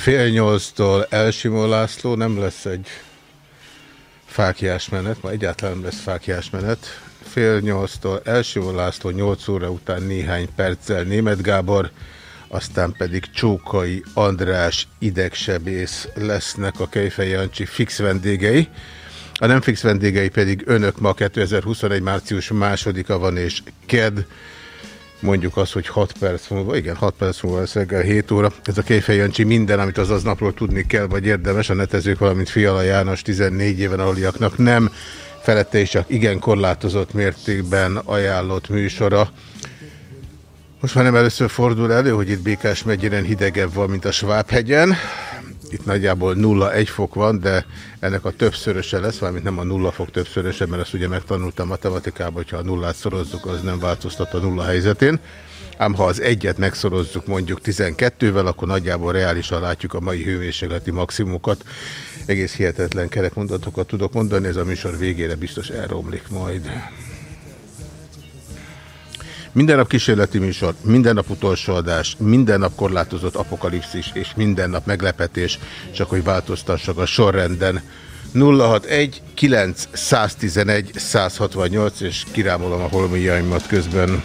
Fél nyolctól Elsimó László, nem lesz egy fákjás menet, ma egyáltalán nem lesz fákjás menet. Fél nyolctól Elsimó László, nyolc óra után néhány perccel Német Gábor, aztán pedig Csókai András idegsebész lesznek a Kejfej Jancsi fix vendégei. A nem fix vendégei pedig önök ma 2021. március másodika van és KED, mondjuk azt, hogy 6 perc múlva, igen, 6 perc múlva lesz reggel 7 óra. Ez a Kejfej minden, amit az aznapról tudni kell, vagy érdemes, a netezők, valamint Fiala János 14 éven aluliaknak nem felette és csak igen korlátozott mértékben ajánlott műsora. Most már nem először fordul elő, hogy itt Békás megyeren hidegebb van, mint a Svábhegyen. Itt nagyjából 0-1 fok van, de ennek a többszöröse lesz, valamint nem a nulla fok többszöröse, mert azt ugye megtanultam matematikában, hogyha a nullát szorozzuk, az nem változtat a nulla helyzetén. Ám ha az egyet megszorozzuk mondjuk 12-vel, akkor nagyjából reálisan látjuk a mai hőmérsékleti maximumokat. Egész hihetetlen kerekmondatokat tudok mondani, ez a műsor végére biztos elromlik majd. Minden nap kísérleti műsor, minden nap utolsó adás, minden nap korlátozott apokalipszis és minden nap meglepetés, csak hogy változtassak a sorrenden. 061 9 111 168 és kirámolom a holmiaimat közben.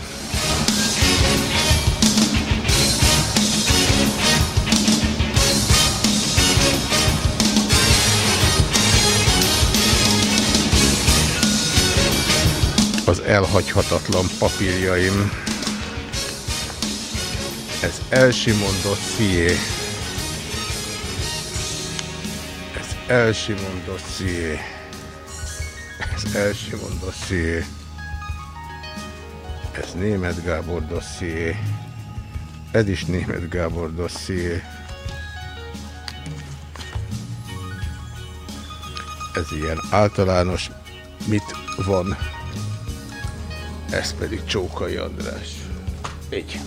Az elhagyhatatlan papírjaim. Ez Elsimon dosszié. Ez Elsimon dosszié. Ez Elsimon dosszié. Ez Német Gábor dosszié. Ez is Német Gábor dosszié. Ez ilyen általános mit van ez pedig Csókai András. Így.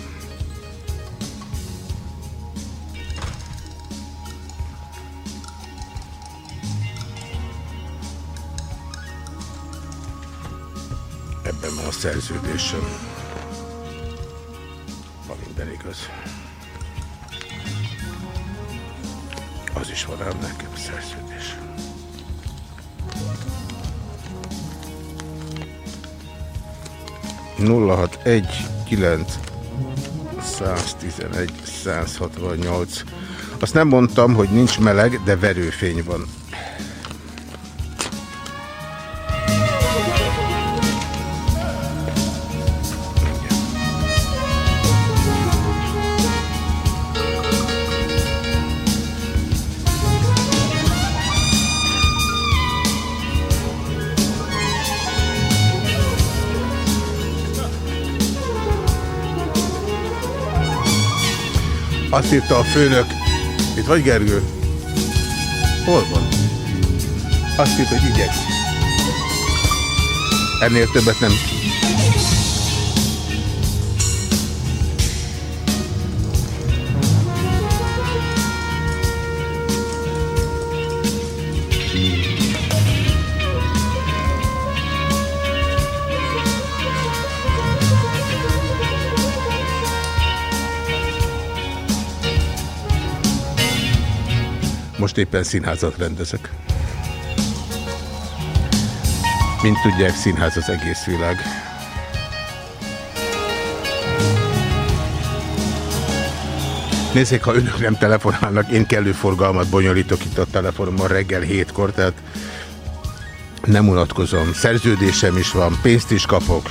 Ebben van a szerződésem. Ma minden igaz. Az is van ám nekem szerződésem. 061 9 111 168 Azt nem mondtam, hogy nincs meleg, de verőfény van. Azt írta a főnök. Itt vagy Gergő? Hol van? Azt írta, hogy igyeksz. Ennél többet nem most éppen színházat rendezek. Mint tudják, színház az egész világ. Nézzék, ha önök nem telefonálnak, én kellő forgalmat bonyolítok itt a telefonomon reggel hétkor, tehát nem unatkozom. Szerződésem is van, pénzt is kapok.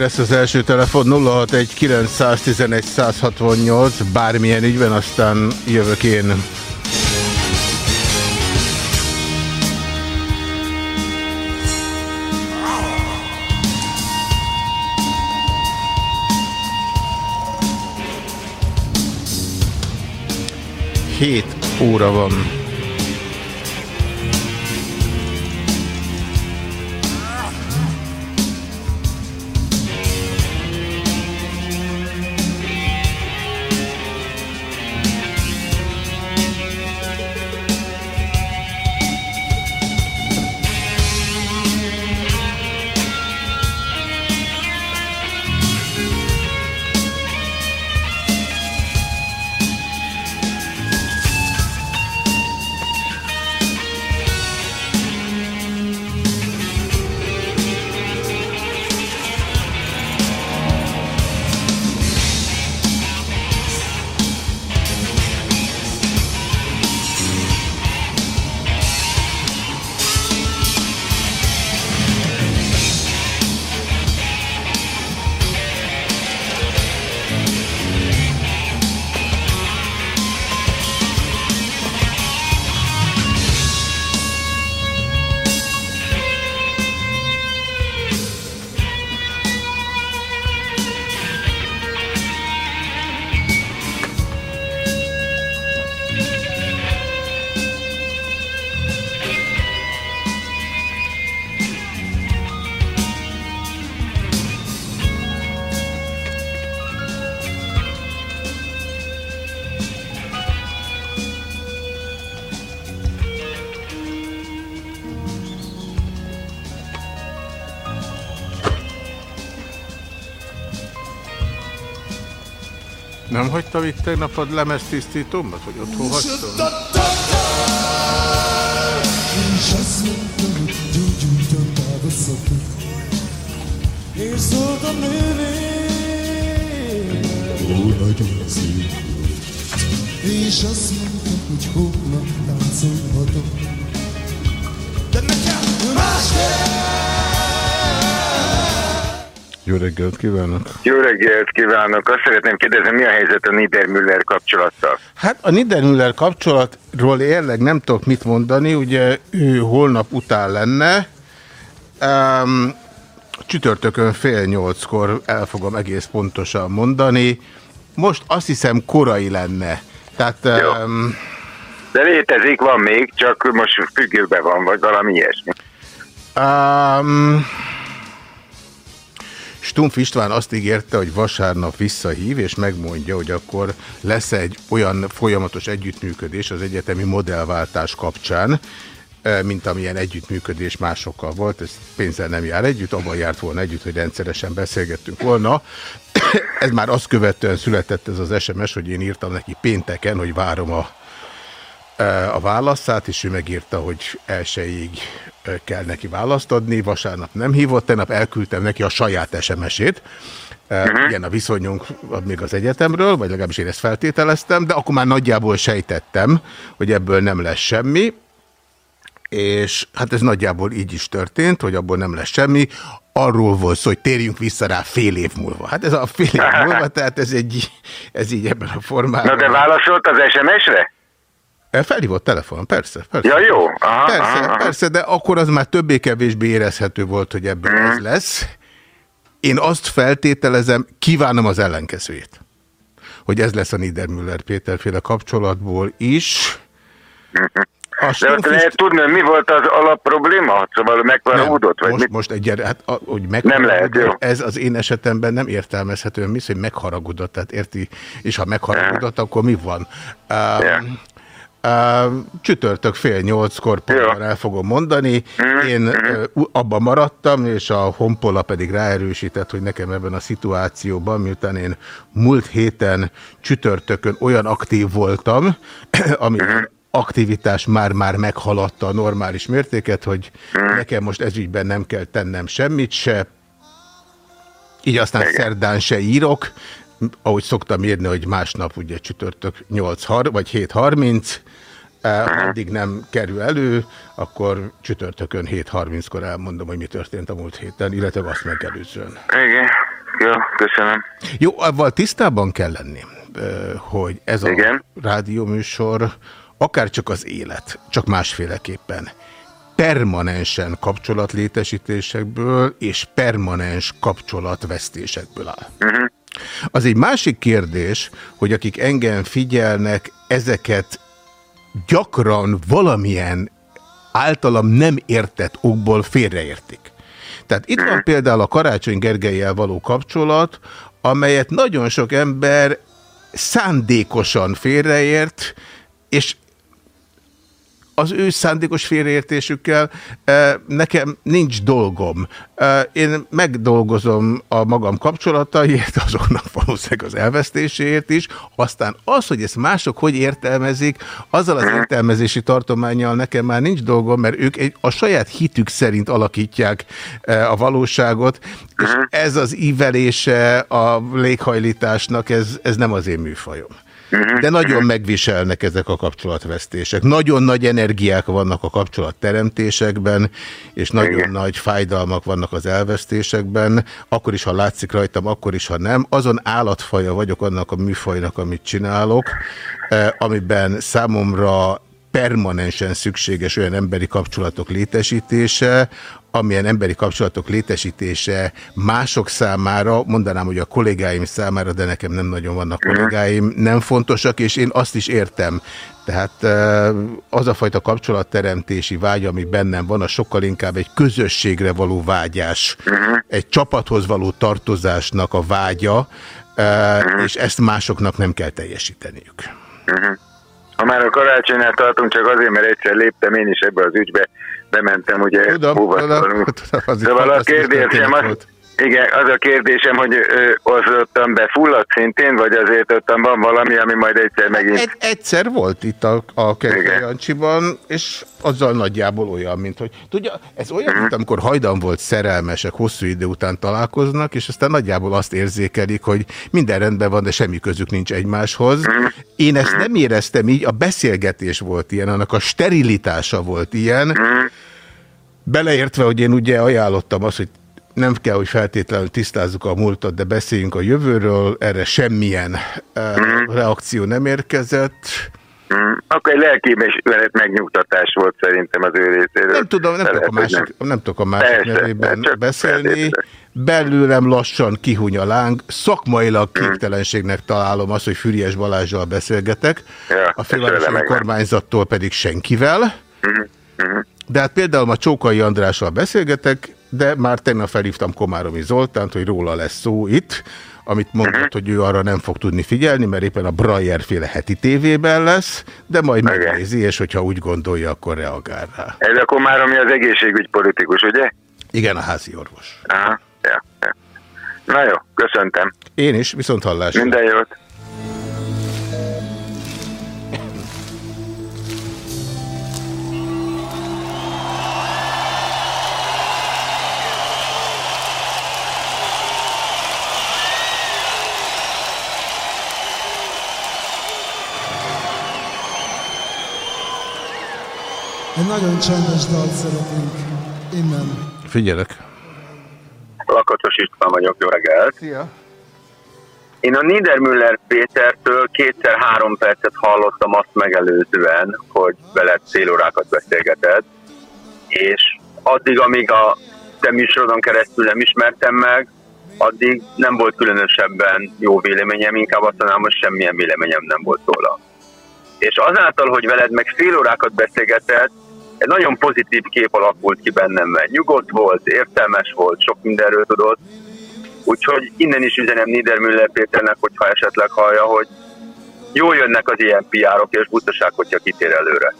Ezt az első telefon 061 911 168 bármilyen ügyben, aztán jövök én. Hét óra van. Hagytam itt tegnap a lemeztisztítómat, hogy otthon hagytam? És azt mondta, hogy holnap táncolhatok. De nekem más. Jó reggelt kívánok! Jó reggelt kívánok! Azt szeretném kérdezni, mi a helyzet a Niedermüller kapcsolattal? Hát a Niedermüller kapcsolatról érleg nem tudok mit mondani, ugye ő holnap után lenne. Um, csütörtökön fél nyolckor el fogom egész pontosan mondani. Most azt hiszem korai lenne. Tehát... Um, De létezik, van még, csak most függőben van, vagy valami ilyesmi. Um, Stumpf István azt ígérte, hogy vasárnap visszahív, és megmondja, hogy akkor lesz egy olyan folyamatos együttműködés az egyetemi modellváltás kapcsán, mint amilyen együttműködés másokkal volt, ez pénzzel nem jár együtt, abban járt volna együtt, hogy rendszeresen beszélgettünk volna. Ez már azt követően született ez az SMS, hogy én írtam neki pénteken, hogy várom a, a válaszát, és ő megírta, hogy elsőig kell neki választ adni, vasárnap nem hívott, tegnap elküldtem neki a saját SMS-ét, Uh -huh. Igen, a viszonyunk még az egyetemről, vagy legalábbis én ezt feltételeztem, de akkor már nagyjából sejtettem, hogy ebből nem lesz semmi, és hát ez nagyjából így is történt, hogy abból nem lesz semmi. Arról volt szó, hogy térjünk vissza rá fél év múlva. Hát ez a fél év múlva, tehát ez, egy, ez így ebben a formában. Na de válaszolt az SMS-re? Felhívott telefonon, persze, persze. Ja, jó. Aha, persze, aha, persze, de akkor az már többé-kevésbé érezhető volt, hogy ebből Mhm. ez lesz. Én azt feltételezem, kívánom az ellenkezőjét. Hogy ez lesz a Niedermüller Péterféle kapcsolatból is. A Mhm. De azt stófist- lehet tudni, mi volt az alapprobléma? Szóval megharagudott, vagy most, mit? most egy, hát, a- hogy Nem lehet, jó. Ez az én esetemben nem értelmezhető, mi hogy megharagudott, tehát érti, és ha megharagudott, akkor mi van? Um, Ja. Csütörtök fél nyolckor pontosan el fogom mondani. Mhm, Én uh, abban maradtam, és a Honpola pedig ráerősített, hogy nekem ebben a szituációban, miután én múlt héten csütörtökön olyan aktív voltam, ami Mhm. aktivitás már-már meghaladta a normális mértéket, hogy Mhm. nekem most ezügyben nem kell tennem semmit se, így aztán Igen. szerdán se írok, ahogy szoktam írni, hogy másnap ugye csütörtök 8 har- vagy 7.30, eh, addig nem kerül elő, akkor csütörtökön 7.30-kor elmondom, hogy mi történt a múlt héten, illetve azt megelőzően. Igen. Jó, köszönöm. Jó, avval tisztában kell lenni, ö, hogy ez a Igen. rádióműsor, akár csak az élet, csak másféleképpen, permanensen kapcsolatlétesítésekből és permanens kapcsolatvesztésekből áll. Uh-huh. Az egy másik kérdés, hogy akik engem figyelnek, ezeket gyakran valamilyen általam nem értett okból félreértik. Tehát itt van például a Karácsony Gergelyel való kapcsolat, amelyet nagyon sok ember szándékosan félreért, és az ő szándékos félreértésükkel eh, nekem nincs dolgom. Eh, Én megdolgozom a magam kapcsolataiért, azoknak valószínűleg az elvesztéséért is, aztán az, hogy ezt mások hogy értelmezik, azzal az értelmezési tartományjal nekem már nincs dolgom, mert ők egy, a saját hitük szerint alakítják eh, a valóságot, és ez az ívelése a léghajlításnak, ez, ez nem az én műfajom. De nagyon megviselnek ezek a kapcsolatvesztések. Nagyon nagy energiák vannak a kapcsolatteremtésekben, és nagyon Igen. nagy fájdalmak vannak az elvesztésekben. Akkor is, ha látszik rajtam, akkor is, ha nem. Azon állatfaja vagyok annak a műfajnak, amit csinálok, eh, amiben számomra permanensen szükséges olyan emberi kapcsolatok létesítése, amilyen emberi kapcsolatok létesítése mások számára, mondanám, hogy a kollégáim számára, de nekem nem nagyon vannak kollégáim, nem fontosak, és én azt is értem. Tehát eh, az a fajta kapcsolatteremtési vágy, ami bennem van, az sokkal inkább egy közösségre való vágyás, egy csapathoz való tartozásnak a vágya, eh, és ezt másoknak nem kell teljesíteniük. Ha már a karácsonynál tartunk, csak azért, mert egyszer léptem én is ebbe az ügybe, bementem ugye Tudom, tudom, tudom, az egy Szóval a kérdésem az. Igen, az a kérdésem, hogy az ottan befulladt szintén, vagy azért ottan van valami, ami majd egyszer megint... Egy, egyszer volt itt a, a. Jancsiban, és azzal nagyjából olyan, mint hogy... Tudja, ez olyan, mint amikor hajdan volt szerelmesek, hosszú idő után találkoznak, és aztán nagyjából azt érzékelik, hogy minden rendben van, de semmi közük nincs egymáshoz. Én ezt nem éreztem így, a beszélgetés volt ilyen, annak a sterilitása volt ilyen, Beleértve, hogy én ugye ajánlottam azt, hogy nem kell, hogy feltétlenül tisztázzuk a múltat, de beszéljünk a jövőről, erre semmilyen uh, reakció nem érkezett. Mm, Akkor egy lelkiismeret megnyugtatás volt szerintem az ő részéről. Nem tudom, nem tudok a másik, nem tudok a másik nevében beszélni. feltétlenül. Belőlem lassan kihuny a láng. Szakmailag Mm. képtelenségnek találom azt, hogy Füriás Balázsjal beszélgetek. Ja, a fővárosi kormányzattól pedig senkivel. De hát például ma Csókai Andrással beszélgetek, de már tegnap felhívtam Komáromi Zoltánt, hogy róla lesz szó itt, amit mondott, hogy ő arra nem fog tudni figyelni, mert éppen a Breyer féle heti tévében lesz, de majd Igen. megnézi, és hogyha úgy gondolja, akkor reagál rá. Ez akkor már ami az egészségügypolitikus, ugye? Igen, a házi orvos. Aha, ja, ja. Na jó, köszöntem. Én is, viszont hallásra. Minden jót. Egy nagyon csendes dalt szeretnénk innen. Figyelek. Lakatos István vagyok, jó reggelt. Szia. Én a Niedermüller Pétertől kétszer-három percet hallottam azt megelőzően, hogy veled fél órákat beszélgetett, és addig, amíg a te műsorodon keresztül nem ismertem meg, addig nem volt különösebben jó véleményem, inkább azt mondanám, hogy semmilyen véleményem nem volt róla. És azáltal, hogy veled meg fél órákat beszélgetett, egy nagyon pozitív kép alakult ki bennem, mert nyugodt volt, értelmes volt, sok mindenről tudott, úgyhogy innen is üzenem Niedermüller Péternek, hogyha esetleg hallja, hogy jól jönnek az ilyen piárok, és butaság, hogyha kitér előre.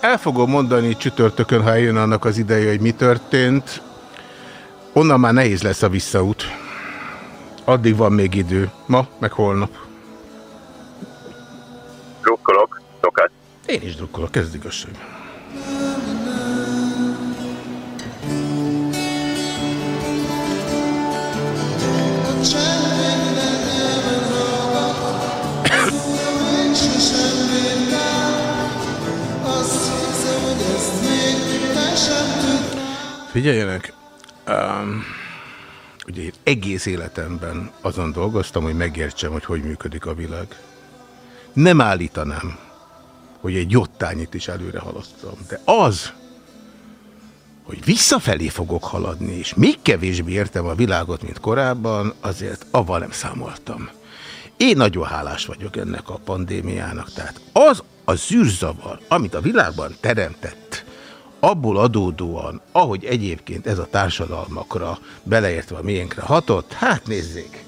El fogom mondani csütörtökön, ha eljön annak az ideje, hogy mi történt. Onnan már nehéz lesz a visszaút. Addig van még idő. Ma, meg holnap. Drukkolok, sokat. Én is drukkolok, ez igazság. Figyeljenek, um, ugye én egész életemben azon dolgoztam, hogy megértsem, hogy hogy működik a világ. Nem állítanám, hogy egy jottányit is előre haladtam, de az, hogy visszafelé fogok haladni, és még kevésbé értem a világot, mint korábban, azért avval nem számoltam. Én nagyon hálás vagyok ennek a pandémiának, tehát az a zűrzavar, amit a világban teremtett, abból adódóan, ahogy egyébként ez a társadalmakra, beleértve a miénkre hatott, hát nézzék,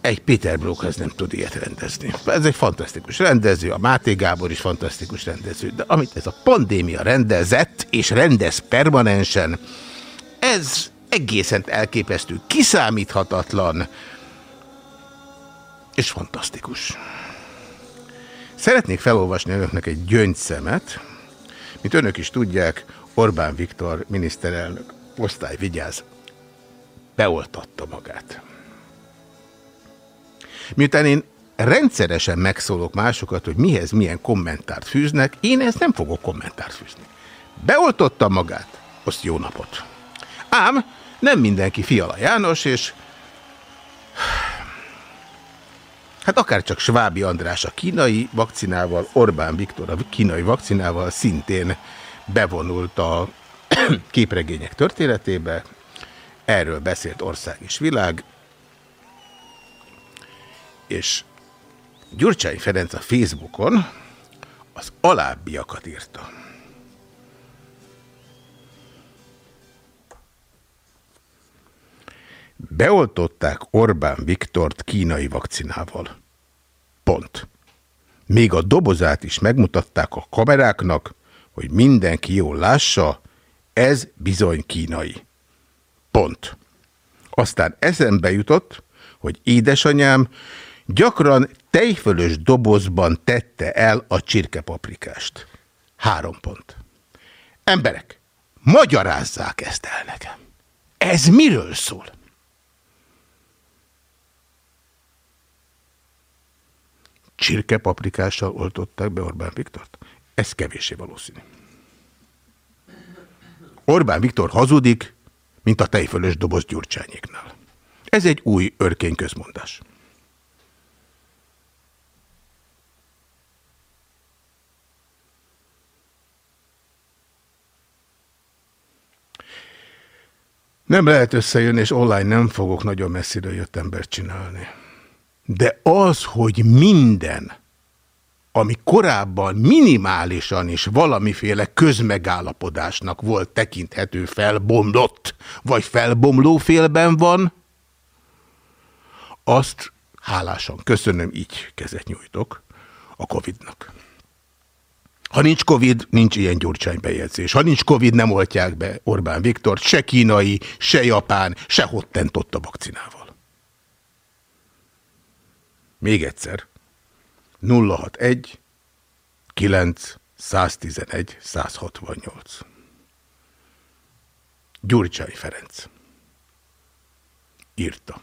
egy Peter Brook ez nem tud ilyet rendezni. Ez egy fantasztikus rendező, a Máté Gábor is fantasztikus rendező, de amit ez a pandémia rendezett, és rendez permanensen, ez egészen elképesztő, kiszámíthatatlan, és fantasztikus. Szeretnék felolvasni önöknek egy gyöngyszemet, mint önök is tudják, Orbán Viktor miniszterelnök osztály vigyáz, beoltatta magát. Miután én rendszeresen megszólok másokat, hogy mihez milyen kommentárt fűznek, én ezt nem fogok kommentárt fűzni. Beoltotta magát, azt jó napot. Ám nem mindenki Fiala János, és hát akár csak Svábi András a kínai vakcinával, Orbán Viktor a kínai vakcinával szintén bevonult a képregények történetébe. Erről beszélt ország és világ, és Gyurcsány Ferenc a Facebookon az alábbiakat írta. Beoltották Orbán Viktort kínai vakcinával. Pont. Még a dobozát is megmutatták a kameráknak, hogy mindenki jól lássa, ez bizony kínai. Pont. Aztán eszembe jutott, hogy édesanyám Gyakran tejfölös dobozban tette el a csirkepaprikást. Három pont. Emberek, magyarázzák ezt el nekem. Ez miről szól? Csirkepaprikással oltották be Orbán Viktort? Ez kevésé valószínű. Orbán Viktor hazudik, mint a tejfölös doboz gyurcsányéknál. Ez egy új örkény közmondás. Nem lehet összejönni, és online nem fogok nagyon messzire jött embert csinálni. De az, hogy minden, ami korábban minimálisan is valamiféle közmegállapodásnak volt tekinthető felbomlott, vagy felbomló félben van, azt hálásan köszönöm, így kezet nyújtok a Covid-nak. Ha nincs Covid, nincs ilyen gyurcsány bejegyzés. Ha nincs Covid, nem oltják be Orbán Viktor, se kínai, se japán, se hottentott a vakcinával. Még egyszer. 061 9 111 168. Gyurcsány Ferenc. Írta.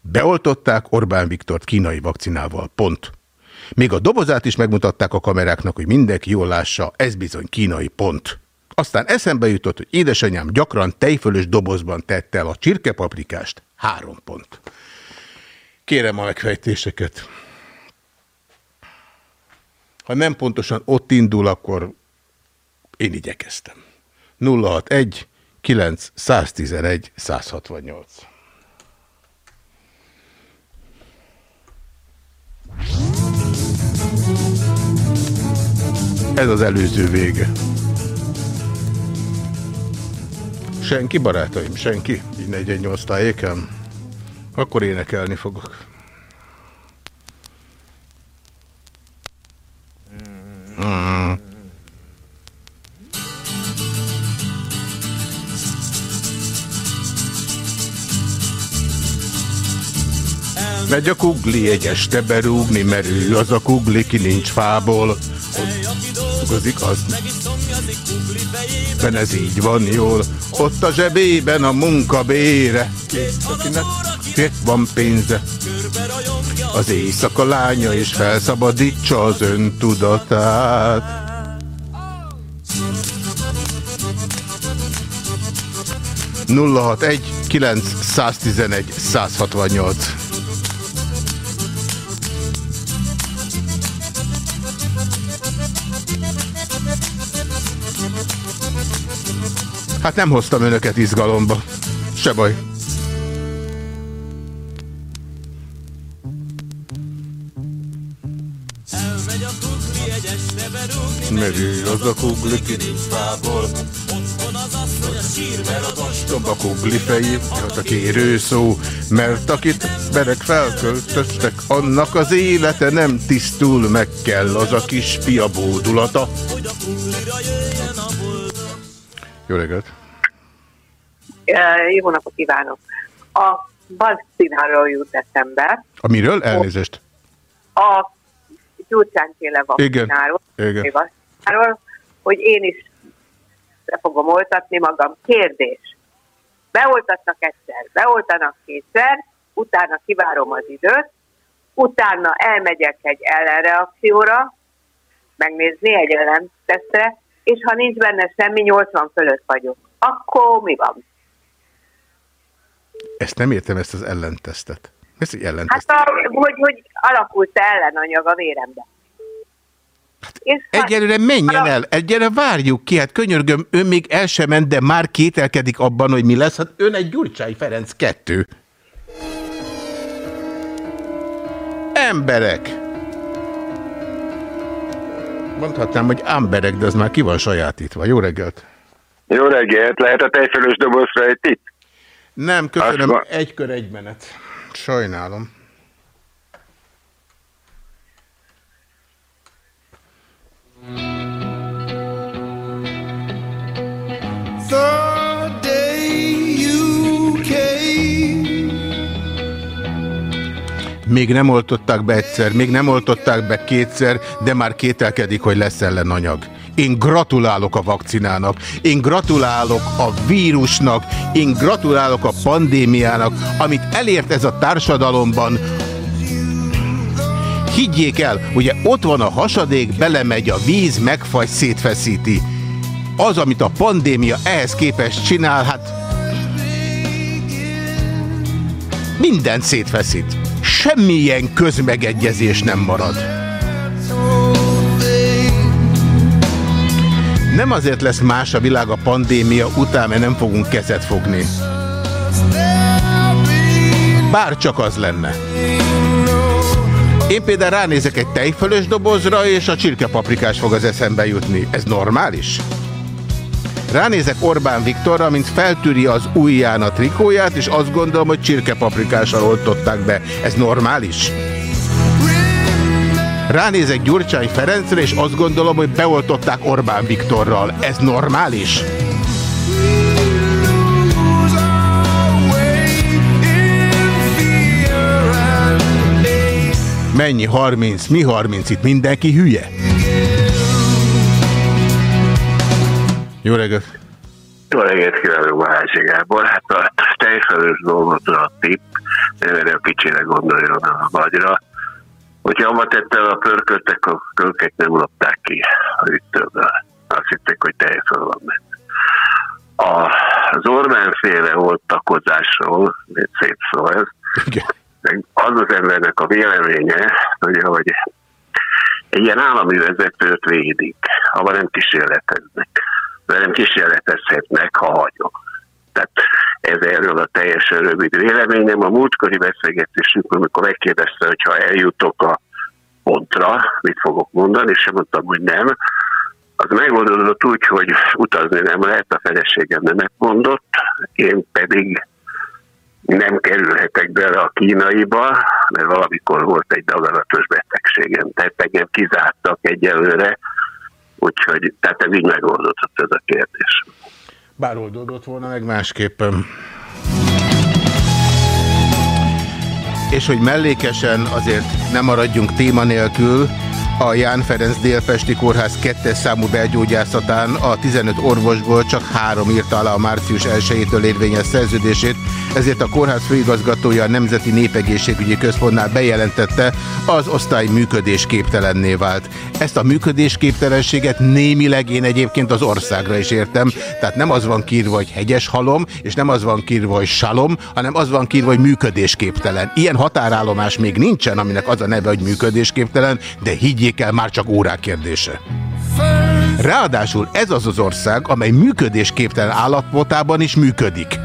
Beoltották Orbán Viktort kínai vakcinával. Pont. Még a dobozát is megmutatták a kameráknak, hogy mindenki jól lássa, ez bizony kínai pont. Aztán eszembe jutott, hogy édesanyám gyakran tejfölös dobozban tette el a csirkepaprikást. Három pont. Kérem a megfejtéseket. Ha nem pontosan ott indul, akkor én igyekeztem. 061 9 111 168. Ez az előző vége. Senki, barátaim, senki? Így 48 tájéken? Akkor énekelni fogok. Mm. Megy a kugli egy este berúgni, merő az a kugli, ki nincs fából. Dolgozik az. Ben ez így van jól. Ott a zsebében a munka bére. Akinek van pénze. Az éjszaka lánya és felszabadítsa az öntudatát. Nulla hat egy kilenc 111 168 Hát nem hoztam önöket izgalomba. Se baj. Merül az a kugli kirifából a kugli fejét, hát a kérő szó, mert akit berek felköltöttek, annak az élete nem tisztul, meg kell az a kis fia bódulata. Jó reggelt! Jó napot kívánok! A vakcináról jut eszembe. A miről? Elnézést. A gyurcsányféle vakcináról. Igen. Igen. hogy én is be fogom oltatni magam. Kérdés. Beoltatnak egyszer, beoltanak kétszer, utána kivárom az időt, utána elmegyek egy ellenreakcióra, megnézni egy ellentesztre, és ha nincs benne semmi, 80 fölött vagyok. Akkor mi van? Ezt nem értem, ezt az ellentesztet. Ez egy ellentesztet. Hát, a, hogy, hogy alakult ellenanyag a véremben. Hát egyelőre menjen el, egyelőre várjuk ki, hát könyörgöm, ön még el sem ment, de már kételkedik abban, hogy mi lesz. Hát ön egy Gyurcsány Ferenc kettő. Emberek! Mondhatnám, hogy emberek, de az már ki van sajátítva. Jó reggelt! Jó reggelt! Lehet a tejfölös dobozra egy itt? Nem, köszönöm. Egy kör, egy menet. Sajnálom. Még nem oltották be egyszer, még nem oltották be kétszer, de már kételkedik, hogy lesz ellenanyag. Én gratulálok a vakcinának, én gratulálok a vírusnak, én gratulálok a pandémiának, amit elért ez a társadalomban, Higgyék el, ugye ott van a hasadék, belemegy a víz, megfagy, szétfeszíti. Az, amit a pandémia ehhez képest csinál, hát mindent szétfeszít. Semmilyen közmegegyezés nem marad. Nem azért lesz más a világ a pandémia után, mert nem fogunk kezet fogni. Bár csak az lenne. Én például ránézek egy tejfölös dobozra, és a csirkepaprikás fog az eszembe jutni. Ez normális? Ránézek Orbán Viktorra, mint feltűri az ujján a trikóját, és azt gondolom, hogy csirkepaprikással oltották be. Ez normális? Ránézek Gyurcsány Ferencre, és azt gondolom, hogy beoltották Orbán Viktorral. Ez normális? Mennyi 30? Mi 30? Itt mindenki hülye? Jó reggelt! Jó reggelt kívánok Balázsi Gábor. Hát a tejfelős dolgotra a tipp, nem erre a kicsire gondoljon a nagyra. Hogyha abba tette a pörköltek, a kölket nem lopták ki a üttőből. Azt hitték, hogy teljesen van benne. A, az Orbán féle oltakozásról, szép szó ez. Az az embernek a véleménye, hogy, hogy egy ilyen állami vezetőt védik, ha nem kísérleteznek. Nem kísérletezhetnek, ha hagyok. Tehát ez erről a teljesen rövid véleményem. A múltkori beszélgetésünk, amikor megkérdezte, hogy ha eljutok a pontra, mit fogok mondani, és sem mondtam, hogy nem, az megoldódott úgy, hogy utazni nem lehet, a feleségem nemet mondott, én pedig nem kerülhetek bele a kínaiba, mert valamikor volt egy daganatos betegségem, tehát engem kizártak egyelőre, úgyhogy tehát ez így megoldódott ez a kérdés. Bár oldódott volna meg másképpen. És hogy mellékesen azért nem maradjunk téma nélkül, a Ján Ferenc Délpesti Kórház 2 számú belgyógyászatán a 15 orvosból csak három írta alá a március 1-től érvényes szerződését, ezért a kórház főigazgatója a Nemzeti Népegészségügyi Központnál bejelentette, az osztály működésképtelenné vált. Ezt a működésképtelenséget némileg én egyébként az országra is értem, tehát nem az van kírva, hogy hegyes halom, és nem az van kírva, hogy salom, hanem az van kírva, hogy működésképtelen. Ilyen határállomás még nincsen, aminek az a neve, hogy működésképtelen, de higgyék higgyék el, már csak órák kérdése. Ráadásul ez az az ország, amely működésképtelen állapotában is működik.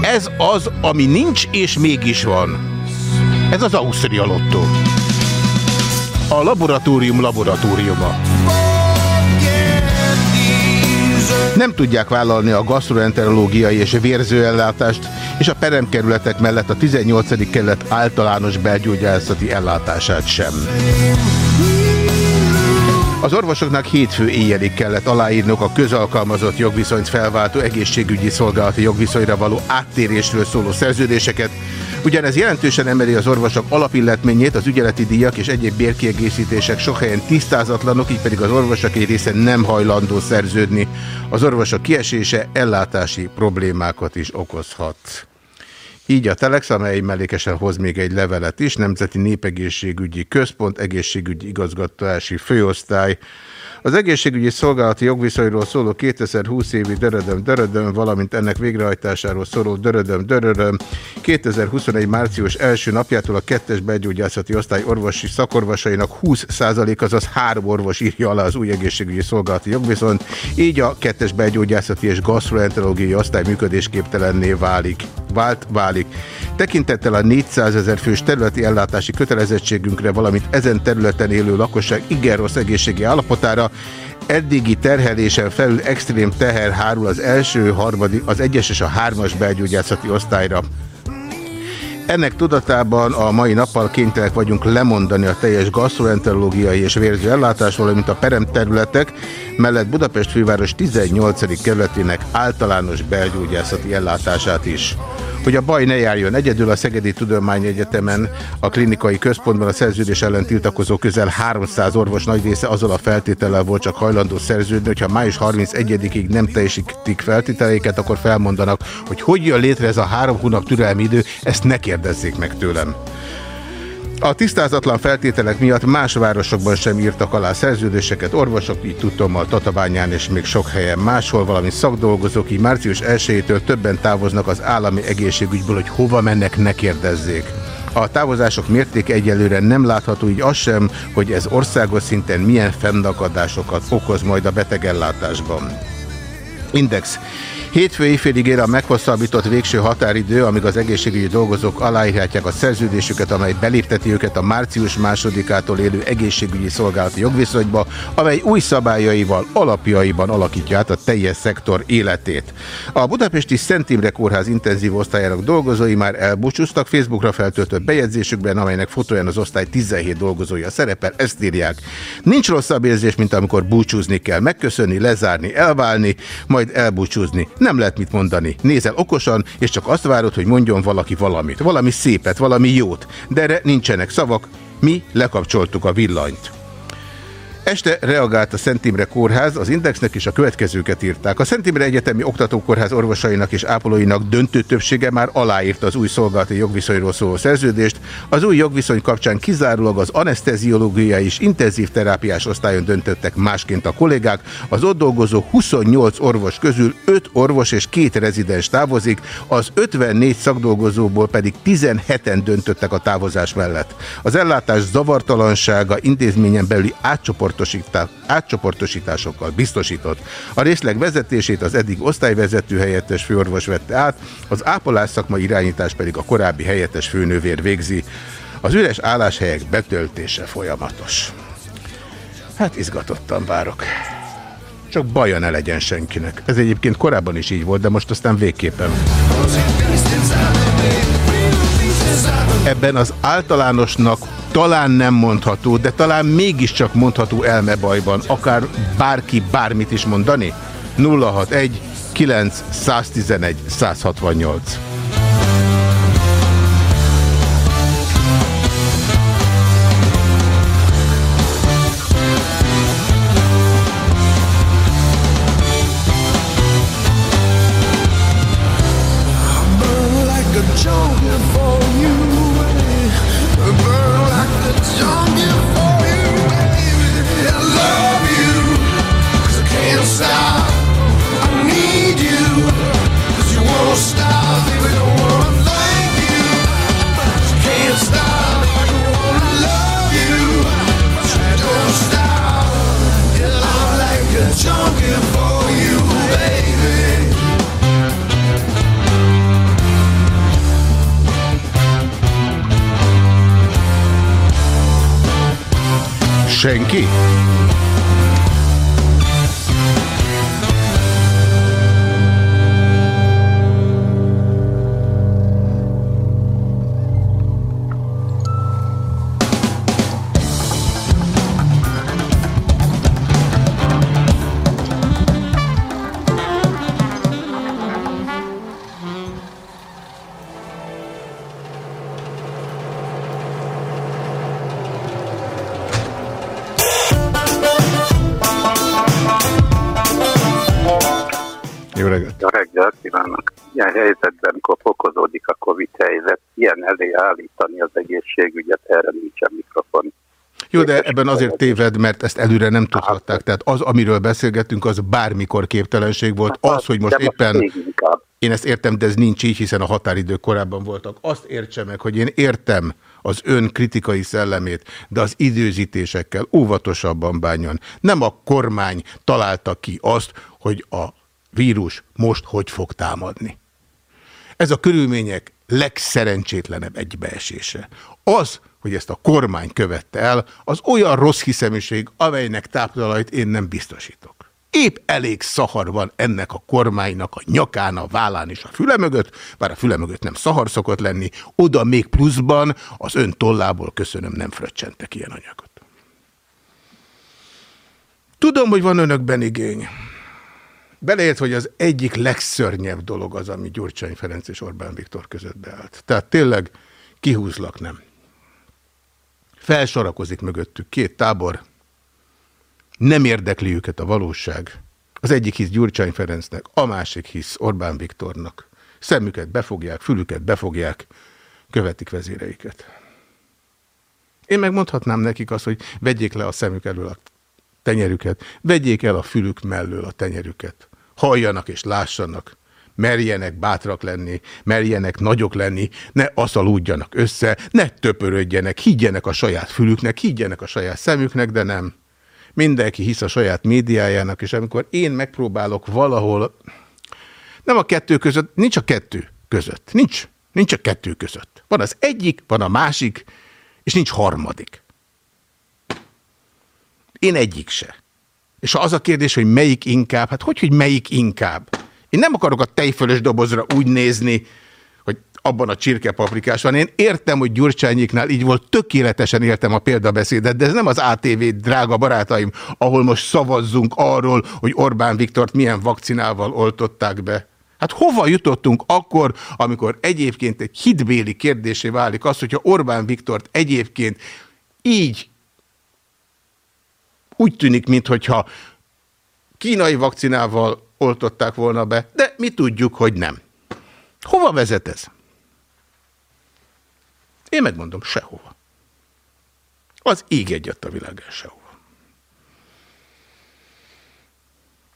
Ez az, ami nincs és mégis van. Ez az Ausztria Lotto. A laboratórium laboratóriuma. Nem tudják vállalni a gastroenterológiai és vérzőellátást, és a peremkerületek mellett a 18. kerület általános belgyógyászati ellátását sem. Az orvosoknak hétfő éjjelig kellett aláírnok a közalkalmazott jogviszonyt felváltó egészségügyi szolgálati jogviszonyra való áttérésről szóló szerződéseket, Ugyanez jelentősen emeli az orvosok alapilletményét, az ügyeleti díjak és egyéb bérkiegészítések sok helyen tisztázatlanok, így pedig az orvosok egy része nem hajlandó szerződni. Az orvosok kiesése ellátási problémákat is okozhat. Így a Telex, amely mellékesen hoz még egy levelet is, Nemzeti Népegészségügyi Központ, Egészségügyi Igazgatási Főosztály, az egészségügyi szolgálati jogviszonyról szóló 2020 évi dörödöm dörödöm, valamint ennek végrehajtásáról szóló dörödöm dörödöm 2021 március első napjától a kettes begyógyászati osztály orvosi szakorvosainak 20% azaz három orvos írja alá az új egészségügyi szolgálati jogviszonyt, így a kettes begyógyászati és gastroenterológiai osztály működésképtelenné válik. Vált, válik. Tekintettel a 400 ezer fős területi ellátási kötelezettségünkre, valamint ezen területen élő lakosság igen rossz egészségi állapotára, eddigi terhelésen felül extrém teher hárul az első, harmadik, az egyes és a hármas belgyógyászati osztályra. Ennek tudatában a mai nappal kénytelenek vagyunk lemondani a teljes gastroenterológiai és vérző ellátás, valamint a peremterületek mellett Budapest főváros 18. kerületének általános belgyógyászati ellátását is. Hogy a baj ne járjon egyedül, a Szegedi Tudományegyetemen a klinikai központban a szerződés ellen tiltakozó közel 300 orvos nagy része azzal a feltétellel volt csak hajlandó szerződni, hogyha május 31-ig nem teljesítik feltételeiket, akkor felmondanak, hogy hogy jön létre ez a három hónap türelmi idő, ezt ne kérdezzék meg tőlem. A tisztázatlan feltételek miatt más városokban sem írtak alá szerződéseket, orvosok, így tudtommal Tatabányán és még sok helyen máshol, valamint szakdolgozók, így március 1-től többen távoznak az állami egészségügyből, hogy hova mennek, ne kérdezzék. A távozások mérték egyelőre nem látható, így az sem, hogy ez országos szinten milyen fennakadásokat okoz majd a betegellátásban. Index. Hétfő éjfélig ér a meghosszabbított végső határidő, amíg az egészségügyi dolgozók aláírhatják a szerződésüket, amely belépteti őket a március másodikától élő egészségügyi szolgálati jogviszonyba, amely új szabályaival, alapjaiban alakítja át a teljes szektor életét. A budapesti Szent Imre Kórház intenzív osztályának dolgozói már elbúcsúztak Facebookra feltöltött bejegyzésükben, amelynek fotóján az osztály 17 dolgozója szerepel, ezt írják. Nincs rosszabb érzés, mint amikor búcsúzni kell, megköszönni, lezárni, elválni, majd elbúcsúzni. Nem lehet mit mondani. Nézel okosan, és csak azt várod, hogy mondjon valaki valamit. Valami szépet, valami jót. De erre nincsenek szavak. Mi lekapcsoltuk a villanyt. Este reagált a Szent Imre Kórház, az Indexnek is a következőket írták. A Szent Imre Egyetemi Oktatókórház orvosainak és ápolóinak döntő többsége már aláírta az új szolgálati jogviszonyról szóló szerződést. Az új jogviszony kapcsán kizárólag az anesteziológiai és intenzív terápiás osztályon döntöttek másként a kollégák. Az ott dolgozó 28 orvos közül 5 orvos és 2 rezidens távozik, az 54 szakdolgozóból pedig 17-en döntöttek a távozás mellett. Az ellátás zavartalansága intézményen belüli átcsoportosításokkal biztosított. A részleg vezetését az eddig osztályvezető helyettes főorvos vette át, az ápolás szakma irányítás pedig a korábbi helyettes főnővér végzi. Az üres álláshelyek betöltése folyamatos. Hát izgatottan várok. Csak baja ne legyen senkinek. Ez egyébként korábban is így volt, de most aztán végképpen. Ebben az általánosnak talán nem mondható, de talán mégiscsak mondható elmebajban, akár bárki bármit is mondani? 061 9 111 168 Senki? Ebben azért téved, mert ezt előre nem tudhatták. Tehát az, amiről beszélgettünk, az bármikor képtelenség volt. Az, hogy most éppen... Én ezt értem, de ez nincs így, hiszen a határidők korábban voltak. Azt értse meg, hogy én értem az ön kritikai szellemét, de az időzítésekkel óvatosabban bánjon. Nem a kormány találta ki azt, hogy a vírus most hogy fog támadni. Ez a körülmények legszerencsétlenebb egybeesése. Az, hogy ezt a kormány követte el, az olyan rossz hiszeműség, amelynek táptalajt én nem biztosítok. Épp elég szahar van ennek a kormánynak a nyakán, a vállán és a füle mögött, bár a füle mögött nem szahar szokott lenni, oda még pluszban az ön tollából köszönöm nem fröccsentek ilyen anyagot. Tudom, hogy van önökben igény. Beleért, hogy az egyik legszörnyebb dolog az, ami Gyurcsány Ferenc és Orbán Viktor között beállt. Tehát tényleg kihúzlak nem. Felsorakozik mögöttük két tábor, nem érdekli őket a valóság. Az egyik hisz Gyurcsány Ferencnek, a másik hisz Orbán Viktornak. Szemüket befogják, fülüket befogják, követik vezéreiket. Én megmondhatnám nekik azt, hogy vegyék le a szemük elől a tenyerüket, vegyék el a fülük mellől a tenyerüket. Halljanak és lássanak, merjenek bátrak lenni, merjenek nagyok lenni, ne aszalúdjanak össze, ne töpörödjenek, higgyenek a saját fülüknek, higgyenek a saját szemüknek, de nem. Mindenki hisz a saját médiájának, és amikor én megpróbálok valahol, nem a kettő között, nincs a kettő között, nincs, nincs a kettő között. Van az egyik, van a másik, és nincs harmadik. Én egyik se. És ha az a kérdés, hogy melyik inkább, hát hogy, hogy melyik inkább? Én nem akarok a tejfölös dobozra úgy nézni, hogy abban a csirkepaprikás van. Én értem, hogy Gyurcsányiknál így volt, tökéletesen értem a példabeszédet, de ez nem az ATV, drága barátaim, ahol most szavazzunk arról, hogy Orbán Viktort milyen vakcinával oltották be. Hát hova jutottunk akkor, amikor egyébként egy hitbéli kérdésé válik az, hogyha Orbán Viktort egyébként így Úgy tűnik, mintha kínai vakcinával oltották volna be, de mi tudjuk, hogy nem. Hova vezet ez? Én megmondom, sehova. Az ég egyet a világán sehova.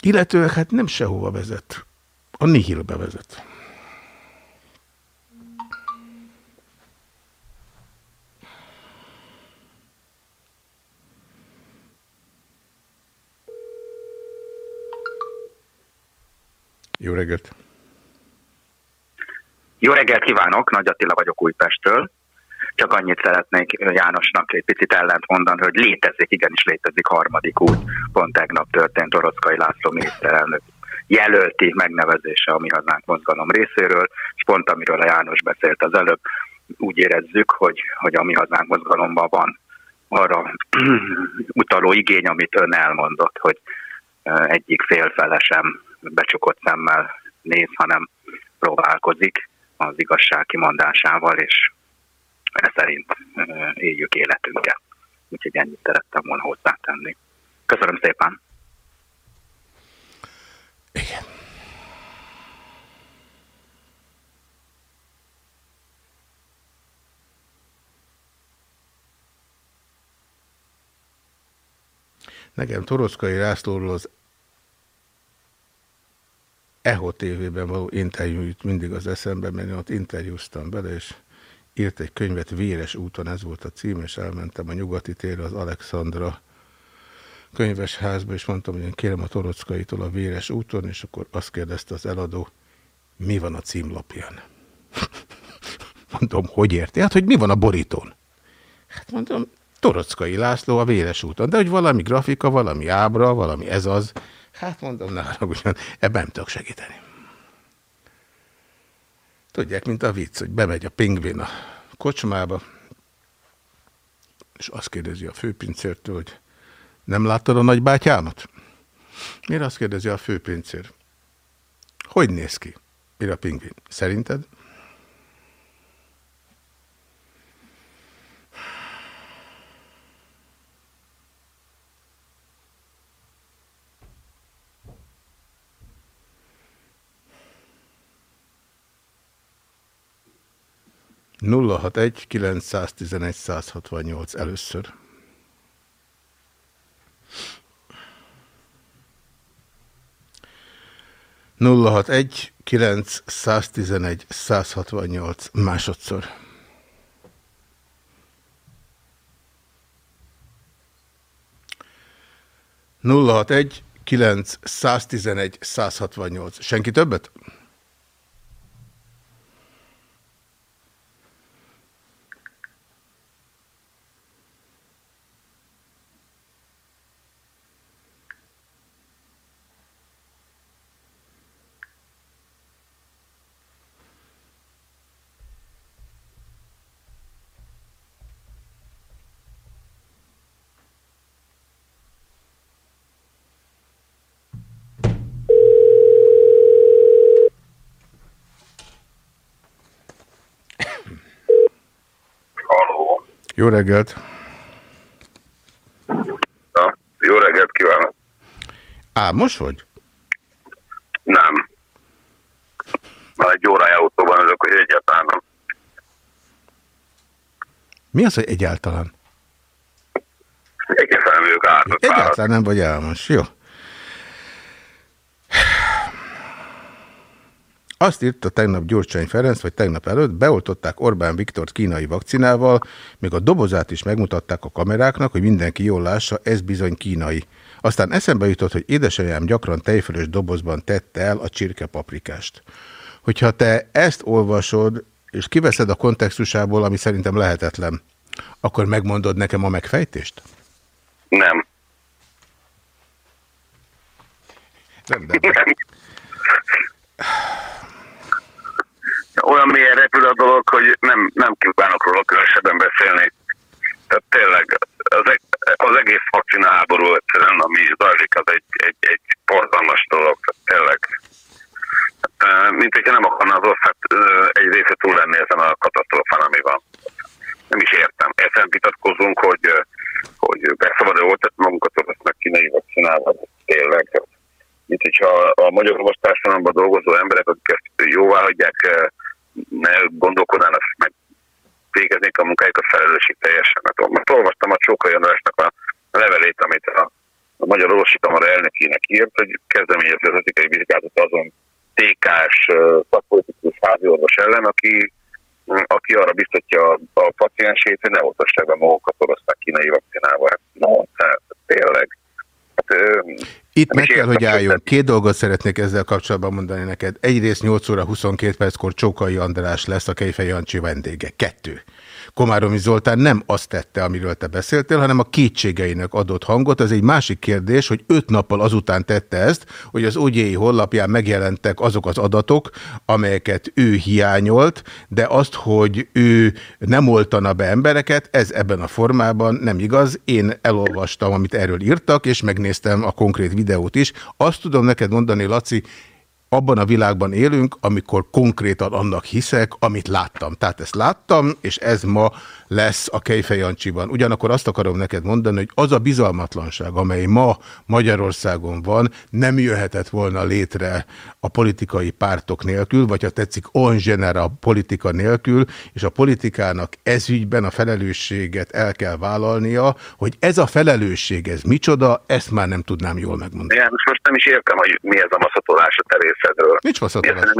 Illetőleg hát nem sehova vezet. A nihilbe vezet. Jó reggelt! Jó reggelt kívánok, Nagy Attila vagyok Újpestről. Csak annyit szeretnék Jánosnak egy picit ellent mondani, hogy létezik, igenis létezik harmadik út. Pont tegnap történt Orockai László miniszterelnök jelölti megnevezése a Mi Hazánk mozgalom részéről, és pont amiről a János beszélt az előbb, úgy érezzük, hogy, hogy a Mi Hazánk mozgalomban van arra utaló igény, amit ön elmondott, hogy egyik félfele sem becsukott szemmel néz, hanem próbálkozik az igazság kimondásával, és ez szerint éljük életünket. Úgyhogy ennyit szerettem volna hozzátenni. Köszönöm szépen! Igen. Nekem Toroszkai Rászlóról az EHO TV-ben való interjú jut mindig az eszembe, mert én ott interjúztam bele, és írt egy könyvet, Véres úton, ez volt a cím, és elmentem a nyugati térre az Alexandra könyvesházba, és mondtam, hogy én kérem a Torockaitól a Véres úton, és akkor azt kérdezte az eladó, mi van a címlapján? mondom, hogy érti? Hát, hogy mi van a borítón? Hát mondom, Torockai László a Véres úton, de hogy valami grafika, valami ábra, valami ez az, Hát mondom, ne haragudjon, ebben nem tudok segíteni. Tudják, mint a vicc, hogy bemegy a pingvin a kocsmába, és azt kérdezi a főpincértől, hogy nem láttad a nagybátyámat? Miért azt kérdezi a főpincér? Hogy néz ki? Mire a pingvin? Szerinted? 061 911 168 először. Nulla hat egy kilenc száztizenegy százhatvannyolc másodszor. Nulla hat egy kilenc száztizenegy százhatvannyolc. Senki többet? 'Halló!' Jó reggelt! Na, jó reggelt kívánok! Á, most vagy? Nem. Már egy órája autóban ülök, hogy egyáltalán nem. Mi az, hogy egyáltalán? Egyáltalán vagyok ártott. Egyáltalán nem vagy álmos. Jó. Azt írta tegnap Gyurcsány Ferenc, vagy tegnap előtt, beoltották Orbán Viktort kínai vakcinával, még a dobozát is megmutatták a kameráknak, hogy mindenki jól lássa, ez bizony kínai. Aztán eszembe jutott, hogy édesanyám gyakran tejfölös dobozban tette el a csirkepaprikást. Hogyha te ezt olvasod, és kiveszed a kontextusából, ami szerintem lehetetlen, akkor megmondod nekem a megfejtést? Nem. Rendben. Nem olyan mélyen repül a dolog, hogy nem, nem kívánok róla különösebben beszélni. Tehát tényleg az, eg az egész vakcina háború egyszerűen, ami zajlik, az egy, egy, egy borzalmas dolog. Tényleg. Mint hogyha nem akarna az ország egy része túl lenni ezen a katasztrofán, ami van. Nem is értem. Ezen vitatkozunk, hogy, hogy beszabad beoltatni magunkat orosznak kínai vakcinával, tényleg. Mint hogyha a magyar orosz társadalomban dolgozó emberek, akik ezt jóvá hagyják, gondolkodnának, meg végeznék a munkájukat felelősség teljesen. Mert most olvastam a Csóka Andrásnak a levelét, amit a, a Magyar Orvosi Kamara elnökének írt, hogy kezdeményezi az etikai vizsgálatot azon TK-s szakpolitikus háziorvos ellen, aki aki arra biztatja a paciensét, hogy ne oltassák be magukat orosznak kínai vakcinával. Hát, no, tehát tényleg. Itt meg kell, hogy álljon. Két dolgot szeretnék ezzel kapcsolatban mondani neked. Egyrészt 8 óra 22 perckor Csókai András lesz a Kejfej Jancsi vendége. Kettő. Komáromi Zoltán nem azt tette, amiről te beszéltél, hanem a kétségeinek adott hangot. Ez egy másik kérdés, hogy öt nappal azután tette ezt, hogy az OGI honlapján megjelentek azok az adatok, amelyeket ő hiányolt, de azt, hogy ő nem oltana be embereket, ez ebben a formában nem igaz. Én elolvastam, amit erről írtak, és megnéztem a konkrét videót is. Azt tudom neked mondani, Laci, abban a világban élünk, amikor konkrétan annak hiszek, amit láttam. Tehát ezt láttam, és ez ma lesz a Kejfejancsiban. Ugyanakkor azt akarom neked mondani, hogy az a bizalmatlanság, amely ma Magyarországon van, nem jöhetett volna létre a politikai pártok nélkül, vagy ha tetszik, on genera politika nélkül, és a politikának ezügyben a felelősséget el kell vállalnia, hogy ez a felelősség, ez micsoda, ezt már nem tudnám jól megmondani. János, most nem is értem, hogy mi ez a maszatolás a terészedről. Nincs maszatolás.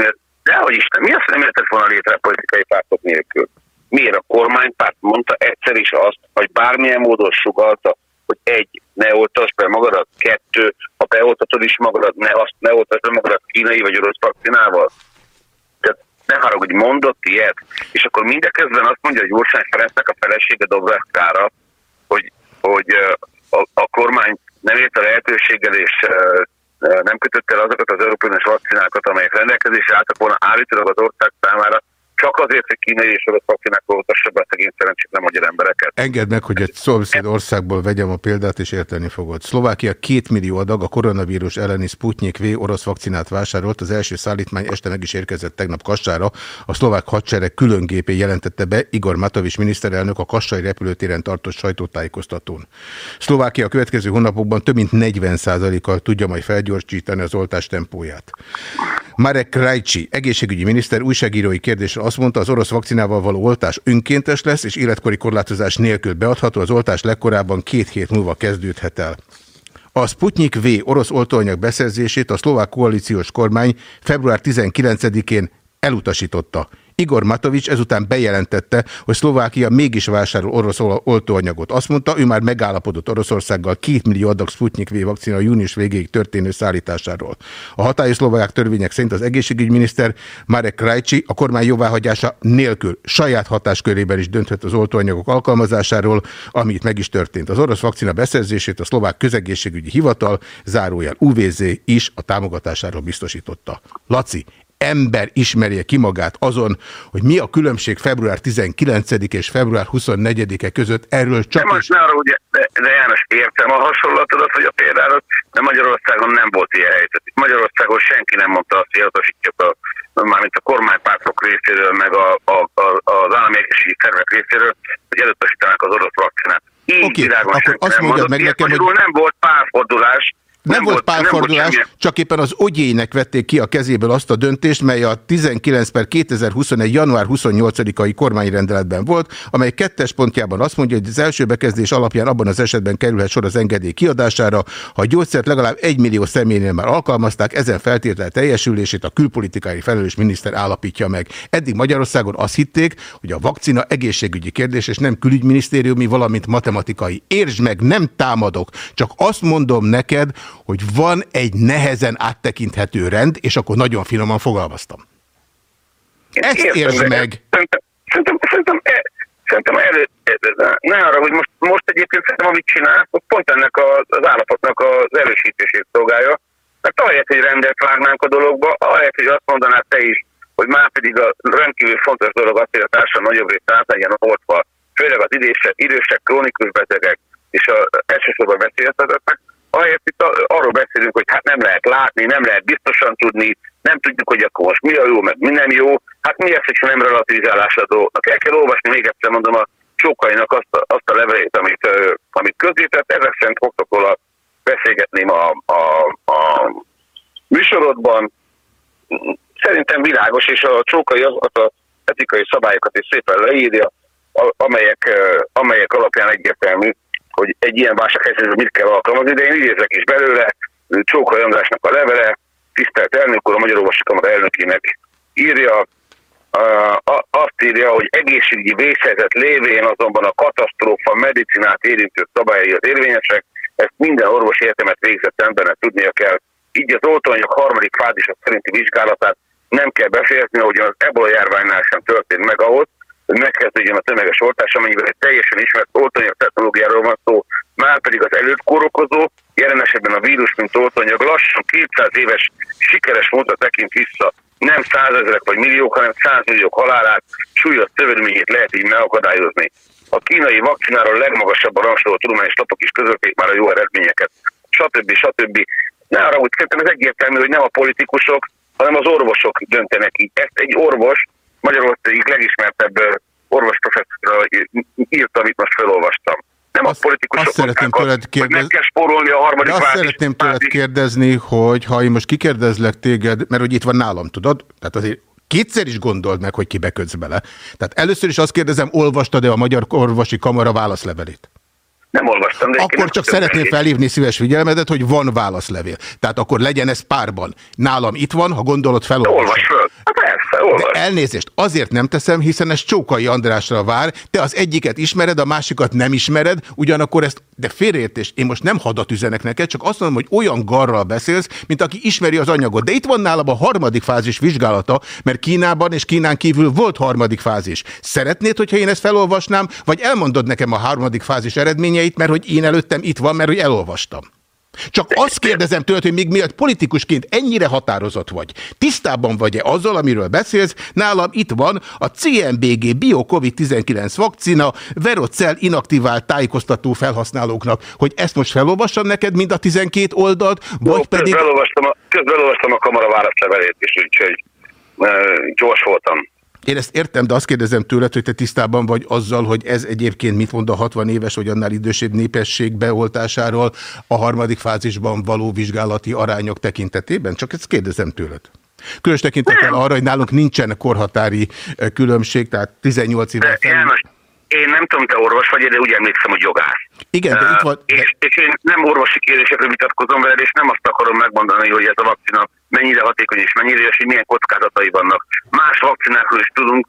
Dehogy Isten, mi azt nem értett volna létre a politikai pártok nélkül? Miért a kormánypárt mondta egyszer is azt, hogy bármilyen módon sugalta, hogy egy, ne oltasd be magadat, kettő, ha beoltatod is magadat, ne, azt, ne oltasd be magadat kínai vagy orosz vakcinával. Tehát ne haragudj, mondott ilyet, és akkor mindeközben azt mondja, hogy Jósány Ferencnek a felesége Dobrászkára, hogy, hogy a, a kormány nem ért a lehetőséggel, és nem kötött el azokat az európai vakcinákat, amelyek rendelkezésre álltak volna állítólag az ország számára, csak azért, hogy kínai és orosz vakcinák oltassa be szegény nem magyar embereket. Engedd meg, hogy egy szomszéd országból vegyem a példát, és érteni fogod. Szlovákia két millió adag a koronavírus elleni Sputnik V orosz vakcinát vásárolt. Az első szállítmány este meg is érkezett tegnap Kassára. A szlovák hadsereg külön gépé jelentette be Igor Matovics miniszterelnök a Kassai repülőtéren tartott sajtótájékoztatón. Szlovákia a következő hónapokban több mint 40%-kal tudja majd felgyorsítani az oltás tempóját. Marek Krajcsi, egészségügyi miniszter újságírói kérdésre azt mondta, az orosz vakcinával való oltás önkéntes lesz, és életkori korlátozás nélkül beadható, az oltás legkorábban két hét múlva kezdődhet el. A Sputnik V orosz oltóanyag beszerzését a szlovák koalíciós kormány február 19-én elutasította. Igor Matovics ezután bejelentette, hogy Szlovákia mégis vásárol orosz oltóanyagot. Azt mondta, ő már megállapodott Oroszországgal 2 millió adag Sputnik V vakcina június végéig történő szállításáról. A hatályos szlovák törvények szerint az egészségügyminiszter Marek Krajcsi a kormány jóváhagyása nélkül saját hatáskörében is dönthet az oltóanyagok alkalmazásáról, ami itt meg is történt. Az orosz vakcina beszerzését a szlovák közegészségügyi hivatal zárójel UVZ is a támogatásáról biztosította. Laci, ember ismerje ki magát azon, hogy mi a különbség február 19 és február 24-e között. Erről csak de most is... arra, ugye, de, de János, értem a hasonlatodat, hogy a például, de Magyarországon nem volt ilyen helyzet. Magyarországon senki nem mondta azt, hogy elutasítjuk a mármint a kormánypártok részéről, meg a, a, a, az állami szervek részéről, hogy elutasítanak az orosz vakcinát. Így okay, akkor azt mondjad meg nekem, hogy... nem volt párfordulás, nem, nem volt párfordulás, csak éppen az ogyének vették ki a kezéből azt a döntést, mely a 19 per 2021. január 28-ai kormányrendeletben volt, amely kettes pontjában azt mondja, hogy az első bekezdés alapján abban az esetben kerülhet sor az engedély kiadására, ha a gyógyszert legalább egy millió személynél már alkalmazták, ezen feltétel teljesülését a külpolitikai felelős miniszter állapítja meg. Eddig Magyarországon azt hitték, hogy a vakcina egészségügyi kérdés, és nem külügyminisztériumi, valamint matematikai. Értsd meg, nem támadok, csak azt mondom neked, hogy van egy nehezen áttekinthető rend, és akkor nagyon finoman fogalmaztam. Ezt értsd meg! Szerintem, szerintem, e- szerintem elő, ne arra, hogy most, most egyébként szerintem amit csinál, pont ennek az állapotnak az erősítését szolgálja. Mert ahelyett, hogy rendet vágnánk a dologba, ahelyett, hogy azt mondanád te is, hogy már pedig a rendkívül fontos dolog az, hogy a társadalom nagyobb része át legyen ortva, főleg az idősek, idősek krónikus betegek és a, elsősorban veszélyeztetettek, ahelyett itt arról beszélünk, hogy hát nem lehet látni, nem lehet biztosan tudni, nem tudjuk, hogy akkor most mi a jó, meg mi nem jó. Hát mi ez, hogyha nem relativizálás a dolgoknak. El kell olvasni, még egyszer mondom, a Csókainak azt a, azt a levelét, amit, amit közzétett, ezek szerint fogtok róla beszélgetni a, a, a műsorodban. Szerintem világos, és a Csókai azokat az etikai szabályokat is szépen leírja, amelyek, amelyek alapján egyértelmű, hogy egy ilyen válsághelyzetben mit kell alkalmazni, de én idézek is belőle, Csókai Andrásnak a levele, tisztelt elnök úr, a Magyar Orvosi elnökének írja, azt írja, hogy egészségügyi vészhelyzet lévén azonban a katasztrófa medicinát érintő szabályai az érvényesek, ezt minden orvos értemet végzett embernek tudnia kell. Így az oltóanyag harmadik fázisa szerinti vizsgálatát nem kell befejezni, ahogy az ebola járványnál sem történt meg ahhoz, hogy megkezdődjön a tömeges oltás, amennyiben egy teljesen ismert oltóanyag technológiáról van szó, már pedig az előtt kórokozó, jelen esetben a vírus, mint oltóanyag lassan 200 éves sikeres módra tekint vissza nem százezrek vagy milliók, hanem százmilliók halálát, súlyos szövődményét lehet így megakadályozni. A kínai vakcináról legmagasabban rangsoroló tudományos lapok is közölték már a jó eredményeket, stb. stb. Ne arra úgy szerintem ez egyértelmű, hogy nem a politikusok, hanem az orvosok döntenek így. Ezt egy orvos, Magyarország legismertebb orvos professzor írta, amit most felolvastam. Nem azt, a politikusok azt szeretném tőled kérdezni, meg kell spórolni a harmadik azt szeretném tőled kérdezni, hogy ha én most kikérdezlek téged, mert hogy itt van nálam, tudod? Tehát azért kétszer is gondold meg, hogy ki bekötsz bele. Tehát először is azt kérdezem, olvastad-e a Magyar Orvosi Kamara válaszlevelét? Nem olvastam. De akkor csak szeretném felhívni szíves figyelmedet, hogy van válaszlevél. Tehát akkor legyen ez párban. Nálam itt van, ha gondolod, felolvasom. Olvas föl. Hát persze, olvas. De elnézést, azért nem teszem, hiszen ez Csókai Andrásra vár. Te az egyiket ismered, a másikat nem ismered, ugyanakkor ezt, de félreértés, én most nem hadat üzenek neked, csak azt mondom, hogy olyan garral beszélsz, mint aki ismeri az anyagot. De itt van nálam a harmadik fázis vizsgálata, mert Kínában és Kínán kívül volt harmadik fázis. Szeretnéd, hogyha én ezt felolvasnám, vagy elmondod nekem a harmadik fázis eredményeit, mert hogy én előttem itt van, mert hogy elolvastam. Csak azt kérdezem tőled, hogy még miatt politikusként ennyire határozott vagy. Tisztában vagy-e azzal, amiről beszélsz? Nálam itt van a CMBG Bio-Covid-19 vakcina Verocell inaktivált tájékoztató felhasználóknak, hogy ezt most felolvassam neked mind a 12 oldalt, vagy Jó, pedig... Közben elolvastam a, közben elolvastam a kamara válaszlevelét is, úgyhogy gyors voltam. Én ezt értem, de azt kérdezem tőled, hogy te tisztában vagy azzal, hogy ez egyébként mit mond a 60 éves vagy annál idősebb népesség beoltásáról a harmadik fázisban való vizsgálati arányok tekintetében? Csak ezt kérdezem tőled. Különös tekintettel arra, hogy nálunk nincsen korhatári eh, különbség, tehát 18 éven felül... Én nem tudom, te orvos vagy, de úgy emlékszem, hogy jogász. Igen, de itt van... De... És, és én nem orvosi kérdésekről vitatkozom veled, és nem azt akarom megmondani, hogy ez a vakcina mennyire hatékony és mennyire, és milyen kockázatai vannak. Más vakcinákról is tudunk,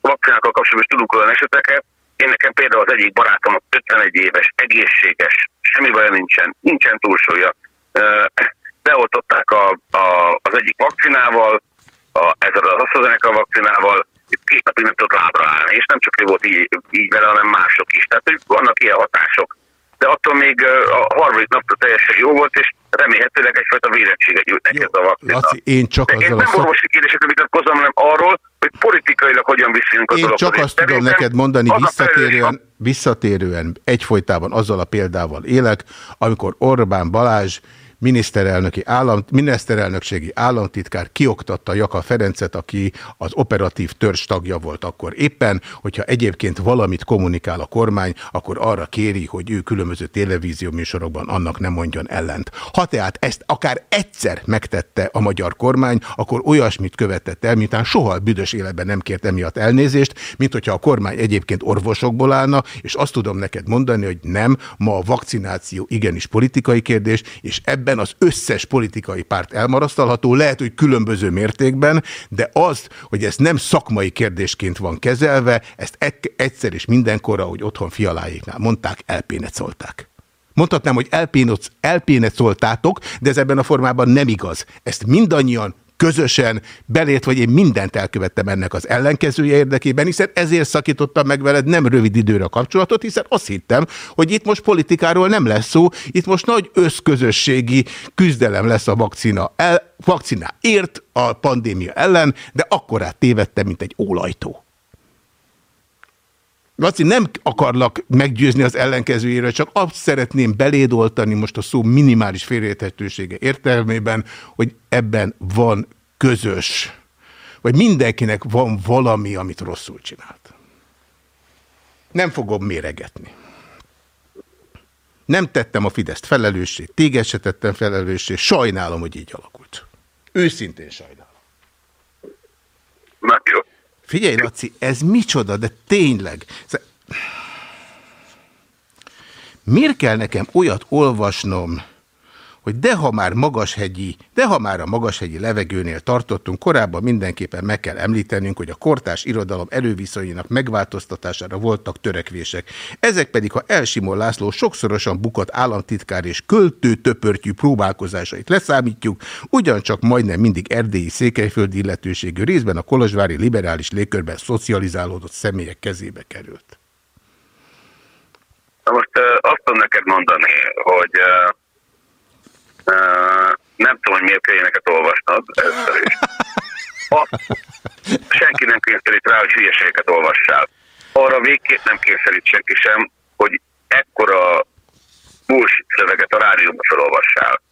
vakcinákkal kapcsolatban is tudunk olyan eseteket. Én nekem például az egyik barátom 51 éves, egészséges, semmi baj nincsen, nincsen túlsúlya. Beoltották a, a, az egyik vakcinával, a, ezzel az AstraZeneca vakcinával, két napig nem tudott lábra állni, és nem csak ő volt így, így vele, hanem mások is. Tehát hogy vannak ilyen hatások. De attól még a harmadik napra teljesen jó volt, és remélhetőleg egyfajta vérettséget jut neked a vakcina. Laci, én csak azzal én nem orvosi kérdésekről vitatkozom, hanem arról, hogy politikailag hogyan viszonyunk a Én csak azt tudom neked mondani visszatérően, visszatérően egyfolytában azzal a példával élek, amikor Orbán Balázs miniszterelnöki állam, miniszterelnökségi államtitkár kioktatta Jaka Ferencet, aki az operatív törzs tagja volt akkor éppen, hogyha egyébként valamit kommunikál a kormány, akkor arra kéri, hogy ő különböző televízió műsorokban annak nem mondjon ellent. Ha tehát ezt akár egyszer megtette a magyar kormány, akkor olyasmit követett el, mintán soha büdös életben nem kért emiatt elnézést, mint hogyha a kormány egyébként orvosokból állna, és azt tudom neked mondani, hogy nem, ma a vakcináció igenis politikai kérdés, és ebben ebben az összes politikai párt elmarasztalható, lehet, hogy különböző mértékben, de az, hogy ez nem szakmai kérdésként van kezelve, ezt egyszer és mindenkorra, hogy otthon fialáéknál mondták, elpénecolták. Mondhatnám, hogy elpénecoltátok, de ez ebben a formában nem igaz. Ezt mindannyian közösen, belét, vagy én mindent elkövettem ennek az ellenkezője érdekében, hiszen ezért szakítottam meg veled nem rövid időre a kapcsolatot, hiszen azt hittem, hogy itt most politikáról nem lesz szó, itt most nagy összközösségi küzdelem lesz a vakcina, el, vakcina ért a pandémia ellen, de akkorát tévedtem, mint egy ólajtó. Laci, nem akarlak meggyőzni az ellenkezőjéről, csak azt szeretném belédoltani most a szó minimális félreérthetősége értelmében, hogy ebben van közös, vagy mindenkinek van valami, amit rosszul csinált. Nem fogom méregetni. Nem tettem a Fideszt felelőssé, téged se tettem felelőssé, sajnálom, hogy így alakult. Őszintén sajnálom. Na jó. Figyelj, Laci, ez micsoda, de tényleg. Miért kell nekem olyat olvasnom, hogy de ha már magashegyi, de ha már a magashegyi levegőnél tartottunk, korábban mindenképpen meg kell említenünk, hogy a kortás irodalom előviszonyának megváltoztatására voltak törekvések. Ezek pedig, ha Elsimon László sokszorosan bukott államtitkár és költő töpörtyű próbálkozásait leszámítjuk, ugyancsak majdnem mindig erdélyi székelyföldi illetőségű részben a kolozsvári liberális légkörben szocializálódott személyek kezébe került. Most azt tudom neked mondani, hogy nem tudom, hogy miért kell éneket olvasnod. Ha, senki nem kényszerít rá, hogy hülyeségeket olvassál. Arra végképp nem kényszerít senki sem, hogy ekkora bullshit szöveget a rádióban felolvassál.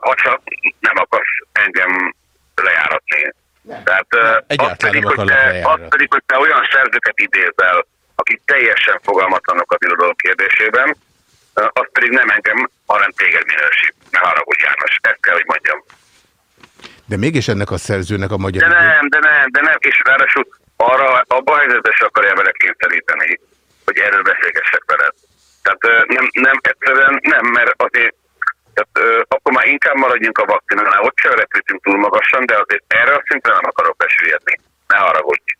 Ha csak nem akarsz engem lejáratni. Tehát azt pedig, hogy te, azt pedig, hogy te olyan szerzőket idézel, akik teljesen fogalmatlanok az irodalom kérdésében, az pedig nem engem, hanem téged minősít. Ne haragudj János, ezt kell, hogy mondjam. De mégis ennek a szerzőnek a magyar... De nem, de nem, de nem, és ráadásul arra, abban a helyzetben se akarja vele kényszeríteni, hogy erről beszélgessek veled. Tehát nem, nem, egyszerűen nem, mert azért tehát, akkor már inkább maradjunk a vakcinánál, ott sem repültünk túl magasan, de azért erre a szinten nem akarok besüllyedni. Ne haragudj.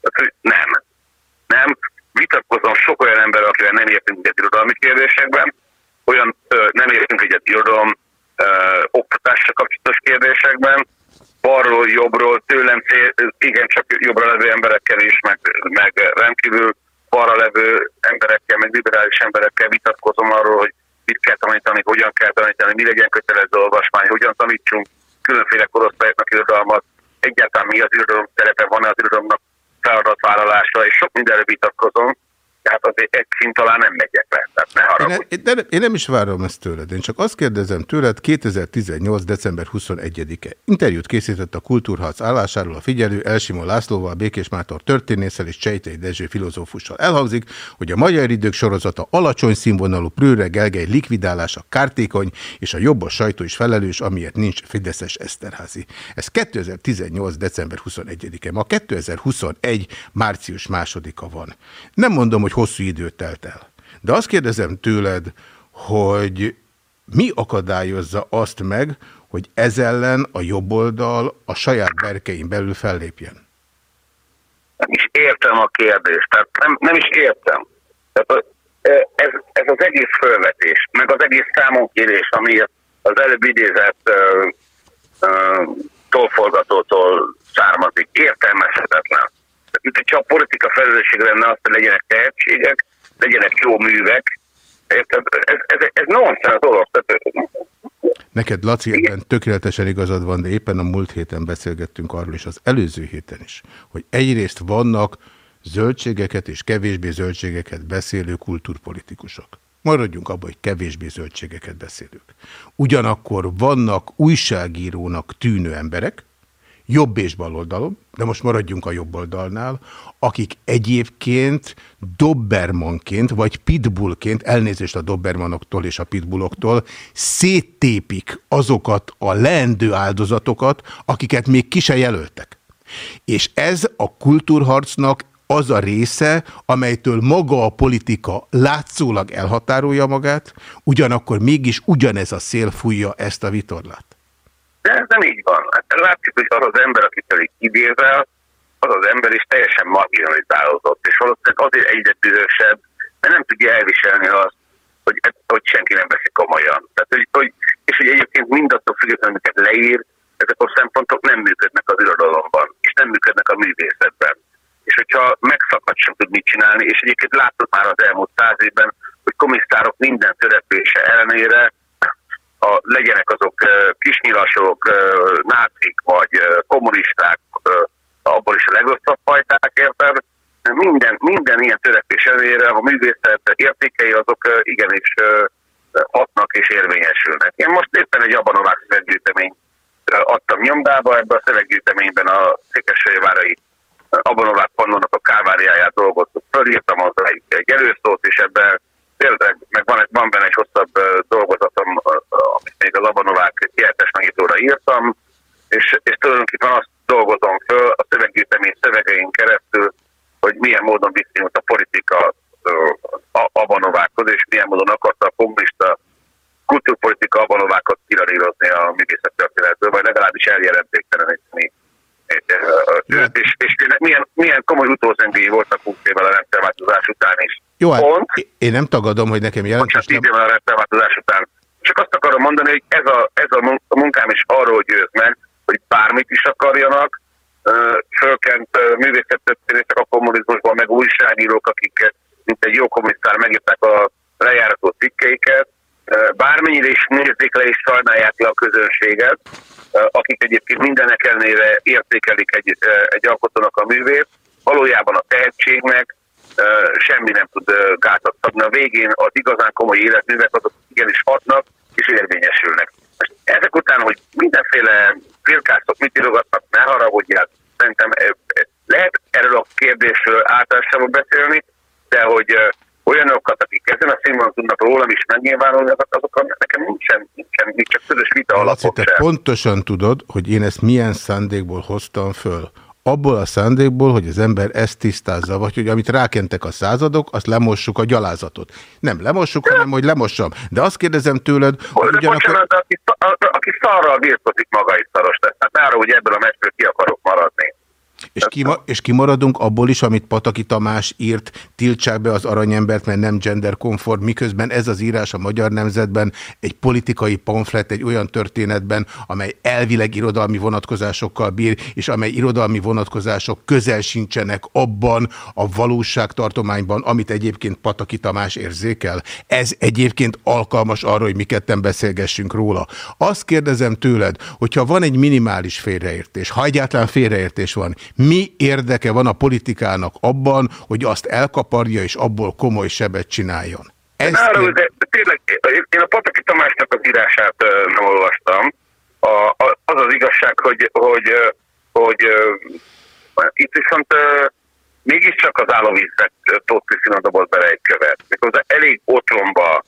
Tehát, nem. Nem, vitatkozom sok olyan ember, akivel nem értünk egyet irodalmi kérdésekben, irodalom ö, oktatással kapcsolatos kérdésekben, balról, jobbról, tőlem igen, csak jobbra levő emberekkel is, meg, meg rendkívül balra levő emberekkel, meg liberális emberekkel vitatkozom arról, hogy mit kell tanítani, hogyan kell tanítani, mi legyen kötelező olvasmány, hogyan tanítsunk különféle korosztályoknak irodalmat, egyáltalán mi az irodalom szerepe, van-e az irodalomnak feladatvállalásra, és sok mindenre vitatkozom, tehát azért egy szint talán nem megyek le, tehát ne haragudj. Én, nem is várom ezt tőled, én csak azt kérdezem tőled 2018. december 21-e. Interjút készített a Kultúrharc állásáról a figyelő Elsimó Lászlóval, Békés Mátor történésszel és Csejtei Dezső filozófussal. Elhangzik, hogy a Magyar Idők sorozata alacsony színvonalú Prőre Gelgely likvidálása kártékony, és a jobbos sajtó is felelős, amiért nincs Fideszes Eszterházi. Ez 2018. december 21-e. Ma 2021. március másodika van. Nem mondom, hogy hosszú időt telt el. De azt kérdezem tőled, hogy mi akadályozza azt meg, hogy ez ellen a jobb oldal a saját berkein belül fellépjen? Nem is értem a kérdést, tehát nem, nem is értem. Ez, ez az egész felvetés, meg az egész számonkérés, ami az előbb idézett uh, uh, tolforgatótól származik, értelmezhetetlen mint hogyha a politika felelősség lenne azt, hogy legyenek tehetségek, legyenek jó művek. Érted? Ez, ez, ez nonsens dolog. Neked, Laci, ebben tökéletesen igazad van, de éppen a múlt héten beszélgettünk arról, és az előző héten is, hogy egyrészt vannak zöldségeket és kevésbé zöldségeket beszélő kultúrpolitikusok. Maradjunk abban, hogy kevésbé zöldségeket beszélünk. Ugyanakkor vannak újságírónak tűnő emberek, jobb és bal oldalon, de most maradjunk a jobb oldalnál, akik egyébként Dobbermanként vagy Pitbullként, elnézést a Dobbermanoktól és a Pitbulloktól, széttépik azokat a leendő áldozatokat, akiket még ki se jelöltek. És ez a kultúrharcnak az a része, amelytől maga a politika látszólag elhatárolja magát, ugyanakkor mégis ugyanez a szél fújja ezt a vitorlát. De ez nem így van. Hát látszik, hogy az az ember, aki pedig idézel, az az ember is teljesen marginalizálódott, és valószínűleg azért egyre tüzősebb, mert nem tudja elviselni azt, hogy, hogy senki nem veszik komolyan. Tehát, hogy, hogy, és hogy egyébként mindattól függetlenül, amiket leír, ezek a szempontok nem működnek az irodalomban, és nem működnek a művészetben. És hogyha megszakad sem tud mit csinálni, és egyébként látott már az elmúlt száz évben, hogy komisszárok minden törekvése ellenére a, legyenek azok kisnyilasok, nácik vagy kommunisták, abból is a legrosszabb fajták, érted? Minden, minden ilyen törekvés ellenére a művészet értékei azok igenis hatnak és érvényesülnek. Én most éppen egy abbanolás szöveggyűjteményt adtam nyomdába, ebben a szöveggyűjteményben a Székesfehérvárai Abonovák Pannónak a káváriáját dolgoztuk. Fölírtam hozzá egy előszót, és ebben tényleg meg van, van benne egy hosszabb dolgozatom, amit még az Abonovák kiáltás megítóra írtam, és, és tulajdonképpen azt dolgozom föl a szöveggyűjtemény szövegeink keresztül, hogy milyen módon viszonyult a politika Abanovákhoz, és milyen módon akarta a kommunista kultúrpolitika Abanovákat kirarírozni a művészettörténetből, vagy legalábbis eljelentékteleníteni őt, és, és milyen, milyen komoly utózengéi voltak 20 évvel a rendszerváltozás után is. Jó, hát Pont, én nem tagadom, hogy nekem jelentős... Nem... évvel a rendszerváltozás után. Csak azt akarom mondani, hogy ez a, ez a munkám is arról győz meg, hogy bármit is akarjanak, fölkent művészettörténészek a kommunizmusban, meg újságírók, akik mint egy jó kommunistár megírták a lejárató cikkeiket, bármennyire is nézzék le és sajnálják le a közönséget, akik egyébként mindenek ellenére értékelik egy, egy alkotónak a művét, valójában a tehetségnek semmi nem tud gátat szabni. A végén az igazán komoly életművek azok igenis hatnak és érvényesülnek. Most ezek után, hogy mindenféle firkászok mit írogatnak, ne haragudják, szerintem lehet erről a kérdésről általában beszélni, de hogy olyanokat, akik ezen a színvonalon tudnak rólam is megnyilvánulni, azok nekem nincsen, nincsen, nincs csak közös vita alapok te pontosan tudod, hogy én ezt milyen szándékból hoztam föl. Abból a szándékból, hogy az ember ezt tisztázza, vagy hogy amit rákentek a századok, azt lemossuk a gyalázatot. Nem lemossuk, de. hanem hogy lemossam. De azt kérdezem tőled, hogy ugyanakkor... Bocsánat, aki, aki szarral birkozik maga is szaros lesz. Hát nára, hogy ebből a meccsből ki akarok maradni. És, kima, és kimaradunk abból is, amit Pataki Tamás írt, tiltsák be az aranyembert, mert nem genderkonform, miközben ez az írás a Magyar Nemzetben egy politikai pamflet, egy olyan történetben, amely elvileg irodalmi vonatkozásokkal bír, és amely irodalmi vonatkozások közel sincsenek abban a valóságtartományban, amit egyébként Pataki Tamás érzékel. Ez egyébként alkalmas arra, hogy mi ketten beszélgessünk róla. Azt kérdezem tőled, hogyha van egy minimális félreértés, ha egyáltalán félreértés van, mi érdeke van a politikának abban, hogy azt elkaparja és abból komoly sebet csináljon? Ezt Náról, de tényleg, én a Pataki Tamásnak az írását nem olvastam. A, a, az az igazság, hogy, hogy, hogy, hogy itt viszont mégiscsak az állóvíznek Tóth Krisztina dobolt bele egy követ. Méghozzá elég otromba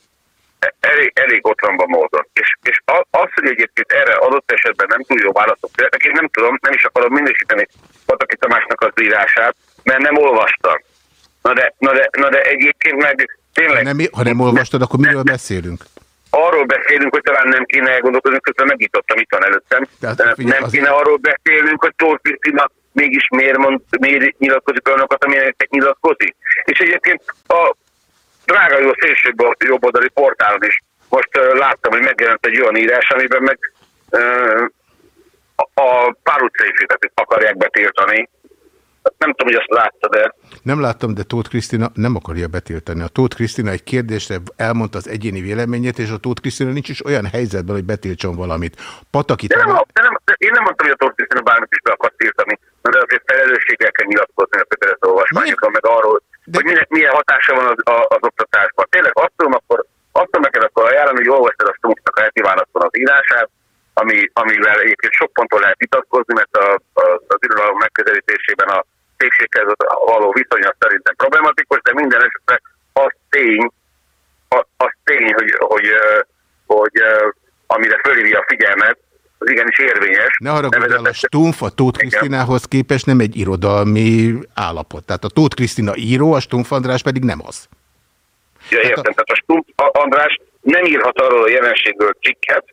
elég, elég otromba módon. És, és az, hogy egyébként erre adott esetben nem túl jó válaszok születnek, én nem tudom, nem is akarom minősíteni Pataki Tamásnak az írását, mert nem olvastam. Na de, na de, na de egyébként meg tényleg... Nem, ha nem olvastad, akkor miről beszélünk? Arról beszélünk, hogy talán nem kéne elgondolkozni, közben megítottam, itt van előttem. Tehát, figyelj, nem kéne arról beszélnünk, hogy Tóth Krisztina mégis miért, mond, miért nyilatkozik olyanokat, amilyeneket nyilatkozik. És egyébként a drága jó szélsőbb jobboldali portálon is most uh, láttam, hogy megjelent egy olyan írás, amiben meg uh, a pár utcai akarják betiltani. Nem tudom, hogy azt látta, de... Nem láttam, de Tóth Krisztina nem akarja betiltani. A Tóth Krisztina egy kérdésre elmondta az egyéni véleményét, és a Tóth Krisztina nincs is olyan helyzetben, hogy betiltson valamit. Pataki... De nem, nem, de én nem mondtam, hogy a Tóth Krisztina bármit is be akar tiltani, de azért felelősséggel kell nyilatkozni a kötelező olvasmányokra, meg arról, de... hogy milyen, milyen hatása van az, az oktatásban. Tényleg azt tudom, akkor, azt tudom neked akkor ajánlani, hogy olvastad a Stumpnak a heti az írását, ami, amivel egyébként sok ponton lehet vitatkozni, mert a, a, az irodalom megközelítésében a szépséghez való viszonya szerintem problematikus, de minden esetben az tény, az, az tény, hogy, hogy, hogy, hogy amire fölhívja a figyelmet, az igenis érvényes. Ne haragudj el, a Stumpf a Tóth Krisztinához képest nem egy irodalmi állapot. Tehát a Tóth Krisztina író, a Stumpf András pedig nem az. Ja, értem, tehát a Stumpf András nem írhat arról a jelenségről cikket,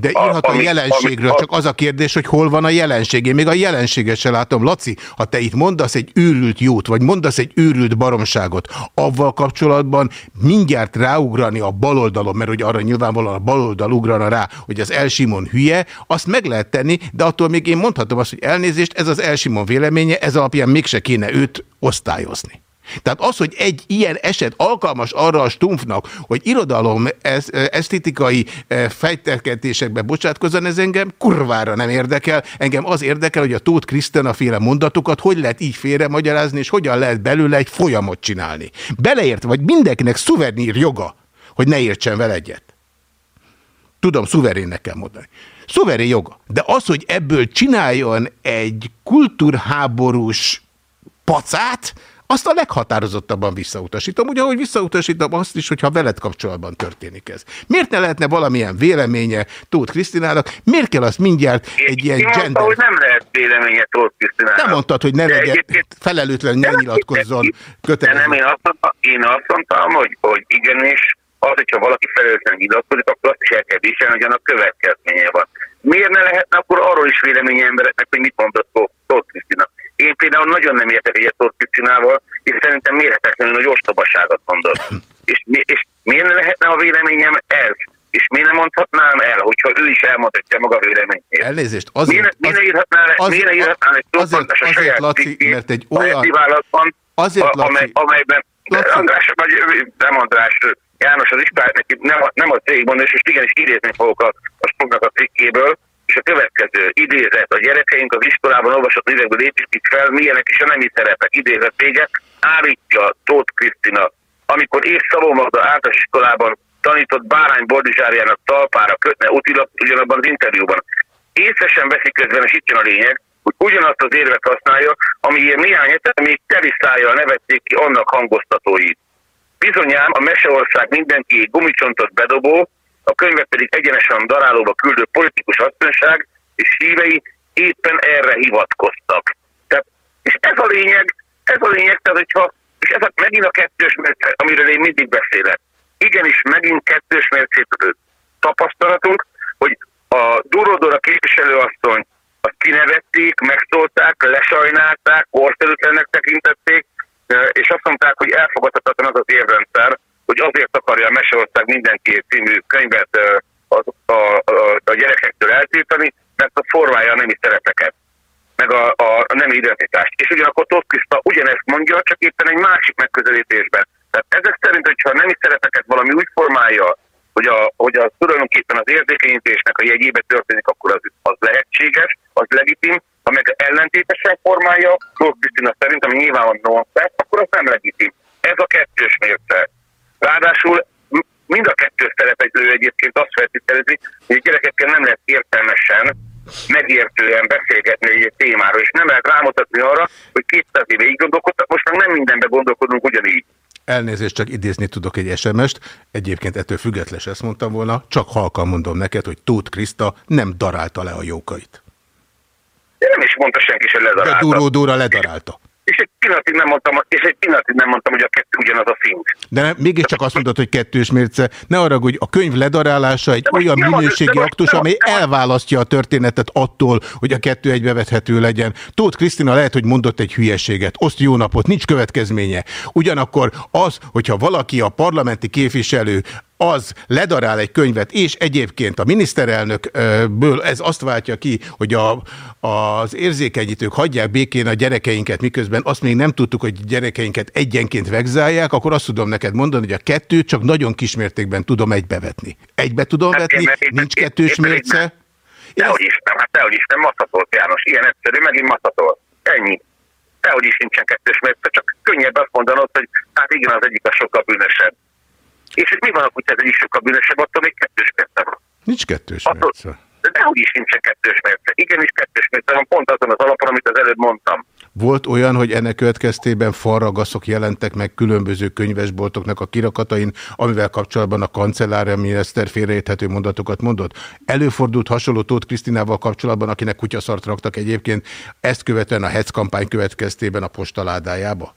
de írhat a, a jelenségről, csak az a kérdés, hogy hol van a jelenség. Én még a jelenséget se látom. Laci, ha te itt mondasz egy őrült jót, vagy mondasz egy őrült baromságot, avval kapcsolatban mindjárt ráugrani a baloldalon, mert hogy arra nyilvánvalóan a baloldal ugrana rá, hogy az Elsimon hülye, azt meg lehet tenni, de attól még én mondhatom azt, hogy elnézést, ez az Elsimon véleménye, ez alapján mégse kéne őt osztályozni. Tehát az, hogy egy ilyen eset alkalmas arra a stumfnak, hogy irodalom esztétikai fejtelkedésekbe bocsátkozzon, ez engem kurvára nem érdekel. Engem az érdekel, hogy a Tóth Krisztina féle mondatokat hogy lehet így félre magyarázni, és hogyan lehet belőle egy folyamot csinálni. Beleért, vagy mindenkinek szuvenír joga, hogy ne értsen vele egyet. Tudom, szuverénnek kell mondani. Szuverén joga. De az, hogy ebből csináljon egy kultúrháborús pacát, azt a leghatározottabban visszautasítom. Ugye, ahogy visszautasítom azt is, hogyha veled kapcsolatban történik ez. Miért ne lehetne valamilyen véleménye Tóth Krisztinának? Miért kell azt mindjárt egy ilyen gender... Mondta, hogy nem lehet véleménye Tóth Krisztinának. Nem mondtad, hogy ne legyen felelőtlen, ne nyilatkozzon kötelező. Nem, én azt mondtam, én azt mondtam hogy, hogy igenis, az, hogyha valaki felelőtlen nyilatkozik, akkor azt is el kell viselni, hogy annak következménye van. Miért ne lehetne akkor arról is véleménye embereknek, hogy mit mondott Tóth Krisztinak? Én például nagyon nem értek egyet Tóth Krisztinával, és szerintem mérhetetlenül hogy ostobaságot mondott. És, és miért ne lehetne a véleményem ez? És miért nem mondhatnám el, hogyha ő is elmondhatja maga véleményét? Elnézést, azért... Miért, miért írhatná le, azért, miért írhatná le azért, azért, azért, azért Laci, mert egy olyan... Válaszban, azért, Laci, amely, amelyben Laci. András, vagy nem András, János az iskolát nem, nem a cégban, és most igenis idézni fogok a, a Spognak a cikkéből, és a következő idézet, a gyerekeink az iskolában olvasott művekből építik fel, milyenek is a nemi szerepek idézet vége, állítja Tóth Krisztina, amikor és Szabó Magda általános iskolában tanított Bárány Boldizsárjának talpára kötne utilap ugyanabban az interjúban. Észesen veszik közben, és itt jön a lényeg, hogy ugyanazt az érvet használja, amiért néhány egyszer még teliszájjal nevették ki annak hangoztatóit. Bizonyám a Meseország mindenki gumicsontot bedobó, a könyvet pedig egyenesen darálóba küldő politikus asszonyság és hívei éppen erre hivatkoztak. Tehát, és ez a lényeg, ez a lényeg, tehát hogyha, és ez a, megint a kettős mérce, amiről én mindig beszélek. Igenis, megint kettős mércét tapasztalatunk, hogy a Durodora képviselőasszony azt kinevették, megszólták, lesajnálták, korszerűtlennek tekintették, és azt mondták, hogy elfogadhatatlan az az érrendszer, hogy azért akarja a Meseország mindenki című könyvet a, a, a, a gyerekektől eltiltani, mert a formája a nemi szerepeket, meg a, a, a nemi identitást. És ugyanakkor Tóth Kriszta ugyanezt mondja, csak éppen egy másik megközelítésben. Tehát ezek szerint, hogyha a nemi szerepeket valami úgy formálja, hogy, a, hogy az tulajdonképpen az érzékenyítésnek a jegyébe történik, akkor az, az lehetséges, az legitim, ha meg ellentétesen formálja, Tóth Krisztina szerint, ami nyilván nonsens, akkor az nem legitim. Ez a kettős mérce. Ráadásul mind a kettő szereplő egyébként azt feltételezi, hogy a gyerekekkel nem lehet értelmesen, megértően beszélgetni egy témáról, és nem lehet rámutatni arra, hogy 200 éve így gondolkodtak, most meg nem mindenben gondolkodunk ugyanígy. Elnézést, csak idézni tudok egy SMS-t. Egyébként ettől függetles ezt mondtam volna, csak halkan mondom neked, hogy Tóth Kriszta nem darálta le a jókait. De nem is mondta senki se ledarálta. De Duró Dóra ledarálta és egy pillanatig nem mondtam, és egy pillanatig nem mondtam, hogy a kettő ugyanaz a szint. De nem, mégiscsak azt mondod, hogy kettős mérce. Ne arra, hogy a könyv ledarálása egy olyan minőségi aktus, amely elválasztja a történetet attól, hogy a kettő egybevethető legyen. Tóth Krisztina lehet, hogy mondott egy hülyeséget. Oszt jó napot, nincs következménye. Ugyanakkor az, hogyha valaki a parlamenti képviselő az ledarál egy könyvet, és egyébként a miniszterelnökből ez azt váltja ki, hogy a, az érzékenyítők hagyják békén a gyerekeinket, miközben azt még nem tudtuk, hogy gyerekeinket egyenként vegzálják, akkor azt tudom neked mondani, hogy a kettőt csak nagyon kismértékben tudom egybevetni. Egybe tudom hát vetni, én, nincs én, kettős én, mérce. Dehogy is nem, hát dehogy is nem, maszatolt János, ilyen egyszerű, megint maszatolt. Ennyi. Dehogy is nincsen kettős mérce, csak könnyebb azt mondanod, hogy hát igen, az egyik a sokkal bűnösebb. És mi van, hogy ez egy sokkal bűnösebb, attól még kettős mérce van. Nincs kettős attól, mérce. De dehogy is nincsen kettős mérce. Igenis kettős mérce van, pont azon az alapon, amit az előbb mondtam. Volt olyan, hogy ennek következtében farragaszok jelentek meg különböző könyvesboltoknak a kirakatain, amivel kapcsolatban a kancellária miniszter félreérthető mondatokat mondott. Előfordult hasonló Tóth Krisztinával kapcsolatban, akinek kutyaszart raktak egyébként, ezt követően a HEC kampány következtében a postaládájába?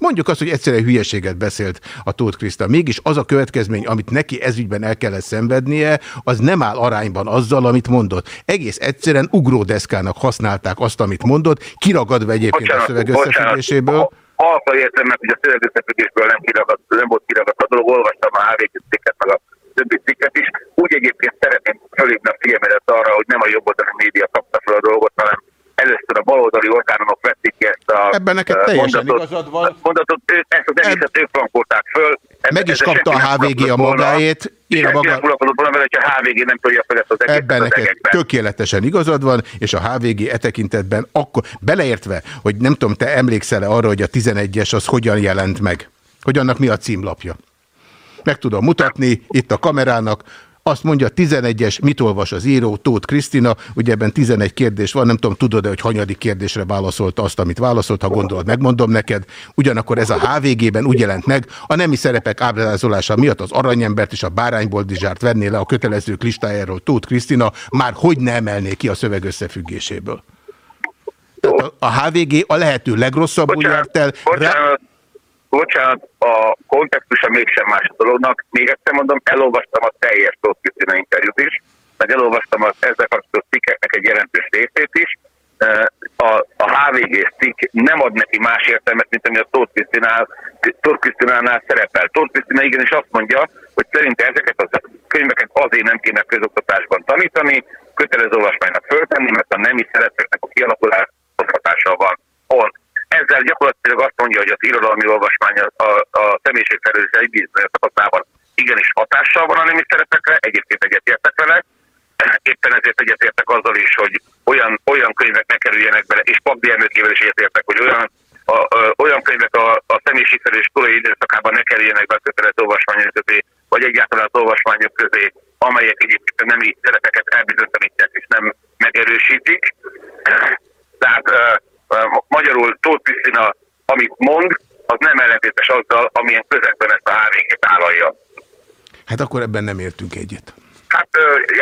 Mondjuk azt, hogy egyszerűen hülyeséget beszélt a Tóth Kriszta. Mégis az a következmény, amit neki ezügyben el kellett szenvednie, az nem áll arányban azzal, amit mondott. Egész egyszerűen ugródeszkának használták azt, amit mondott, kiragadva egyébként bocsánat, a szöveg összefüggéséből. Halka értem meg, hogy a szöveg összefüggésből nem, kiragad, nem volt kiragadva a dolog, olvastam a HVG cikket, meg a többi cikket is. Úgy egyébként szeretném fölépni a figyelmedet arra, hogy nem a jobb oldali média kapta fel a dolgot, hanem először a baloldali orgánumok vették ki ezt a Ebben neked teljesen mondatot, igazad van. mondatot ő, ezt az egészet ők frankolták föl. Meg is kapta a HVG a magáét. Én a maga... volna hogy a HVG nem tudja fel ezt az egészet Ebben neked tökéletesen igazad van, és a HVG e tekintetben akkor, beleértve, hogy nem tudom, te emlékszel -e arra, hogy a 11-es az hogyan jelent meg? Hogy annak mi a címlapja? Meg tudom mutatni, itt a kamerának, Azt mondja, 11-es, mit olvas az író, Tóth Krisztina, ugye ebben 11 kérdés van, nem tudom, tudod-e, hogy hanyadik kérdésre válaszolta azt, amit válaszolt, ha gondolod, megmondom neked. Ugyanakkor ez a HVG-ben úgy jelent meg, a nemi szerepek ábrázolása miatt az aranyembert és a bárányboldizsárt venné le a kötelezők listájáról Tóth Krisztina, már hogy ne emelné ki a szöveg összefüggéséből. Tehát a HVG a lehető legrosszabbul járt el. Bocsánat, bocsánat, a kontextusa mégsem más a dolognak. Még egyszer mondom, elolvastam a teljes Tóth interjút is, meg elolvastam az ezzel kapcsolatos cikkeknek egy jelentős részét is. A, a HVG cikk nem ad neki más értelmet, mint ami a Tóth Krisztinánál szerepel. Tóth Krisztina igenis azt mondja, hogy szerinte ezeket a könyveket azért nem kéne közoktatásban tanítani, kötelező olvasmánynak föltenni, mert a nemi szereteknek a kialakulás hatással van. Pont. Ezzel gyakorlatilag azt mondja, hogy az irodalmi olvasmány a, a, személyiségfelelős egy bizonyos szakaszában igenis hatással van a nemi szeretekre, egyébként egyetértek vele, éppen ezért egyetértek azzal is, hogy olyan, olyan könyvek ne kerüljenek bele, és Pabdi elnökével is egyetértek, hogy olyan, a, a, olyan könyvek a, a személyiségfelelős korai időszakában ne kerüljenek be a kötelező olvasmányok közé, vagy egyáltalán az olvasmányok közé, amelyek egyébként nem így szerepeket elbizonyítják és nem megerősítik. Tehát magyarul Tóth Krisztina, amit mond, az nem ellentétes azzal, amilyen közegben ezt a hvg állalja. Hát akkor ebben nem értünk egyet. Hát uh,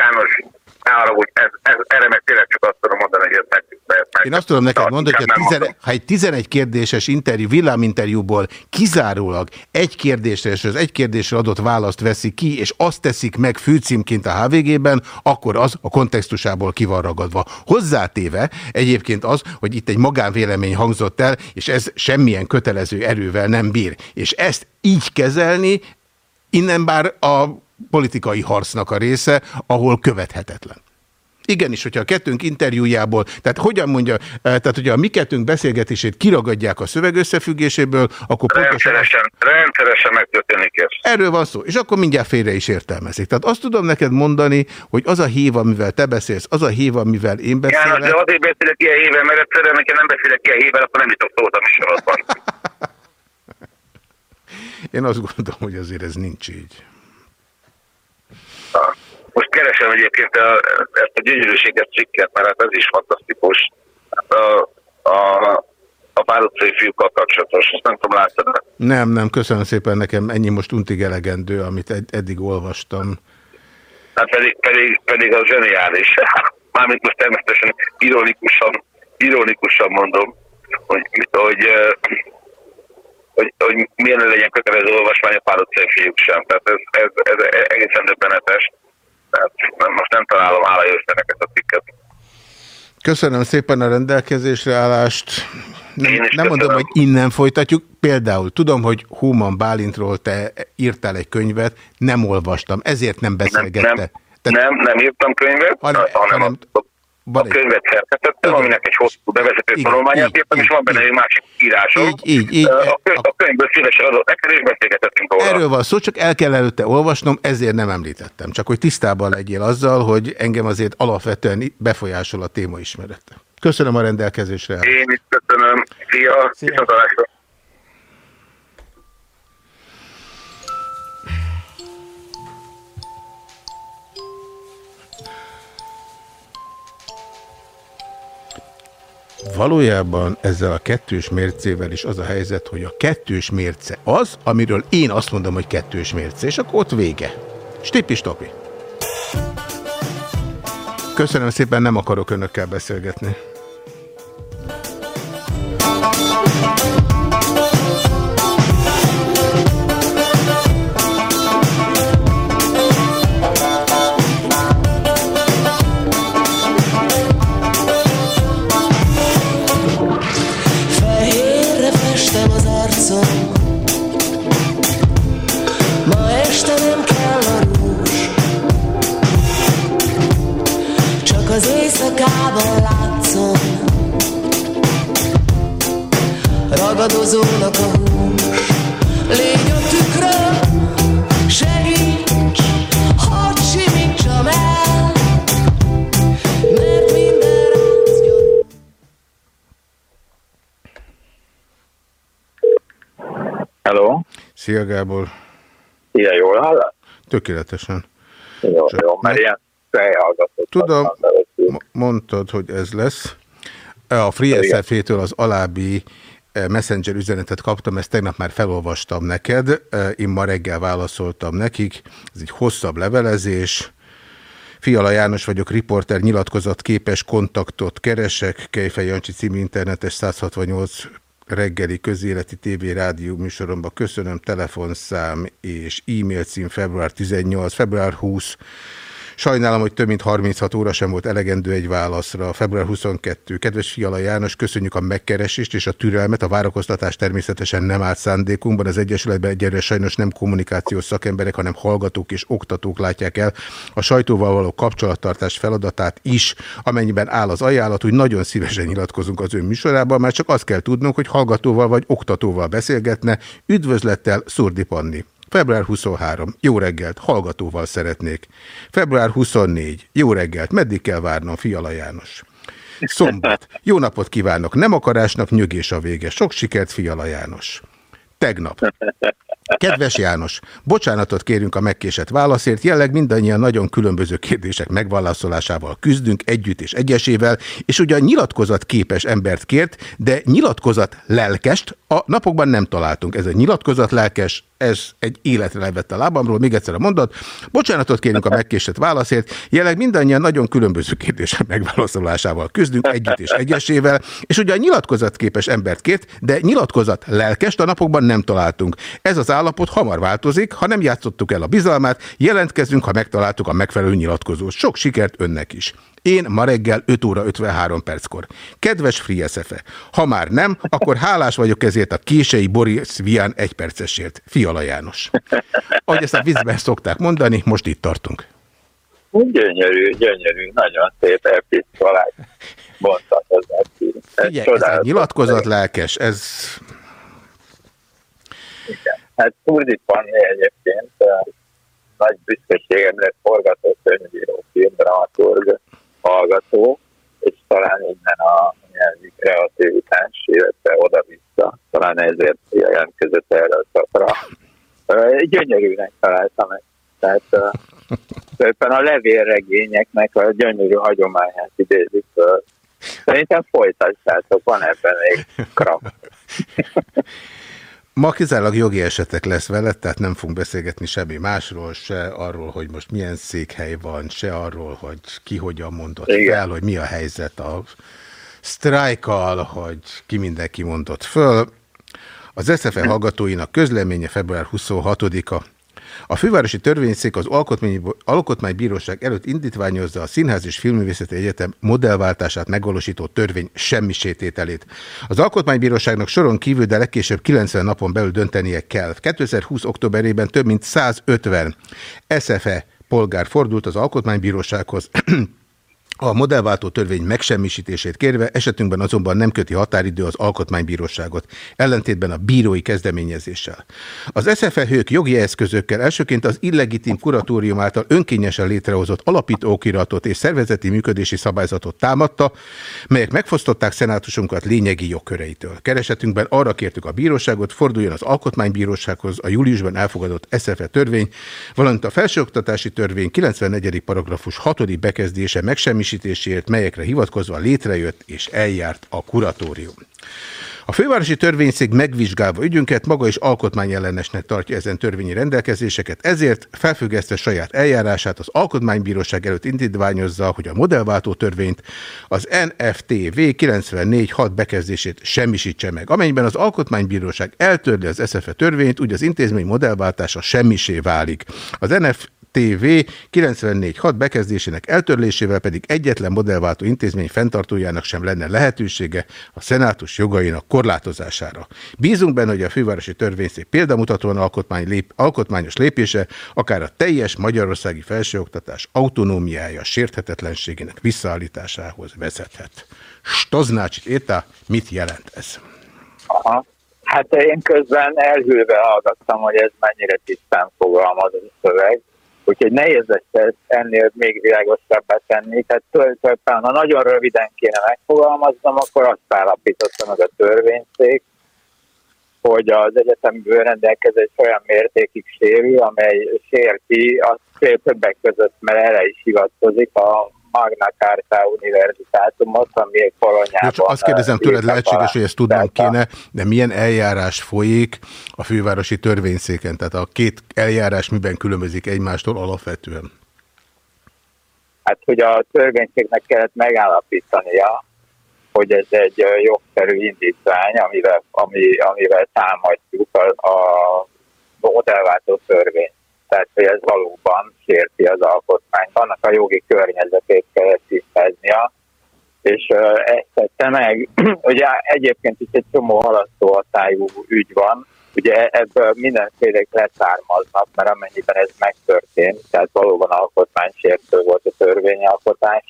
János, arra, hogy ez, ez, erre meg tényleg csak azt tudom mondani, hogy ez meg, meg, Én azt tudom neked mondani, hogy ha, tizen, ha egy 11 kérdéses interjú, villáminterjúból kizárólag egy kérdésre és az egy kérdésre adott választ veszi ki, és azt teszik meg főcímként a HVG-ben, akkor az a kontextusából ki van ragadva. Hozzátéve egyébként az, hogy itt egy magánvélemény hangzott el, és ez semmilyen kötelező erővel nem bír. És ezt így kezelni, innen bár a politikai harcnak a része, ahol követhetetlen. Igenis, hogyha a kettőnk interjújából, tehát hogyan mondja, eh, tehát hogyha a mi kettőnk beszélgetését kiragadják a szöveg összefüggéséből, akkor rendszeresen, pontosan... Rendszeresen megtörténik ez. Erről van szó, és akkor mindjárt félre is értelmezik. Tehát azt tudom neked mondani, hogy az a hív, amivel te beszélsz, az a hív, amivel én beszélek... Ja, de azért beszélek ilyen híven, mert egyszerűen nekem nem beszélek ilyen híven, akkor nem jutok szót a én azt gondolom, hogy azért ez nincs így. Keresem egyébként a, ezt a gyönyörűséget cikket, mert hát ez is fantasztikus. Hát a, a, a pár utcai fiúkkal kapcsolatos, ezt nem tudom látni. Nem, nem, köszönöm szépen nekem, ennyi most untig elegendő, amit ed eddig olvastam. Hát pedig, pedig, pedig az zseniális. Mármint most természetesen ironikusan, ironikusan mondom, hogy, hogy, hogy, hogy milyen legyen kötelező olvasmány a pár utcai fiúk sem. Tehát ez, ez, ez egészen döbbenetes. Nem, most nem találom hála ezt a cikket. Köszönöm szépen a rendelkezésre állást. Nem, nem mondom, hogy innen folytatjuk. Például tudom, hogy Human Bálintról te írtál egy könyvet, nem olvastam, ezért nem beszélgette. Nem, nem, nem, nem írtam könyvet, hanem, hanem a van a könyvet szerkesztettem, aminek egy hosszú bevezető tanulmányát írtam, és van benne egy másik írások. Így, így, így. A, könyv, a könyvből szívesen adott neked, és beszélgetettünk róla. Erről van szó, csak el kell előtte olvasnom, ezért nem említettem. Csak hogy tisztában legyél azzal, hogy engem azért alapvetően befolyásol a téma ismerete. Köszönöm a rendelkezésre. Én is köszönöm. Szia, Szia. Valójában ezzel a kettős mércével is az a helyzet, hogy a kettős mérce az, amiről én azt mondom, hogy kettős mérce, és akkor ott vége. Stippi-stopi. Köszönöm szépen, nem akarok önökkel beszélgetni. Ragadozónak a hús Légy a tükröm Segíts Hadd simítsam el Mert minden rácjon Hello! Szia Gábor! Ilyen jól hallás? Tökéletesen. Jó, jó, mert ilyen fejhallgatott. Tudom, mondtad, hogy ez lesz. A FreeSF-től az alábbi messenger üzenetet kaptam, ezt tegnap már felolvastam neked, eh, én ma reggel válaszoltam nekik, ez egy hosszabb levelezés, Fiala János vagyok, riporter, nyilatkozat képes kontaktot keresek, Kejfej Jancsi című internetes 168 reggeli közéleti TV rádió műsoromban. Köszönöm telefonszám és e-mail cím február 18, február 20, Sajnálom, hogy több mint 36 óra sem volt elegendő egy válaszra. Február 22. Kedves Fiala János, köszönjük a megkeresést és a türelmet. A várakoztatás természetesen nem állt szándékunkban. Az Egyesületben egyre sajnos nem kommunikációs szakemberek, hanem hallgatók és oktatók látják el a sajtóval való kapcsolattartás feladatát is, amennyiben áll az ajánlat, hogy nagyon szívesen nyilatkozunk az ön műsorában, már csak azt kell tudnunk, hogy hallgatóval vagy oktatóval beszélgetne. Üdvözlettel, Szurdi Panni. Február 23. Jó reggelt, hallgatóval szeretnék. Február 24. Jó reggelt, meddig kell várnom, Fiala János. Szombat. Jó napot kívánok, nem akarásnak nyögés a vége. Sok sikert, Fiala János. Tegnap. Kedves János, bocsánatot kérünk a megkésett válaszért, jelleg mindannyian nagyon különböző kérdések megválaszolásával küzdünk együtt és egyesével, és ugyan nyilatkozat képes embert kért, de nyilatkozat lelkest a napokban nem találtunk. Ez a nyilatkozat lelkes, ez egy életre levett a lábamról, még egyszer a mondat. Bocsánatot kérünk a megkésett válaszért, jelenleg mindannyian nagyon különböző kérdések megválaszolásával küzdünk együtt és egyesével, és ugye a nyilatkozatképes embert kért, de nyilatkozat lelkest a napokban nem találtunk. Ez az állapot hamar változik, ha nem játszottuk el a bizalmát, jelentkezünk, ha megtaláltuk a megfelelő nyilatkozót. Sok sikert önnek is. Én ma reggel 5 óra 53 perckor. Kedves Frieszefe, ha már nem, akkor hálás vagyok ezért a kései Boris Vian egypercesért. Fiala János. Ahogy ezt a vízben szokták mondani, most itt tartunk. Gyönyörű, gyönyörű, nagyon szép epistolát mondtak az Figyelj, ez egy nyilatkozat lelkes, ez... Igen. Hát Szurdi Panni egyébként nagy büszkeségemre forgatott öngyíró film, dramaturg, hallgató, és talán innen a nyelvi kreativitás, illetve oda-vissza, talán ezért jelentkezett erre a szakra. Gyönyörűnek találtam ezt. Tehát éppen a levélregényeknek a gyönyörű hagyományát idézik föl. Szerintem folytassátok, van ebben egy kram. Ma kizárólag jogi esetek lesz vele, tehát nem fogunk beszélgetni semmi másról, se arról, hogy most milyen székhely van, se arról, hogy ki hogyan mondott Igen. fel, hogy mi a helyzet a sztrájkal, hogy ki mindenki mondott föl. Az SZFE hallgatóinak közleménye február 26-a. A fővárosi törvényszék az Alkotmánybíróság előtt indítványozza a Színház és Filmművészeti Egyetem modellváltását megvalósító törvény semmisétételét. Az Alkotmánybíróságnak soron kívül, de legkésőbb 90 napon belül döntenie kell. 2020. októberében több mint 150 SFE polgár fordult az Alkotmánybírósághoz a modellváltó törvény megsemmisítését kérve, esetünkben azonban nem köti határidő az alkotmánybíróságot, ellentétben a bírói kezdeményezéssel. Az SFE hők jogi eszközökkel elsőként az illegitim kuratórium által önkényesen létrehozott alapítókiratot és szervezeti működési szabályzatot támadta, melyek megfosztották szenátusunkat lényegi jogköreitől. Keresetünkben arra kértük a bíróságot, forduljon az alkotmánybírósághoz a júliusban elfogadott SFE törvény, valamint a felsőoktatási törvény 94. paragrafus 6. bekezdése megsemmisítését megerősítéséért, melyekre hivatkozva létrejött és eljárt a kuratórium. A fővárosi törvényszék megvizsgálva ügyünket maga is alkotmányellenesnek tartja ezen törvényi rendelkezéseket, ezért felfüggesztve saját eljárását az Alkotmánybíróság előtt indítványozza, hogy a modellváltó törvényt az NFTV 94.6 bekezdését semmisítse meg. Amennyiben az Alkotmánybíróság eltörli az SZFE törvényt, úgy az intézmény modellváltása semmisé válik. Az NF TV 94.6 bekezdésének eltörlésével pedig egyetlen modellváltó intézmény fenntartójának sem lenne lehetősége a szenátus jogainak korlátozására. Bízunk benne, hogy a fővárosi törvényszék példamutatóan alkotmány lép, alkotmányos lépése akár a teljes magyarországi felsőoktatás autonómiája sérthetetlenségének visszaállításához vezethet. Stoznács Éta, mit jelent ez? Aha. Hát én közben elhűlve hallgattam, hogy ez mennyire tisztán fogalmaz a szöveg, Úgyhogy nehéz ezt ennél még világosabbá tenni. Tehát tulajdonképpen, ha nagyon röviden kéne megfogalmaznom, akkor azt állapította meg a törvényszék, hogy az egyetemből rendelkezés olyan mértékig sérül, amely sérti, az többek között, mert erre is hivatkozik a Magna Carta Universitátumot, ami kolonyában... Csak azt kérdezem tőled, lehetséges, hogy ezt tudnunk kéne, de milyen eljárás folyik a fővárosi törvényszéken? Tehát a két eljárás miben különbözik egymástól alapvetően? Hát, hogy a törvényszéknek kellett megállapítania, hogy ez egy jogszerű indítvány, amivel, ami, amivel támadjuk a, a modellváltó törvényt tehát hogy ez valóban sérti az alkotmányt. Annak a jogi környezetét kell tisztáznia, és ezt tette meg. Ugye egyébként itt egy csomó halasztó hatályú ügy van, ugye ebből mindenféle leszármaznak, mert amennyiben ez megtörtént, tehát valóban alkotmánysértő volt a törvényalkotás,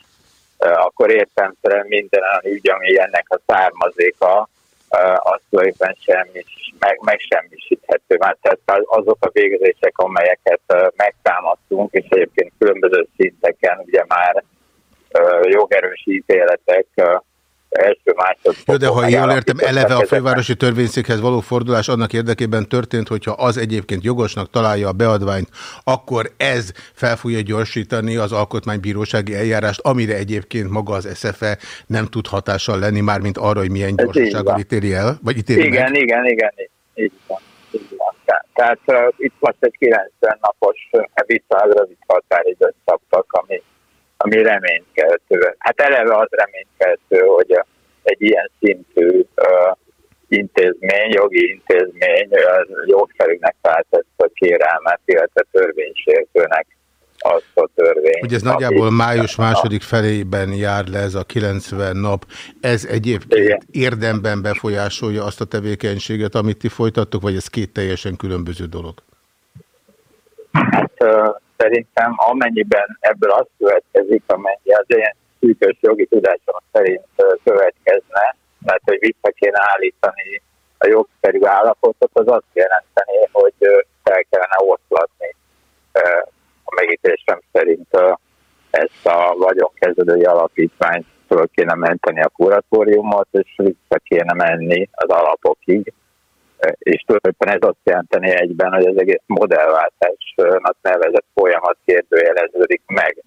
akkor értelmszerűen minden olyan ügy, ami ennek a származéka, az tulajdonképpen semmi, meg, megsemmisíthető. Már tehát azok a végzések, amelyeket megtámadtunk, és egyébként különböző szinteken ugye már jogerős ítéletek első másodfokon. Jó, de ha jól értem, eleve a fővárosi törvényszékhez való fordulás annak érdekében történt, hogyha az egyébként jogosnak találja a beadványt, akkor ez fel fogja gyorsítani az alkotmánybírósági eljárást, amire egyébként maga az SZFE nem tud hatással lenni, mármint arra, hogy milyen gyorsasággal ítéli el, vagy ítéli Igen, meg. igen, igen, így van. Így van. Tehát uh, itt most egy 90 napos uh, viszonylag rövid határidőt szabtak, ami ami reménykeltő. Hát eleve az reménykeltő, hogy egy ilyen szintű uh, intézmény, jogi intézmény az jogszerűnek váltett a kérelmet, illetve törvénysértőnek azt a törvény. Ugye ez nagyjából május második felében jár le ez a 90 nap. Ez egyébként Igen. érdemben befolyásolja azt a tevékenységet, amit ti folytattok, vagy ez két teljesen különböző dolog? Hát szerintem amennyiben ebből az következik, amennyi az ilyen szűkös jogi tudásom szerint következne, mert hogy vissza kéne állítani a jogszerű állapotot, az azt jelenteni, hogy fel kellene oszlatni a megítélésem szerint ezt a vagyonkezelői alapítványt föl kéne menteni a kuratóriumot, és vissza kéne menni az alapokig, és tulajdonképpen ez azt jelenteni egyben, hogy az egész modellváltásnak nevezett folyamat kérdőjeleződik meg.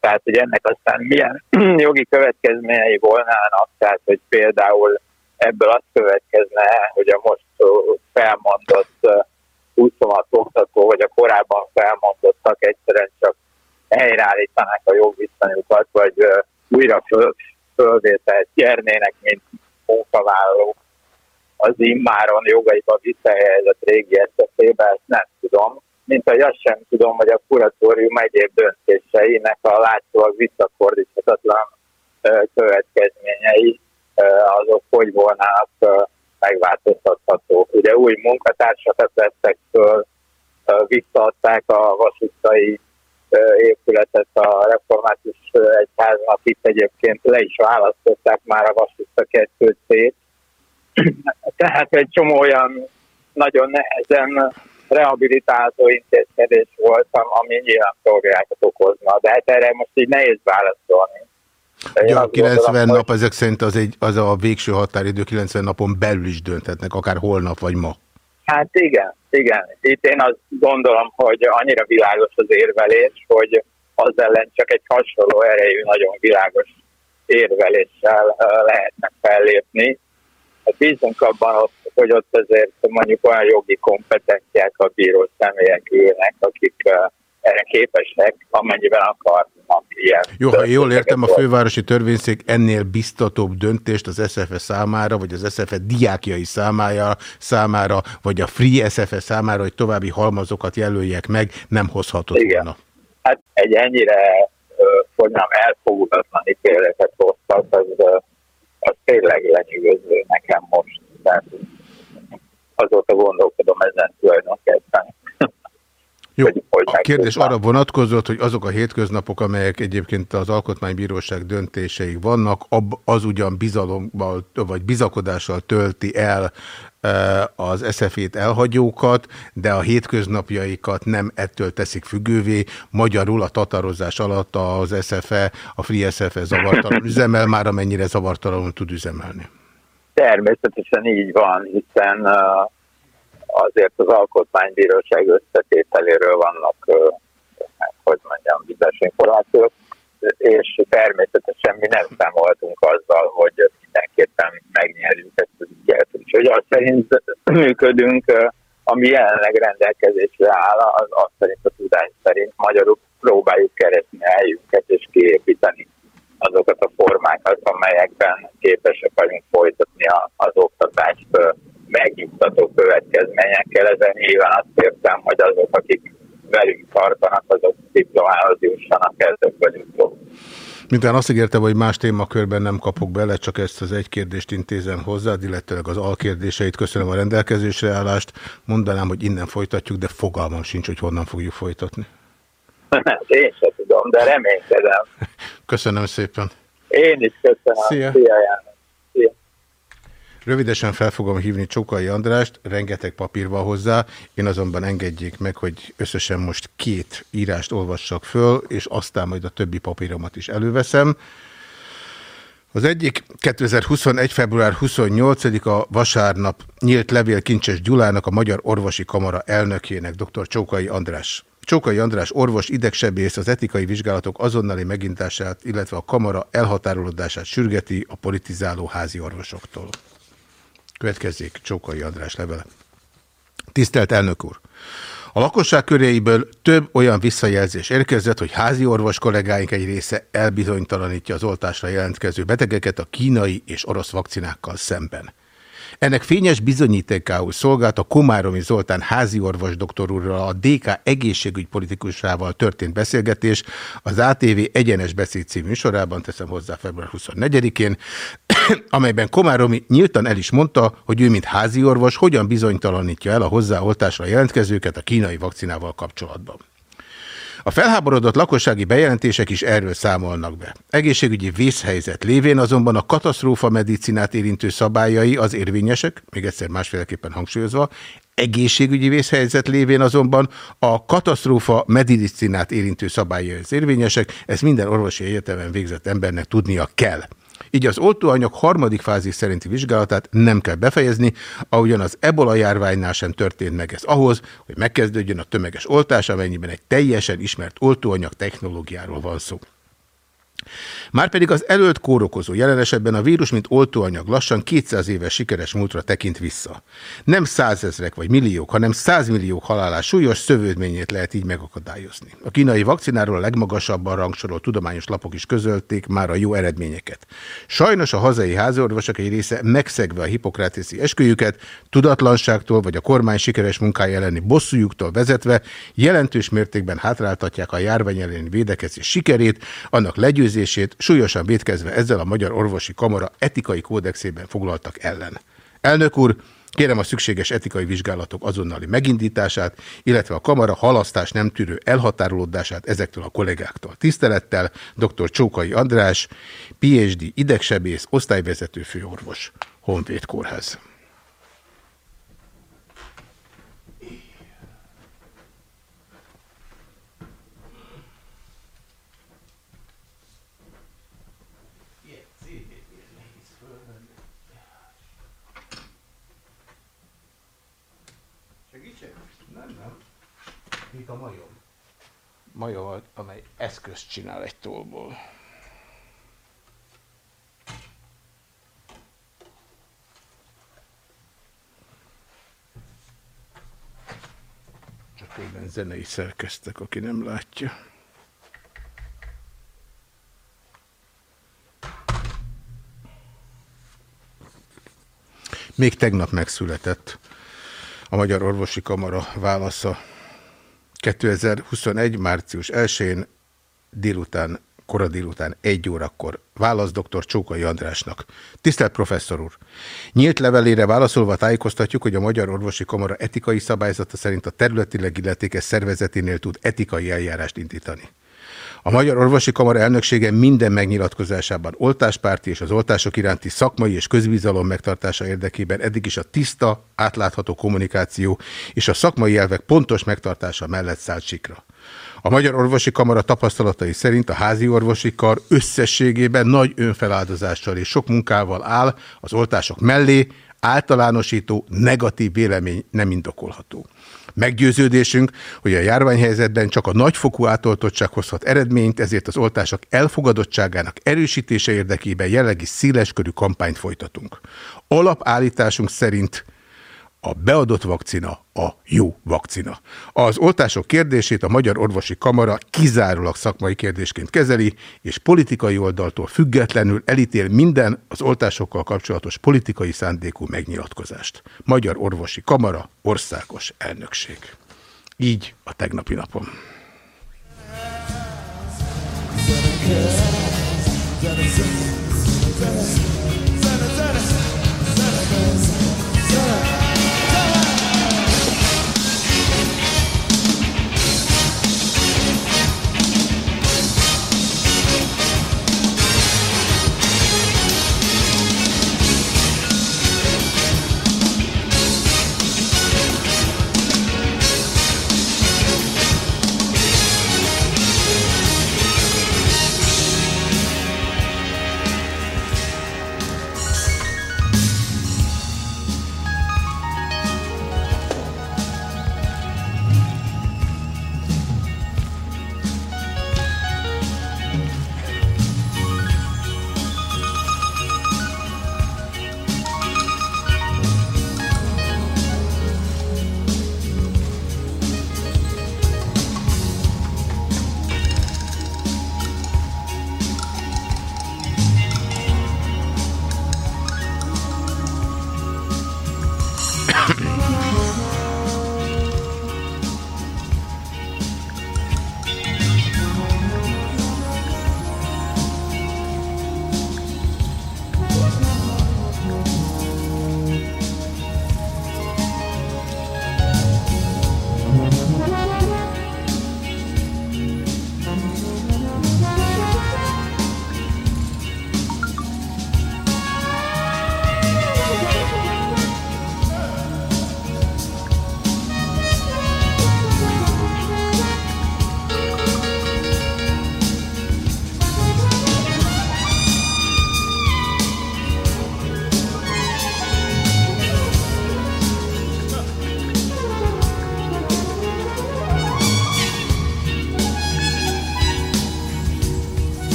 Tehát, hogy ennek aztán milyen jogi következményei volnának, tehát, hogy például ebből az következne, hogy a most felmondott 26 oktató, vagy a korábban felmondottak egyszerűen csak helyreállítanák a jogviszonyukat, vagy újra föl, fölvételt nyernének, mint munkavállalók az immáron jogaiba visszahelyezett régi eszefébe, ezt nem tudom. Mint hogy azt sem tudom, hogy a kuratórium egyéb döntéseinek a látszólag visszafordíthatatlan következményei azok hogy volnának megváltoztathatók. Ugye új munkatársakat vettek föl, visszaadták a vasutcai épületet a református egyháznak, itt egyébként le is választották már a vasutta kettőt szét, tehát egy csomó olyan nagyon nehezen rehabilitáló intézkedés volt, ami nyilván problémákat okozna, de hát erre most így nehéz válaszolni. Ja, 90 gondolom, nap hogy... ezek szerint az, egy, az a végső határidő 90 napon belül is dönthetnek, akár holnap vagy ma. Hát igen, igen. Itt én azt gondolom, hogy annyira világos az érvelés, hogy az ellen csak egy hasonló erejű, nagyon világos érveléssel lehetnek fellépni, Hát bízunk abban, hogy ott azért mondjuk olyan jogi kompetenciák a bíró személyek ülnek, akik erre képesek, amennyiben akarnak ilyen. Jó, ha jól értem, a fővárosi törvényszék ennél biztatóbb döntést az SFE számára, vagy az SFE diákjai számára, számára, vagy a Free SFE számára, hogy további halmazokat jelöljek meg, nem hozhatott Igen. volna. Hát egy ennyire, hogy nem elfogulatlan ítéletet hoztak, az az tényleg lenyűgöző nekem most. Tehát azóta gondolkodom ezen tulajdonképpen. Jó, a kérdés arra vonatkozott, hogy azok a hétköznapok, amelyek egyébként az Alkotmánybíróság döntései vannak, az ugyan bizalommal vagy bizakodással tölti el e, az SZF-ét elhagyókat, de a hétköznapjaikat nem ettől teszik függővé. Magyarul a tatarozás alatt az SZF-e, a Free SZF-e zavartalan üzemel, már amennyire zavartalanul tud üzemelni. Természetesen így van, hiszen uh azért az alkotmánybíróság összetételéről vannak, hát, hogy mondjam, bizonyos információk, és természetesen mi nem számoltunk azzal, hogy mindenképpen megnyerjük ezt az ügyet. Úgyhogy azt szerint működünk, ami jelenleg rendelkezésre áll, az azt szerint a tudás szerint magyarul próbáljuk keresni helyünket és kiépíteni azokat a formákat, amelyekben képesek vagyunk folytatni az oktatást megnyugtató következményekkel. Ezen nyilván azt értem, hogy azok, akik velünk tartanak, azok diplomához jussanak, ezek vagyunk Miután azt ígértem, hogy más témakörben nem kapok bele, csak ezt az egy kérdést intézem hozzá, illetőleg az alkérdéseit. Köszönöm a rendelkezésre állást. Mondanám, hogy innen folytatjuk, de fogalmam sincs, hogy honnan fogjuk folytatni. Én sem tudom, de reménykedem. Köszönöm szépen. Én is köszönöm. Szia. Szia, Szia. Rövidesen fel fogom hívni Csokai Andrást, rengeteg papír van hozzá, én azonban engedjék meg, hogy összesen most két írást olvassak föl, és aztán majd a többi papíromat is előveszem. Az egyik 2021. február 28-a vasárnap nyílt levél Kincses Gyulának, a Magyar Orvosi Kamara elnökének, dr. Csókai András. Csókai András orvos idegsebész az etikai vizsgálatok azonnali megintását, illetve a kamara elhatárolódását sürgeti a politizáló házi orvosoktól. Következzék Csókai András levele. Tisztelt elnök úr! A lakosság köréiből több olyan visszajelzés érkezett, hogy házi orvos kollégáink egy része elbizonytalanítja az oltásra jelentkező betegeket a kínai és orosz vakcinákkal szemben. Ennek fényes bizonyítékául szolgált a Komáromi Zoltán háziorvos doktor úrral a DK egészségügypolitikusával történt beszélgetés az ATV Egyenes Beszéd című sorában, teszem hozzá február 24-én, amelyben Komáromi nyíltan el is mondta, hogy ő, mint háziorvos, hogyan bizonytalanítja el a hozzáoltásra jelentkezőket a kínai vakcinával kapcsolatban. A felháborodott lakossági bejelentések is erről számolnak be. Egészségügyi vészhelyzet lévén azonban a katasztrófa medicinát érintő szabályai az érvényesek, még egyszer másféleképpen hangsúlyozva, egészségügyi vészhelyzet lévén azonban a katasztrófa medicinát érintő szabályai az érvényesek, ezt minden orvosi egyetemen végzett embernek tudnia kell. Így az oltóanyag harmadik fázis szerinti vizsgálatát nem kell befejezni, ahogyan az ebola járványnál sem történt meg ez ahhoz, hogy megkezdődjön a tömeges oltás, amennyiben egy teljesen ismert oltóanyag technológiáról van szó. Márpedig az előtt kórokozó jelen esetben a vírus, mint oltóanyag lassan 200 éves sikeres múltra tekint vissza. Nem százezrek vagy milliók, hanem százmilliók halálás súlyos szövődményét lehet így megakadályozni. A kínai vakcináról a legmagasabban rangsorolt tudományos lapok is közölték már a jó eredményeket. Sajnos a hazai házorvosok egy része megszegve a hipokrátészi esküjüket, tudatlanságtól vagy a kormány sikeres munkája elleni bosszújuktól vezetve jelentős mértékben hátráltatják a járvány elleni védekezés sikerét, annak legyőzését, súlyosan védkezve ezzel a Magyar Orvosi Kamara etikai kódexében foglaltak ellen. Elnök úr, Kérem a szükséges etikai vizsgálatok azonnali megindítását, illetve a kamara halasztás nem tűrő elhatárolódását ezektől a kollégáktól. Tisztelettel dr. Csókai András, PhD idegsebész, osztályvezető főorvos, Honvéd Kórház. a majom. Majom, amely eszközt csinál egy tollból. Csak éppen zenei szerkeztek, aki nem látja. Még tegnap megszületett a Magyar Orvosi Kamara válasza 2021. március 1-én délután, kora délután egy órakor válasz dr. Csókai Andrásnak. Tisztelt professzor úr! Nyílt levelére válaszolva tájékoztatjuk, hogy a Magyar Orvosi Kamara etikai szabályzata szerint a területileg illetékes szervezeténél tud etikai eljárást indítani. A Magyar Orvosi Kamara elnöksége minden megnyilatkozásában oltáspárti és az oltások iránti szakmai és közbizalom megtartása érdekében eddig is a tiszta, átlátható kommunikáció és a szakmai elvek pontos megtartása mellett szállt sikra. A Magyar Orvosi Kamara tapasztalatai szerint a házi orvosi kar összességében nagy önfeláldozással és sok munkával áll az oltások mellé, általánosító, negatív vélemény nem indokolható. Meggyőződésünk, hogy a járványhelyzetben csak a nagyfokú átoltottság hozhat eredményt, ezért az oltások elfogadottságának erősítése érdekében jellegi széleskörű kampányt folytatunk. Alapállításunk szerint a beadott vakcina a jó vakcina. Az oltások kérdését a Magyar Orvosi Kamara kizárólag szakmai kérdésként kezeli, és politikai oldaltól függetlenül elítél minden az oltásokkal kapcsolatos politikai szándékú megnyilatkozást. Magyar Orvosi Kamara, országos elnökség. Így a tegnapi napon. kap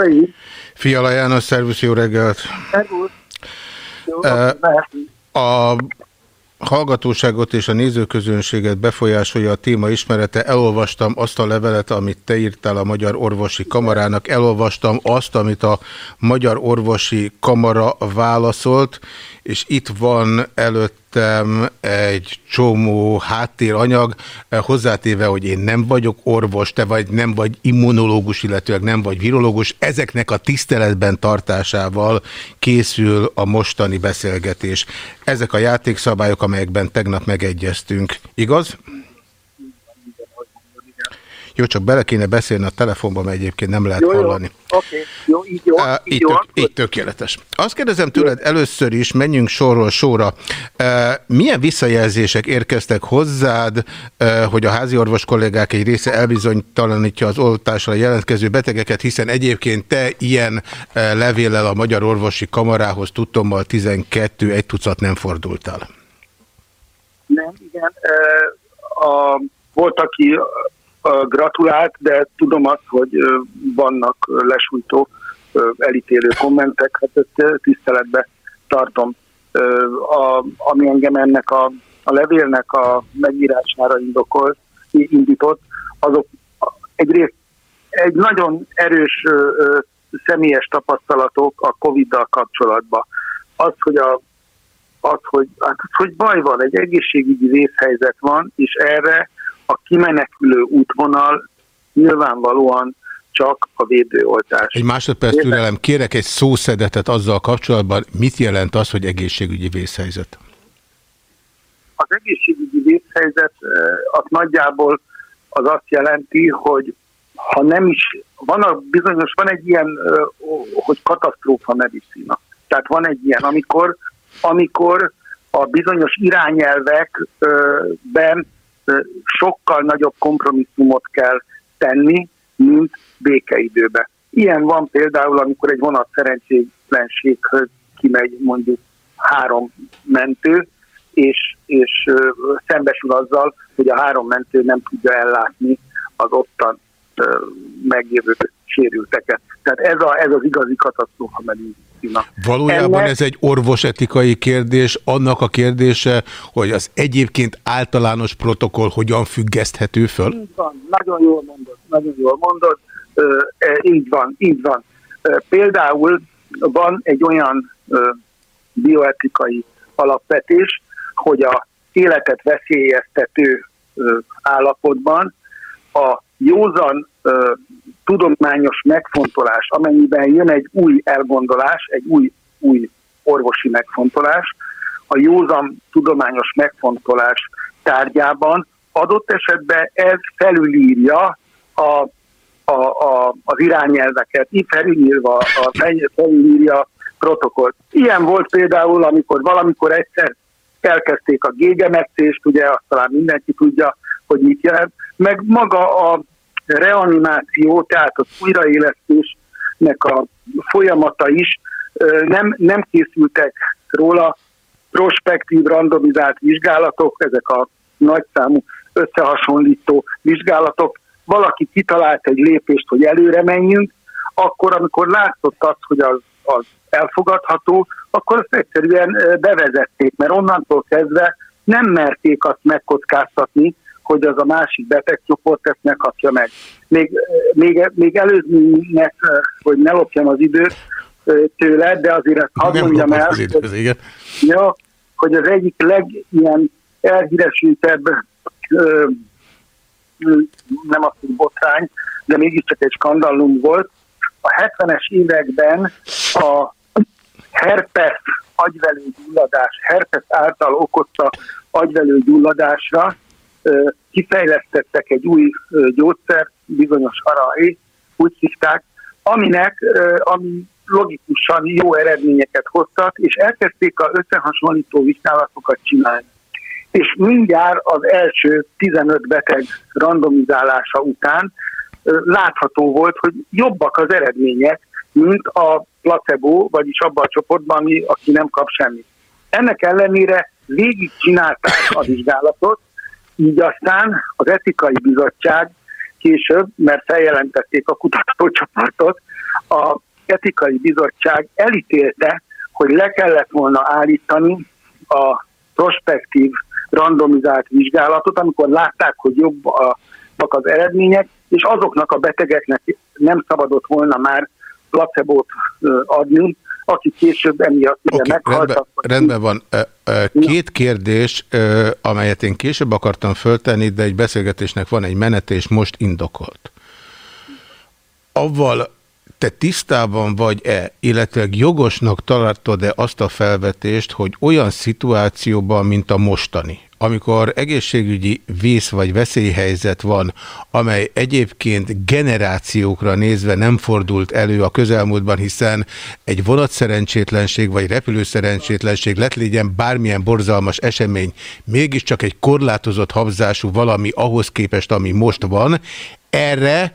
Kai. Fiala János, szervusz, jó reggelt! Szervusz! a hallgatóságot és a nézőközönséget befolyásolja a téma ismerete. Elolvastam azt a levelet, amit te írtál a Magyar Orvosi Kamarának. Elolvastam azt, amit a Magyar Orvosi Kamara válaszolt, és itt van előttem egy csomó háttéranyag, eh, hozzátéve, hogy én nem vagyok orvos, te vagy nem vagy immunológus, illetőleg nem vagy virológus, ezeknek a tiszteletben tartásával készül a mostani beszélgetés. Ezek a játékszabályok, amelyekben tegnap megegyeztünk. Igaz? Jó, csak bele kéne beszélni a telefonba, mert egyébként nem lehet jó, hallani. Jó, okay. jó, így jó. Uh, így, így, tök, így tökéletes. Azt kérdezem tőled először is, menjünk sorról sorra. Uh, milyen visszajelzések érkeztek hozzád, uh, hogy a házi orvos kollégák egy része elbizonytalanítja az oltásra jelentkező betegeket, hiszen egyébként te ilyen uh, levéllel a Magyar Orvosi Kamarához tudtommal 12 egy tucat nem fordultál. Nem, igen. Uh, a, volt, aki gratulált, de tudom azt, hogy vannak lesújtó, elítélő kommentek, hát ezt tiszteletbe tartom. A, ami engem ennek a, a levélnek a megírására indokol, indított, azok egyrészt egy nagyon erős ö, személyes tapasztalatok a Covid-dal kapcsolatban. Az, hogy, a, az, hogy, hát, hogy baj van, egy egészségügyi vészhelyzet van, és erre a kimenekülő útvonal nyilvánvalóan csak a védőoltás. Egy másodperc türelem, kérek egy szószedetet azzal kapcsolatban, mit jelent az, hogy egészségügyi vészhelyzet? Az egészségügyi vészhelyzet az nagyjából az azt jelenti, hogy ha nem is, van a bizonyos, van egy ilyen, hogy katasztrófa medicina. Tehát van egy ilyen, amikor, amikor a bizonyos irányelvekben sokkal nagyobb kompromisszumot kell tenni, mint békeidőben. Ilyen van például, amikor egy vonat szerencsétlenséghöz kimegy mondjuk három mentő, és, és szembesül azzal, hogy a három mentő nem tudja ellátni az ottan megjövő sérülteket. Tehát ez, a, ez az igazi katasztrófa medicina. Valójában Ennek... ez egy orvosetikai kérdés, annak a kérdése, hogy az egyébként általános protokoll hogyan függeszthető föl? Így van, nagyon jól mondod, nagyon jól mondod, e, így van, így van. Például van egy olyan bioetikai alapvetés, hogy a életet veszélyeztető állapotban a józan tudományos megfontolás, amennyiben jön egy új elgondolás, egy új, új orvosi megfontolás, a józan tudományos megfontolás tárgyában adott esetben ez felülírja a, a, a, az irányelveket, így felülírva a, felülírja protokollt. Ilyen volt például, amikor valamikor egyszer elkezdték a gégemetszést, ugye azt talán mindenki tudja, hogy mit jelent, meg maga a reanimáció, tehát az újraélesztésnek a folyamata is nem, nem készültek róla prospektív, randomizált vizsgálatok, ezek a nagyszámú összehasonlító vizsgálatok. Valaki kitalált egy lépést, hogy előre menjünk, akkor, amikor látszott azt, hogy az, az elfogadható, akkor azt egyszerűen bevezették, mert onnantól kezdve nem merték azt megkockáztatni, hogy az a másik betegcsoport ezt megkapja meg. Még, még, még előzménynek, hogy ne lopjam az időt tőle, de azért ezt hadd mondjam el, időt, hogy, ja, hogy az egyik legilyen elhíresültebb nem azt, hogy botrány, de mégiscsak egy skandallum volt. A 70-es években a herpes agyvelőgyulladás, herpes által okozta agyvelőgyulladásra kifejlesztettek egy új gyógyszer, bizonyos arai, úgy hívták, aminek, ami logikusan jó eredményeket hoztak, és elkezdték a összehasonlító vizsgálatokat csinálni. És mindjárt az első 15 beteg randomizálása után látható volt, hogy jobbak az eredmények, mint a placebo, vagyis abban a csoportban, aki nem kap semmit. Ennek ellenére végig csinálták a vizsgálatot, így aztán az etikai bizottság később, mert feljelentették a kutatócsoportot, a etikai bizottság elítélte, hogy le kellett volna állítani a prospektív randomizált vizsgálatot, amikor látták, hogy jobbak az eredmények, és azoknak a betegeknek nem szabadott volna már placebót adni, akik később emiatt okay, meghaltak. Rendben, rendben van. Két kérdés, amelyet én később akartam föltenni, de egy beszélgetésnek van egy menete, és most indokolt. Avval te tisztában vagy-e, illetve jogosnak találtad-e azt a felvetést, hogy olyan szituációban, mint a mostani, amikor egészségügyi vész vagy veszélyhelyzet van, amely egyébként generációkra nézve nem fordult elő a közelmúltban, hiszen egy vonatszerencsétlenség vagy repülőszerencsétlenség lett legyen bármilyen borzalmas esemény, mégiscsak egy korlátozott habzású valami ahhoz képest, ami most van, erre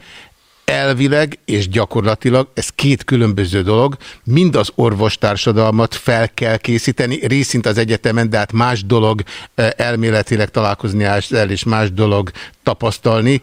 elvileg és gyakorlatilag, ez két különböző dolog, mind az orvostársadalmat fel kell készíteni, részint az egyetemen, de hát más dolog eh, elméletileg találkozni ezzel, és más dolog tapasztalni.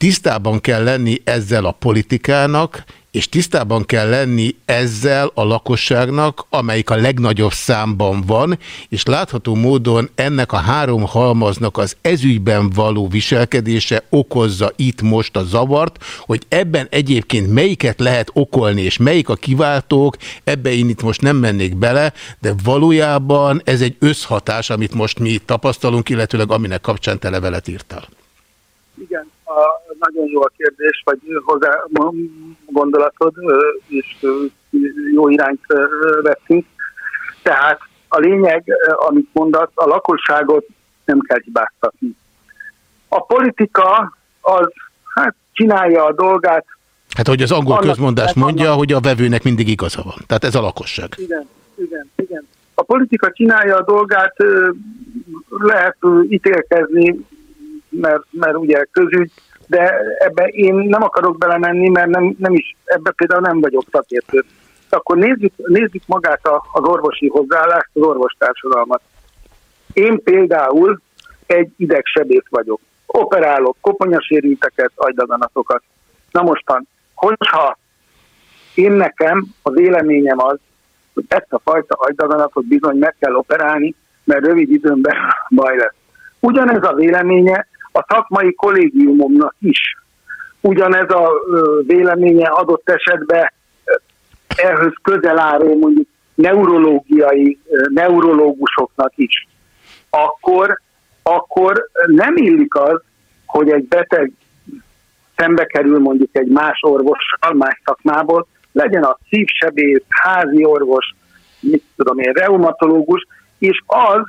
Tisztában kell lenni ezzel a politikának, és tisztában kell lenni ezzel a lakosságnak, amelyik a legnagyobb számban van, és látható módon ennek a három halmaznak az ezügyben való viselkedése okozza itt most a zavart, hogy ebben egyébként melyiket lehet okolni, és melyik a kiváltók, ebbe én itt most nem mennék bele, de valójában ez egy összhatás, amit most mi tapasztalunk, illetőleg aminek kapcsán te levelet írtál. Igen, nagyon jó a kérdés, vagy hozzá gondolatod, és jó irányt vettünk. Tehát a lényeg, amit mondasz, a lakosságot nem kell hibáztatni. A politika az hát csinálja a dolgát. Hát, hogy az angol közmondás mondja, annak... hogy a vevőnek mindig igaza van. Tehát ez a lakosság. Igen, igen, igen. A politika csinálja a dolgát, lehet ítélkezni, mert, mert ugye közügy, de ebbe én nem akarok belemenni, mert nem, nem is, ebbe például nem vagyok szakértő. akkor nézzük, nézzük magát az orvosi hozzáállást, az orvostársadalmat. Én például egy idegsebész vagyok. Operálok koponyasérülteket, agydaganatokat. Na mostan, hogyha én nekem a véleményem az, hogy ezt a fajta agydaganatot bizony meg kell operálni, mert rövid időn belül baj lesz. Ugyanez a véleménye a szakmai kollégiumomnak is. Ugyanez a véleménye adott esetben ehhez közel álló mondjuk neurológiai, neurológusoknak is. Akkor, akkor nem illik az, hogy egy beteg szembe kerül mondjuk egy más orvossal, más szakmából, legyen a szívsebész, házi orvos, mit tudom én, reumatológus, és az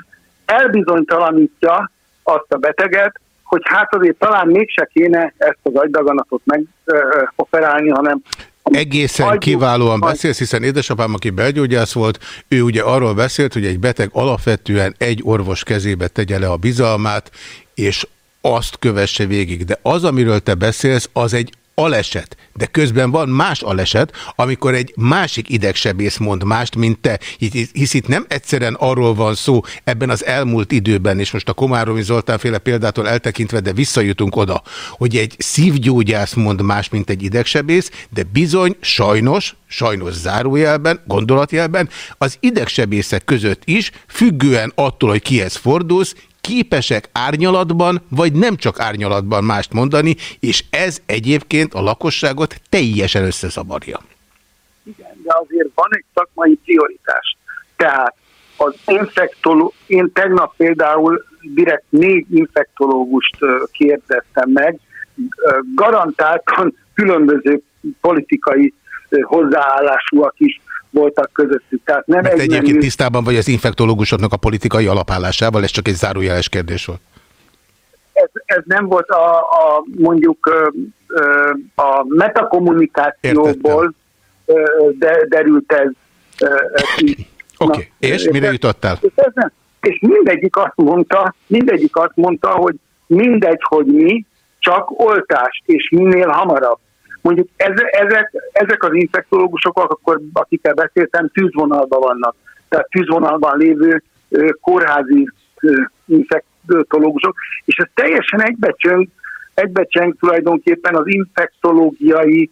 elbizonytalanítja azt a beteget, hogy hát azért talán mégse kéne ezt az agydaganatot megoperálni, hanem Egészen Hagyjuk, kiválóan beszélsz, hiszen édesapám, aki belgyógyász volt, ő ugye arról beszélt, hogy egy beteg alapvetően egy orvos kezébe tegye le a bizalmát, és azt kövesse végig. De az, amiről te beszélsz, az egy aleset, de közben van más aleset, amikor egy másik idegsebész mond mást, mint te, hisz itt nem egyszerűen arról van szó ebben az elmúlt időben, és most a Komáromi Zoltán féle példától eltekintve, de visszajutunk oda, hogy egy szívgyógyász mond más, mint egy idegsebész, de bizony sajnos, sajnos zárójelben, gondolatjelben az idegsebészek között is, függően attól, hogy kihez fordulsz, képesek árnyalatban, vagy nem csak árnyalatban mást mondani, és ez egyébként a lakosságot teljesen összezavarja. Igen, de azért van egy szakmai prioritás. Tehát az infektoló... Én tegnap például direkt négy infektológust kérdeztem meg, garantáltan különböző politikai hozzáállásúak is voltak közöttük. Tehát nem Mert egyébként menü... tisztában vagy az infektológusoknak a politikai alapállásával, ez csak egy zárójeles kérdés volt. Ez, ez nem volt a, a mondjuk a metakommunikációból de, derült ez Oké, okay. és mire jutottál? És, ez nem, és mindegyik azt mondta, mindegyik azt mondta, hogy mindegy, hogy mi, csak oltást, és minél hamarabb. Mondjuk ezek, ezek az infektológusok, akkor, akikkel beszéltem, tűzvonalban vannak. Tehát tűzvonalban lévő kórházi infektológusok, és ez teljesen egybecsöng, egybecseng tulajdonképpen az infektológiai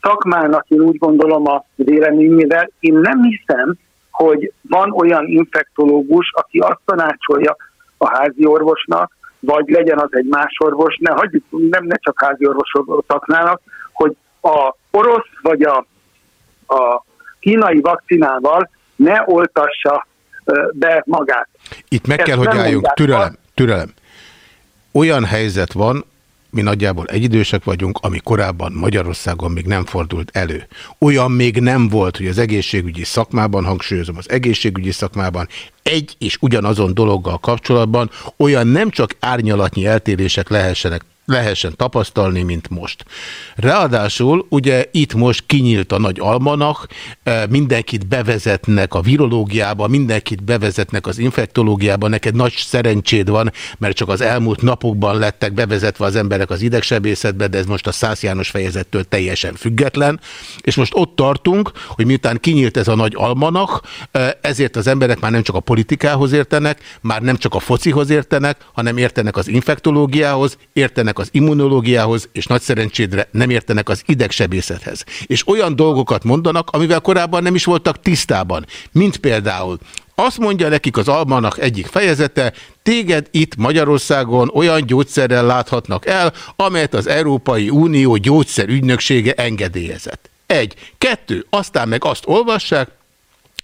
szakmának, én úgy gondolom a véleményével. Én nem hiszem, hogy van olyan infektológus, aki azt tanácsolja a házi orvosnak, vagy legyen az egy más orvos, ne hagyjuk, nem ne csak házi orvosoknálnak, hogy a orosz vagy a, a kínai vakcinával ne oltassa be magát. Itt meg Ezt kell, hogy álljunk. Türelem, türelem. Olyan helyzet van, mi nagyjából egyidősek vagyunk, ami korábban Magyarországon még nem fordult elő. Olyan még nem volt, hogy az egészségügyi szakmában, hangsúlyozom az egészségügyi szakmában, egy és ugyanazon dologgal kapcsolatban olyan nem csak árnyalatnyi eltérések lehessenek lehessen tapasztalni, mint most. Ráadásul ugye itt most kinyílt a nagy almanak, eh, mindenkit bevezetnek a virológiába, mindenkit bevezetnek az infektológiába, neked nagy szerencséd van, mert csak az elmúlt napokban lettek bevezetve az emberek az idegsebészetbe, de ez most a Szász János fejezettől teljesen független, és most ott tartunk, hogy miután kinyílt ez a nagy almanak, eh, ezért az emberek már nem csak a politikához értenek, már nem csak a focihoz értenek, hanem értenek az infektológiához, értenek az immunológiához, és nagy szerencsédre nem értenek az idegsebészethez. És olyan dolgokat mondanak, amivel korábban nem is voltak tisztában, mint például azt mondja nekik az almanak egyik fejezete, téged itt Magyarországon olyan gyógyszerrel láthatnak el, amelyet az Európai Unió gyógyszerügynöksége engedélyezett. Egy. Kettő. Aztán meg azt olvassák,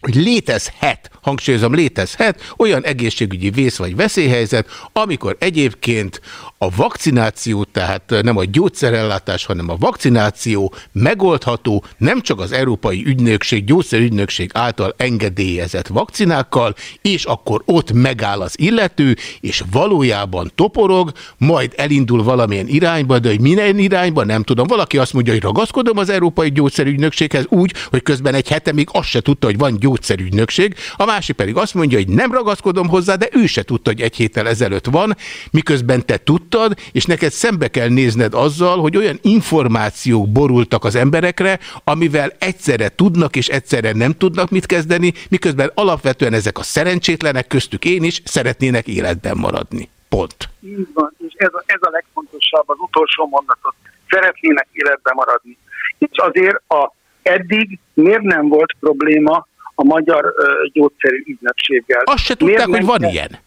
hogy létezhet, hangsúlyozom, létezhet olyan egészségügyi vész vagy veszélyhelyzet, amikor egyébként a vakcináció, tehát nem a gyógyszerellátás, hanem a vakcináció megoldható nem csak az Európai Ügynökség, gyógyszerügynökség által engedélyezett vakcinákkal, és akkor ott megáll az illető, és valójában toporog, majd elindul valamilyen irányba, de hogy minden irányba, nem tudom. Valaki azt mondja, hogy ragaszkodom az Európai Gyógyszerügynökséghez úgy, hogy közben egy hete még azt se tudta, hogy van gyógyszerügynökség, másik pedig azt mondja, hogy nem ragaszkodom hozzá, de ő se tudta, hogy egy héttel ezelőtt van, miközben te tudtad, és neked szembe kell nézned azzal, hogy olyan információk borultak az emberekre, amivel egyszerre tudnak és egyszerre nem tudnak mit kezdeni, miközben alapvetően ezek a szerencsétlenek, köztük én is, szeretnének életben maradni. Pont. Így van, és ez a, ez a legfontosabb, az utolsó mondatot. Szeretnének életben maradni. És azért a, eddig miért nem volt probléma a magyar uh, gyógyszerű ügynökséggel? Azt se tudták, miért hogy van ilyen.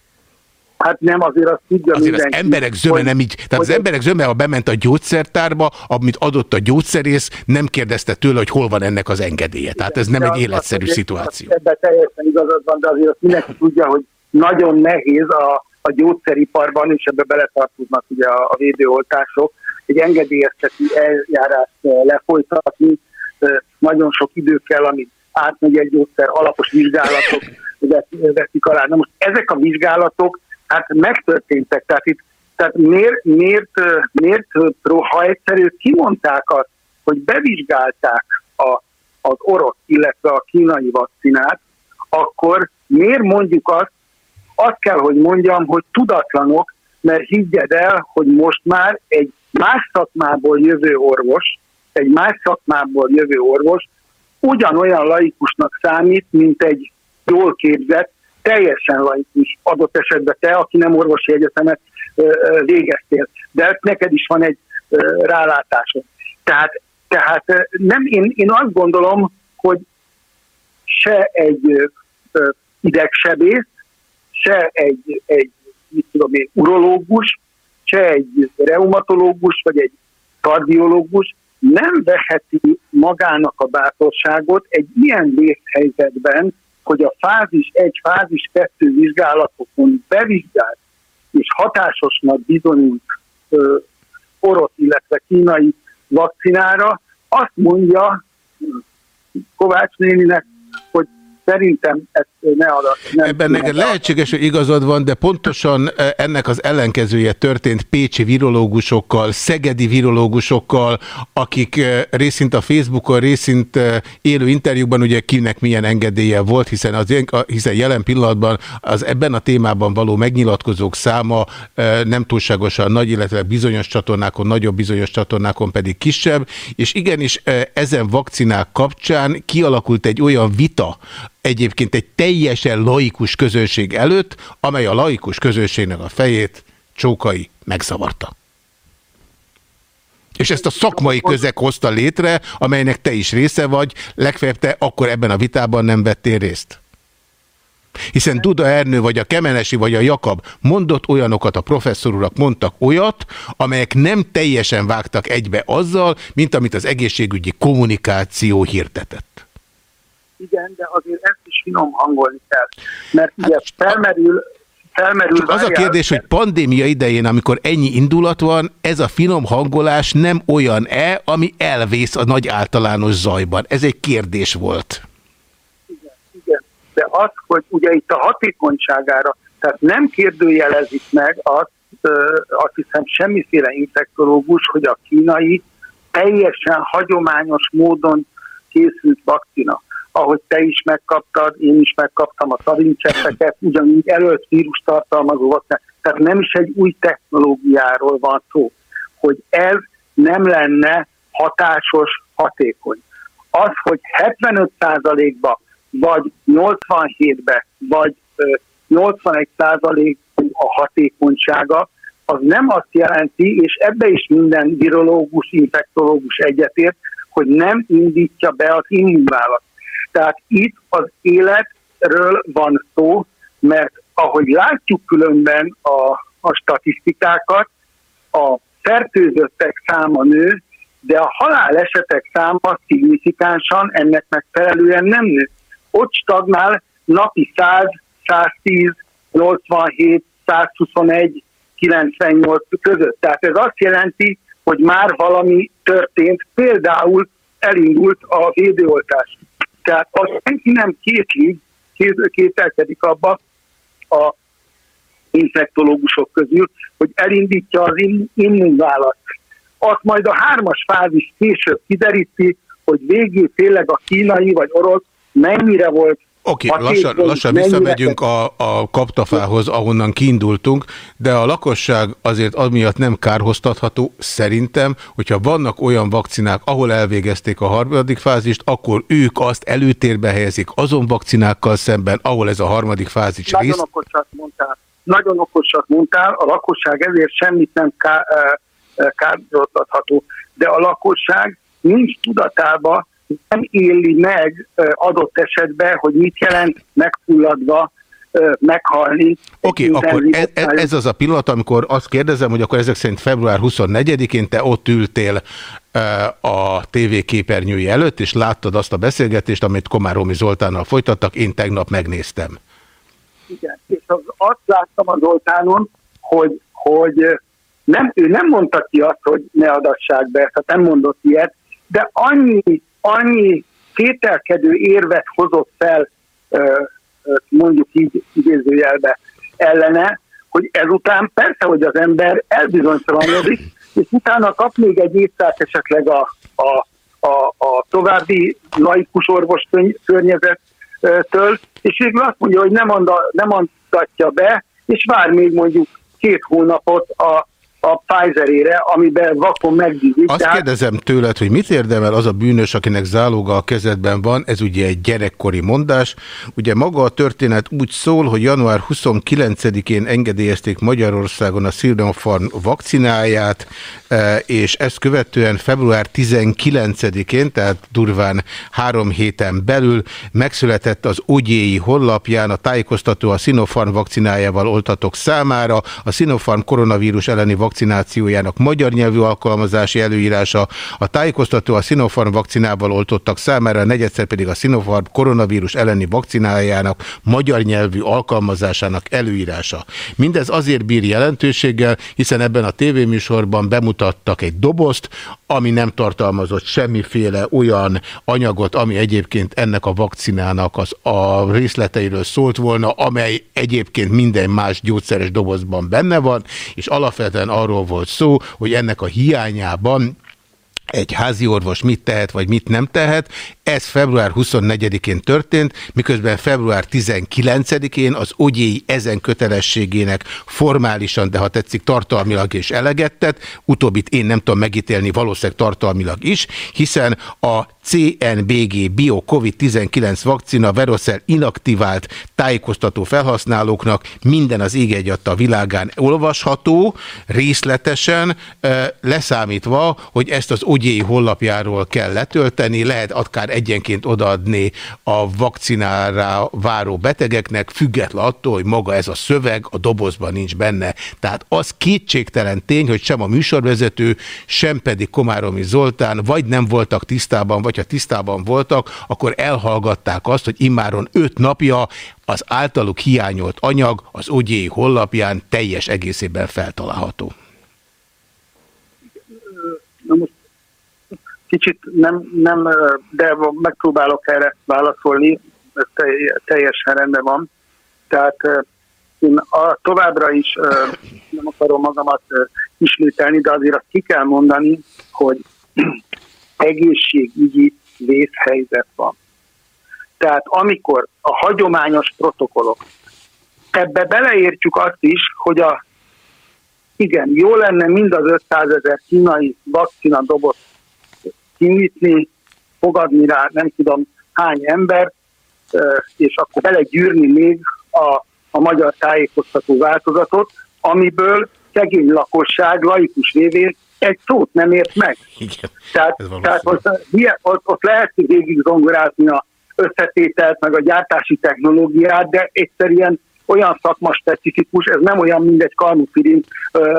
Hát nem, azért azt tudja azért mindenki. az emberek zöme hogy, nem így, tehát az emberek zöme, ha bement a gyógyszertárba, amit adott a gyógyszerész, nem kérdezte tőle, hogy hol van ennek az engedélye. Tehát ez nem egy életszerű az, szituáció. Ebben teljesen igazad van, de azért azt mindenki tudja, hogy nagyon nehéz a, a gyógyszeriparban, és ebbe beletartoznak ugye a, a védőoltások, egy engedélyezteti eljárást eh, lefolytatni, eh, nagyon sok idő kell, amit átmegy egy gyógyszer, alapos vizsgálatok veszik alá. Na most ezek a vizsgálatok hát megtörténtek, tehát itt tehát miért, miért, miért ha egyszerű kimondták azt, hogy bevizsgálták a, az orosz, illetve a kínai vakcinát, akkor miért mondjuk azt, azt kell, hogy mondjam, hogy tudatlanok, mert higgyed el, hogy most már egy más szakmából jövő orvos, egy más szakmából jövő orvos ugyanolyan laikusnak számít, mint egy jól képzett, teljesen laikus adott esetben te, aki nem orvosi egyetemet végeztél. De neked is van egy rálátásod. Tehát, tehát nem, én, én azt gondolom, hogy se egy idegsebész, se egy, egy mit tudom én, urológus, se egy reumatológus, vagy egy kardiológus nem veheti magának a bátorságot egy ilyen vészhelyzetben, hogy a fázis egy, fázis kettő vizsgálatokon bevizsgált és hatásosnak bizonyult ö, orosz, illetve kínai vakcinára, azt mondja Kovács néninek, Szerintem ezt ne adat. Nem Ebben neked lehetséges, hogy igazad van, de pontosan e, ennek az ellenkezője történt pécsi virológusokkal, szegedi virológusokkal, akik e, részint a Facebookon, részint e, élő interjúkban, ugye kinek milyen engedélye volt, hiszen, az, hiszen jelen pillanatban az ebben a témában való megnyilatkozók száma nem túlságosan nagy, illetve bizonyos csatornákon, nagyobb bizonyos csatornákon pedig kisebb, és igenis ezen vakcinák kapcsán kialakult egy olyan vita, egyébként egy teljesen laikus közönség előtt, amely a laikus közönségnek a fejét csókai megszavarta. És ezt a szakmai közeg hozta létre, amelynek te is része vagy, legfeljebb te akkor ebben a vitában nem vettél részt. Hiszen Duda Ernő, vagy a Kemenesi, vagy a Jakab mondott olyanokat, a professzor urak mondtak olyat, amelyek nem teljesen vágtak egybe azzal, mint amit az egészségügyi kommunikáció hirdetett igen, de azért ezt is finom hangolni kell. Mert ugye hát, felmerül, felmerül... Csak az a kérdés, hogy pandémia idején, amikor ennyi indulat van, ez a finom hangolás nem olyan-e, ami elvész a nagy általános zajban? Ez egy kérdés volt. Igen, igen. De az, hogy ugye itt a hatékonyságára, tehát nem kérdőjelezik meg azt, azt hiszem semmiféle infektológus, hogy a kínai teljesen hagyományos módon készült vakcina ahogy te is megkaptad, én is megkaptam a szarincsetteket, ugyanígy előtt vírus tartalmazó vakcinát. Tehát nem is egy új technológiáról van szó, hogy ez nem lenne hatásos, hatékony. Az, hogy 75%-ba, vagy 87-be, vagy 81% a hatékonysága, az nem azt jelenti, és ebbe is minden virológus, infektológus egyetért, hogy nem indítja be az immunválaszt. Tehát itt az életről van szó, mert ahogy látjuk különben a, a statisztikákat, a fertőzöttek száma nő, de a halálesetek száma szignifikánsan ennek megfelelően nem nő. Ott stagnál napi 100, 110, 87, 121, 98 között. Tehát ez azt jelenti, hogy már valami történt, például elindult a védőoltás. Tehát az senki nem kétli, kételkedik abba a infektológusok közül, hogy elindítja az immunválaszt. Azt majd a hármas fázis később kideríti, hogy végül tényleg a kínai vagy orosz mennyire volt Oké, okay, lassan, lassan visszamegyünk a, a kaptafához, ahonnan kiindultunk, de a lakosság azért amiatt nem kárhoztatható, szerintem, hogyha vannak olyan vakcinák, ahol elvégezték a harmadik fázist, akkor ők azt előtérbe helyezik azon vakcinákkal szemben, ahol ez a harmadik fázis Nagyon részt. okosat mondtál. Nagyon okosat mondtál, a lakosság ezért semmit nem kárhoztatható, de a lakosság nincs tudatában, nem éli meg adott esetben, hogy mit jelent megfulladva meghalni. Oké, okay, akkor ez, ez az a pillanat, amikor azt kérdezem, hogy akkor ezek szerint február 24-én te ott ültél a TV képernyői előtt, és láttad azt a beszélgetést, amit Komáromi Zoltánnal folytattak, én tegnap megnéztem. Igen, és az, azt láttam a Zoltánon, hogy, hogy nem, ő nem mondta ki azt, hogy ne adassák be, tehát nem mondott ilyet, de annyi annyi kételkedő érvet hozott fel, mondjuk így idézőjelbe ellene, hogy ezután persze, hogy az ember elbizonytalanodik, és utána kap még egy észát esetleg a, a, a, a további laikus orvos környezettől, és végül azt mondja, hogy nem, anda, nem mondatja be, és vár még mondjuk két hónapot a a Pfizerére, amiben vakon megbízik. Azt tehát... kérdezem tőled, hogy mit érdemel az a bűnös, akinek záloga a kezedben van, ez ugye egy gyerekkori mondás. Ugye maga a történet úgy szól, hogy január 29-én engedélyezték Magyarországon a Sinopharm vakcináját, e, és ezt követően február 19-én, tehát durván három héten belül megszületett az Ogyéi honlapján a tájékoztató a Sinopharm vakcinájával oltatok számára, a Sinopharm koronavírus elleni vakcinájával vakcinációjának magyar nyelvű alkalmazási előírása, a tájékoztató a Sinopharm vakcinával oltottak számára, negyedszer pedig a Sinopharm koronavírus elleni vakcinájának magyar nyelvű alkalmazásának előírása. Mindez azért bír jelentőséggel, hiszen ebben a tévéműsorban bemutattak egy dobozt, ami nem tartalmazott semmiféle olyan anyagot, ami egyébként ennek a vakcinának az a részleteiről szólt volna, amely egyébként minden más gyógyszeres dobozban benne van, és alapvetően arról volt szó, hogy ennek a hiányában egy házi orvos mit tehet, vagy mit nem tehet. Ez február 24-én történt, miközben február 19-én az ogyéi ezen kötelességének formálisan, de ha tetszik tartalmilag és elegettet, utóbbit én nem tudom megítélni valószínűleg tartalmilag is, hiszen a CNBG Bio COVID-19 vakcina Verocell inaktivált tájékoztató felhasználóknak minden az ég a világán olvasható, részletesen, leszámítva, hogy ezt az ogyéi honlapjáról kell letölteni, lehet akár egyenként odaadni a vakcinára váró betegeknek, független attól, hogy maga ez a szöveg a dobozban nincs benne. Tehát az kétségtelen tény, hogy sem a műsorvezető, sem pedig Komáromi Zoltán vagy nem voltak tisztában, vagy ha tisztában voltak, akkor elhallgatták azt, hogy immáron öt napja az általuk hiányolt anyag az ogyéi hollapján teljes egészében feltalálható. Na most kicsit nem, nem, de megpróbálok erre válaszolni, ez teljesen rendben van. Tehát én a, továbbra is nem akarom magamat ismételni, de azért azt ki kell mondani, hogy egészségügyi vészhelyzet van. Tehát amikor a hagyományos protokollok, ebbe beleértjük azt is, hogy a igen, jó lenne mind az 500 ezer kínai vakcina dobot kinyitni, fogadni rá nem tudom hány ember, és akkor belegyűrni még a, a magyar tájékoztató változatot, amiből szegény lakosság, laikus révén egy szót nem ért meg. Igen, tehát, tehát ott, ott, ott lehet végig zongorázni a összetételt, meg a gyártási technológiát, de egyszerűen olyan szakma specifikus, ez nem olyan, mint egy kalmufirin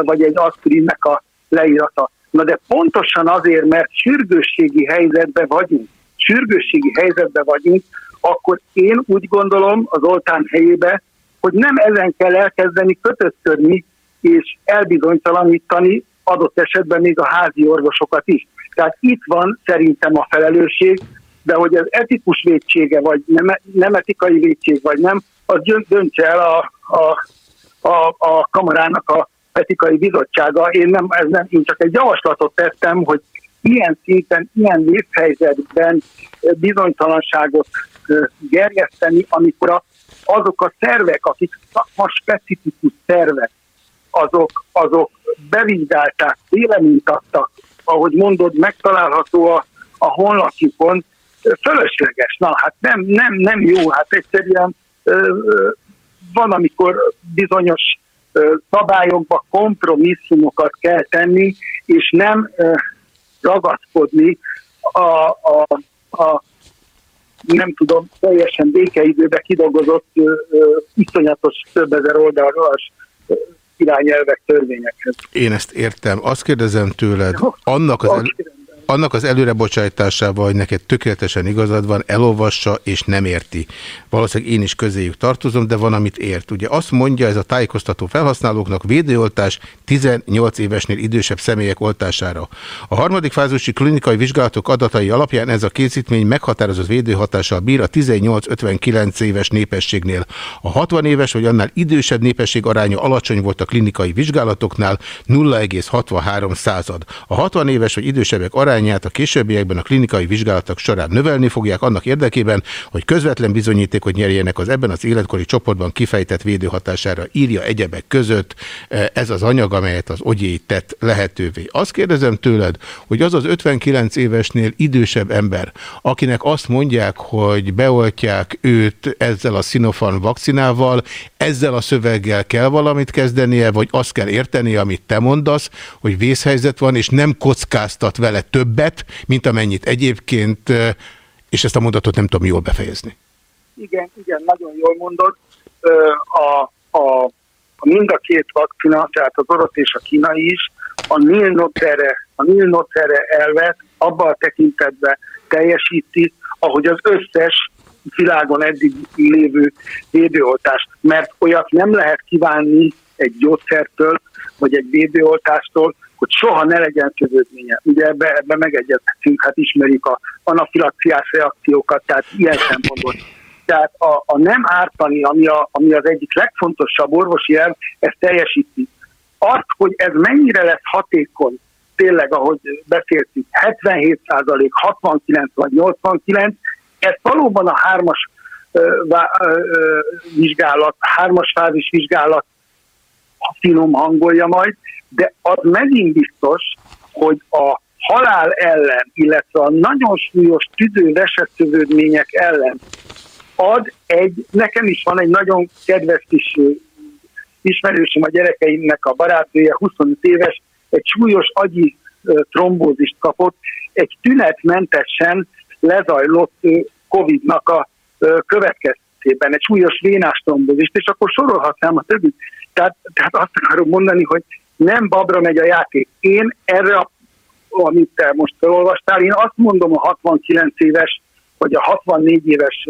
vagy egy aspirinnek a leírata. Na de pontosan azért, mert sürgősségi helyzetben vagyunk, sürgősségi helyzetben vagyunk, akkor én úgy gondolom az oltán helyébe, hogy nem ezen kell elkezdeni kötöttörni és elbizonytalanítani adott esetben még a házi orvosokat is. Tehát itt van szerintem a felelősség, de hogy ez etikus védsége, vagy nem, nem etikai védség, vagy nem, az döntse el a, a, a, a kamarának a etikai bizottsága. Én, nem, ez nem, én csak egy javaslatot tettem, hogy ilyen szinten, ilyen vészhelyzetben bizonytalanságot gerjeszteni, amikor a, azok a szervek, akik szakma specifikus szervek, azok, azok bevizsgálták, véleményt adtak, ahogy mondod, megtalálható a, a honlapjukon, fölösleges. Na, hát nem, nem, nem jó, hát egyszerűen van, amikor bizonyos szabályokba kompromisszumokat kell tenni, és nem ragaszkodni a, a, a nem tudom, teljesen békeidőbe kidolgozott iszonyatos több ezer oldalas irányelvek, törvényekhez. Én ezt értem. Azt kérdezem tőled, annak az... El annak az előrebocsájtásával, hogy neked tökéletesen igazad van, elolvassa és nem érti. Valószínűleg én is közéjük tartozom, de van, amit ért. Ugye azt mondja ez a tájékoztató felhasználóknak védőoltás 18 évesnél idősebb személyek oltására. A harmadik fázusi klinikai vizsgálatok adatai alapján ez a készítmény meghatározott védőhatással bír a 18-59 éves népességnél. A 60 éves vagy annál idősebb népesség aránya alacsony volt a klinikai vizsgálatoknál, 0,63 század. A 60 éves vagy idősebbek aránya arányát a későbbiekben a klinikai vizsgálatok során növelni fogják annak érdekében, hogy közvetlen bizonyítékot nyerjenek az ebben az életkori csoportban kifejtett védőhatására, írja egyebek között e, ez az anyag, amelyet az ogyéi tett lehetővé. Azt kérdezem tőled, hogy az az 59 évesnél idősebb ember, akinek azt mondják, hogy beoltják őt ezzel a Sinopharm vakcinával, ezzel a szöveggel kell valamit kezdenie, vagy azt kell értenie, amit te mondasz, hogy vészhelyzet van, és nem kockáztat vele több többet, mint amennyit egyébként, és ezt a mondatot nem tudom jól befejezni. Igen, igen, nagyon jól mondod. A, a, a mind a két vakcina, tehát az orosz és a kínai is, a Nilnotere, a Nilnotere elvet abban a tekintetben teljesíti, ahogy az összes világon eddig lévő védőoltást, mert olyat nem lehet kívánni egy gyógyszertől, vagy egy védőoltástól, hogy soha ne legyen szövődménye. Ugye ebbe, ebbe megegyezhetünk, hát ismerik a anafilaxiás reakciókat, tehát ilyen szempontból. Tehát a, a nem ártani, ami, a, ami az egyik legfontosabb orvosi elv, ezt teljesíti. Azt, hogy ez mennyire lesz hatékony, tényleg, ahogy beszéltük, 77 százalék, 69 vagy 89, ez valóban a hármas vizsgálat, hármas fázis vizsgálat finom hangolja majd, de az megint biztos, hogy a halál ellen, illetve a nagyon súlyos tüdő vesetszövődmények ellen ad egy, nekem is van egy nagyon kedves kis ismerősöm a gyerekeimnek a barátnője, 25 éves, egy súlyos agyi trombózist kapott, egy tünetmentesen lezajlott Covid-nak a következtében, egy súlyos vénás trombózist, és akkor sorolhatnám a többit. Tehát, tehát azt akarom mondani, hogy nem babra megy a játék. Én erre, amit te most felolvastál, én azt mondom a 69 éves, vagy a 64 éves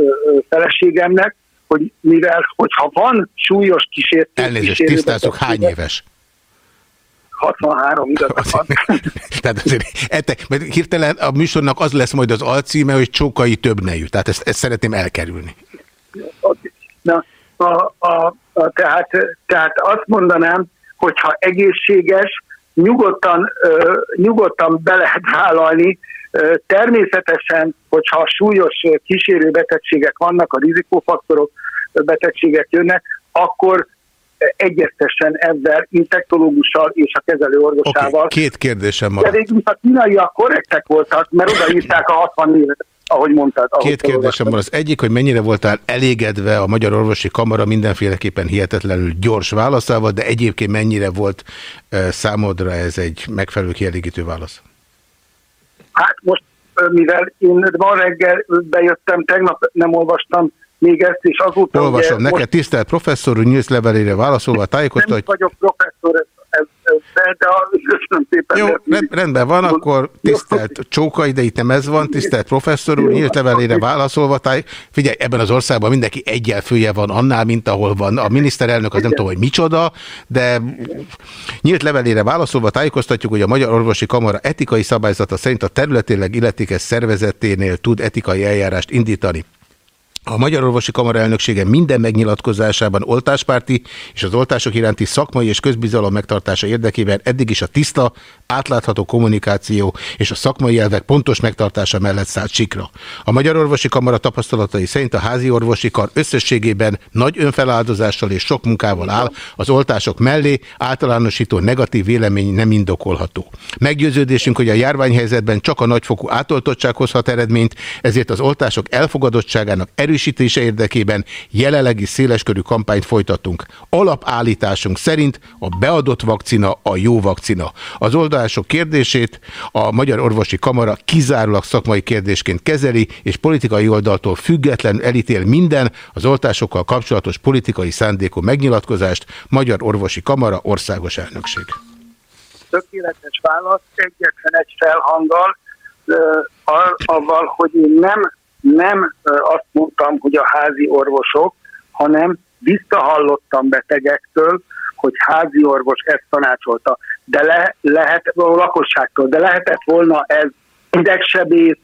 feleségemnek, hogy mivel, hogyha van súlyos kísértés... Elnézést, tisztázzuk, hány éves? 63 igazán Tehát azért, ette, mert hirtelen a műsornak az lesz majd az alcíme, hogy csókai több ne jut. Tehát ezt, ezt szeretném elkerülni. Na, a, a, a, tehát, tehát azt mondanám, hogyha egészséges, nyugodtan, nyugodtan be lehet vállalni. Természetesen, hogyha súlyos kísérőbetegségek vannak, a rizikófaktorok, betegségek jönnek, akkor egyeztessen ezzel infektológussal és a kezelő orvosával. Okay, két kérdésem van. De végül a kínaiak korrektek voltak, mert odaírták a 60 évet ahogy mondtad. Ahogy Két kérdésem van. Az egyik, hogy mennyire voltál elégedve a Magyar Orvosi Kamara mindenféleképpen hihetetlenül gyors válaszával, de egyébként mennyire volt számodra ez egy megfelelő kielégítő válasz? Hát most, mivel én ma reggel bejöttem, tegnap nem olvastam még ezt, és azóta... Olvasom, ugye, neked most... tisztelt professzor nyílt levelére válaszolva tájékoztat, Nem vagyok professzor, ez, de, de köszönöm szépen. Jó, rend, rendben van, akkor tisztelt Csóka, ide itt nem ez van, tisztelt professzor úr, nyílt levelére válaszolva, táj, figyelj, ebben az országban mindenki egyel fője van annál, mint ahol van. A miniszterelnök az nem tudom, hogy micsoda, de nyílt levelére válaszolva tájékoztatjuk, hogy a Magyar Orvosi Kamara etikai szabályzata szerint a területileg illetékes szervezeténél tud etikai eljárást indítani A Magyar Orvosi Kamara elnöksége minden megnyilatkozásában oltáspárti és az oltások iránti szakmai és közbizalom megtartása érdekében eddig is a tiszta, átlátható kommunikáció és a szakmai elvek pontos megtartása mellett szállt sikra. A Magyar Orvosi Kamara tapasztalatai szerint a házi orvosi kar összességében nagy önfeláldozással és sok munkával áll az oltások mellé, általánosító negatív vélemény nem indokolható. Meggyőződésünk, hogy a járványhelyzetben csak a nagyfokú átoltottság hozhat eredményt, ezért az oltások elfogadottságának erő erősítése érdekében jelenlegi széleskörű kampányt folytatunk. Alapállításunk szerint a beadott vakcina a jó vakcina. Az oldalások kérdését a Magyar Orvosi Kamara kizárólag szakmai kérdésként kezeli, és politikai oldaltól független elítél minden az oltásokkal kapcsolatos politikai szándékú megnyilatkozást Magyar Orvosi Kamara országos elnökség. Tökéletes válasz egyetlen egy felhanggal, avval, hogy én nem nem azt mondtam, hogy a házi orvosok, hanem visszahallottam betegektől, hogy házi orvos ezt tanácsolta. De le, lehet a lakosságtól, de lehetett volna ez idegsebész,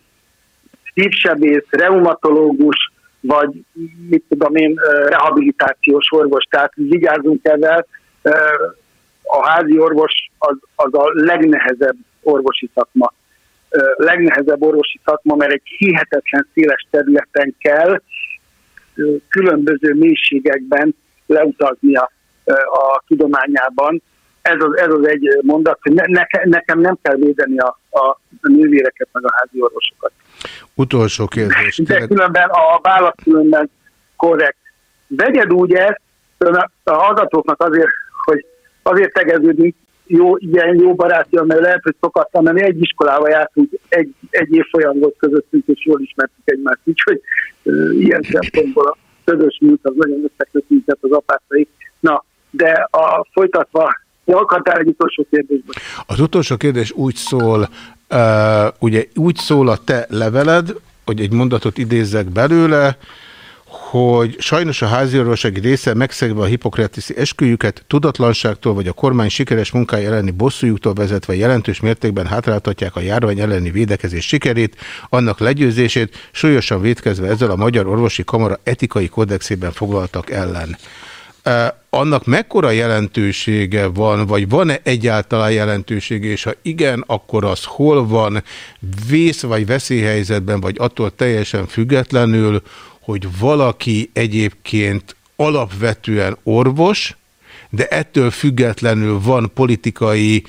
szívsebész, reumatológus, vagy mit tudom én, rehabilitációs orvos. Tehát vigyázzunk ezzel, a házi orvos az, az a legnehezebb orvosi szakma legnehezebb orvosi szakma, mert egy hihetetlen széles területen kell különböző mélységekben leutaznia a tudományában. Ez az, ez az egy mondat, hogy ne, nekem, nem kell védeni a, a nővéreket, meg a házi orvosokat. Utolsó kérdés. De különben a válasz különben korrekt. Vegyed úgy ezt, a hallgatóknak azért, hogy azért tegeződünk, jó, ilyen jó barátja, mert lehet, hogy szokattam, mert mi egy iskolába jártunk, egy, egy év folyam volt közöttünk, és jól ismertük egymást, úgyhogy uh, ilyen szempontból a közös múlt az nagyon összeköt minket az apátai. Na, de a folytatva, akartál egy utolsó kérdésben? Az utolsó kérdés úgy szól, uh, ugye úgy szól a te leveled, hogy egy mondatot idézzek belőle, hogy sajnos a háziorvosság része megszegve a hipokratiszi esküjüket tudatlanságtól vagy a kormány sikeres munkája elleni bosszújuktól vezetve jelentős mértékben hátráltatják a járvány elleni védekezés sikerét, annak legyőzését, súlyosan védkezve ezzel a Magyar Orvosi Kamara etikai kódexében foglaltak ellen. Annak mekkora jelentősége van, vagy van-e egyáltalán jelentősége, és ha igen, akkor az hol van, vész vagy veszélyhelyzetben, vagy attól teljesen függetlenül, hogy valaki egyébként alapvetően orvos, de ettől függetlenül van politikai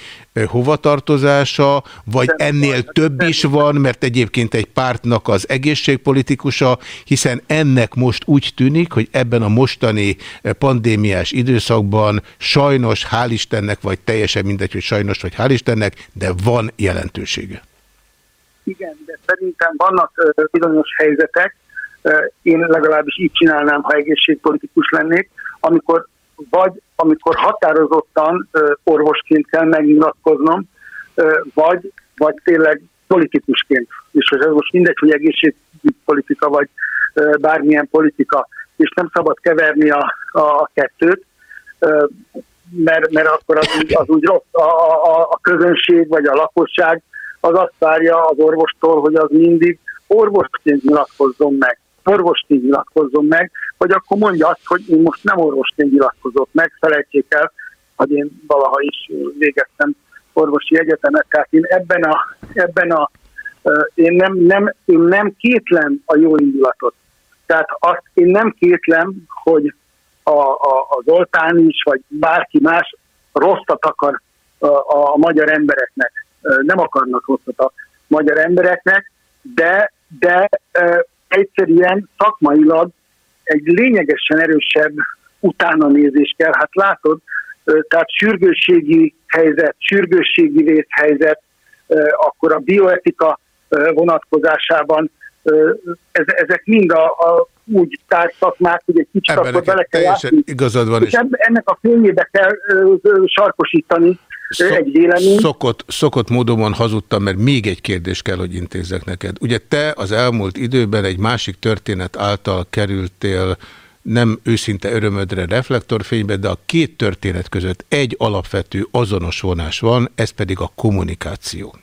hovatartozása, vagy ennél több is van, mert egyébként egy pártnak az egészségpolitikusa, hiszen ennek most úgy tűnik, hogy ebben a mostani pandémiás időszakban sajnos, hál' Istennek, vagy teljesen mindegy, hogy sajnos, vagy hál' Istennek, de van jelentősége. Igen, de szerintem vannak bizonyos helyzetek, én legalábbis így csinálnám, ha egészségpolitikus lennék, amikor vagy amikor határozottan orvosként kell megnyilatkoznom, vagy, vagy tényleg politikusként. És ez most mindegy, hogy egészségpolitika, vagy bármilyen politika, és nem szabad keverni a, a kettőt, mert, mert akkor az, az úgy rossz. A, a, a közönség vagy a lakosság az azt várja az orvostól, hogy az mindig orvosként nyilatkozzon meg orvosként nyilatkozzon meg, vagy akkor mondja azt, hogy én most nem orvosként nyilatkozott meg, felejtsék el, hogy én valaha is végeztem orvosi egyetemet, tehát én ebben a, ebben a én nem, nem, én nem kétlem a jó indulatot. Tehát azt én nem kétlem, hogy a, a, az oltán is, vagy bárki más rosszat akar a, a magyar embereknek. Nem akarnak rosszat a magyar embereknek, de, de egyszerűen szakmailag egy lényegesen erősebb utánanézés kell. Hát látod, tehát sürgősségi helyzet, sürgősségi vészhelyzet, akkor a bioetika vonatkozásában ezek mind a, a úgy társzakmák, hogy egy kicsit Ebben akkor bele kell játszani. igazad van. És ennek a fényébe kell sarkosítani Szok, egy vélemény. Szokott, szokott módon hazudtam, mert még egy kérdést kell, hogy intézzek neked. Ugye te az elmúlt időben egy másik történet által kerültél nem őszinte örömödre reflektorfénybe, de a két történet között egy alapvető azonos vonás van, ez pedig a kommunikáció.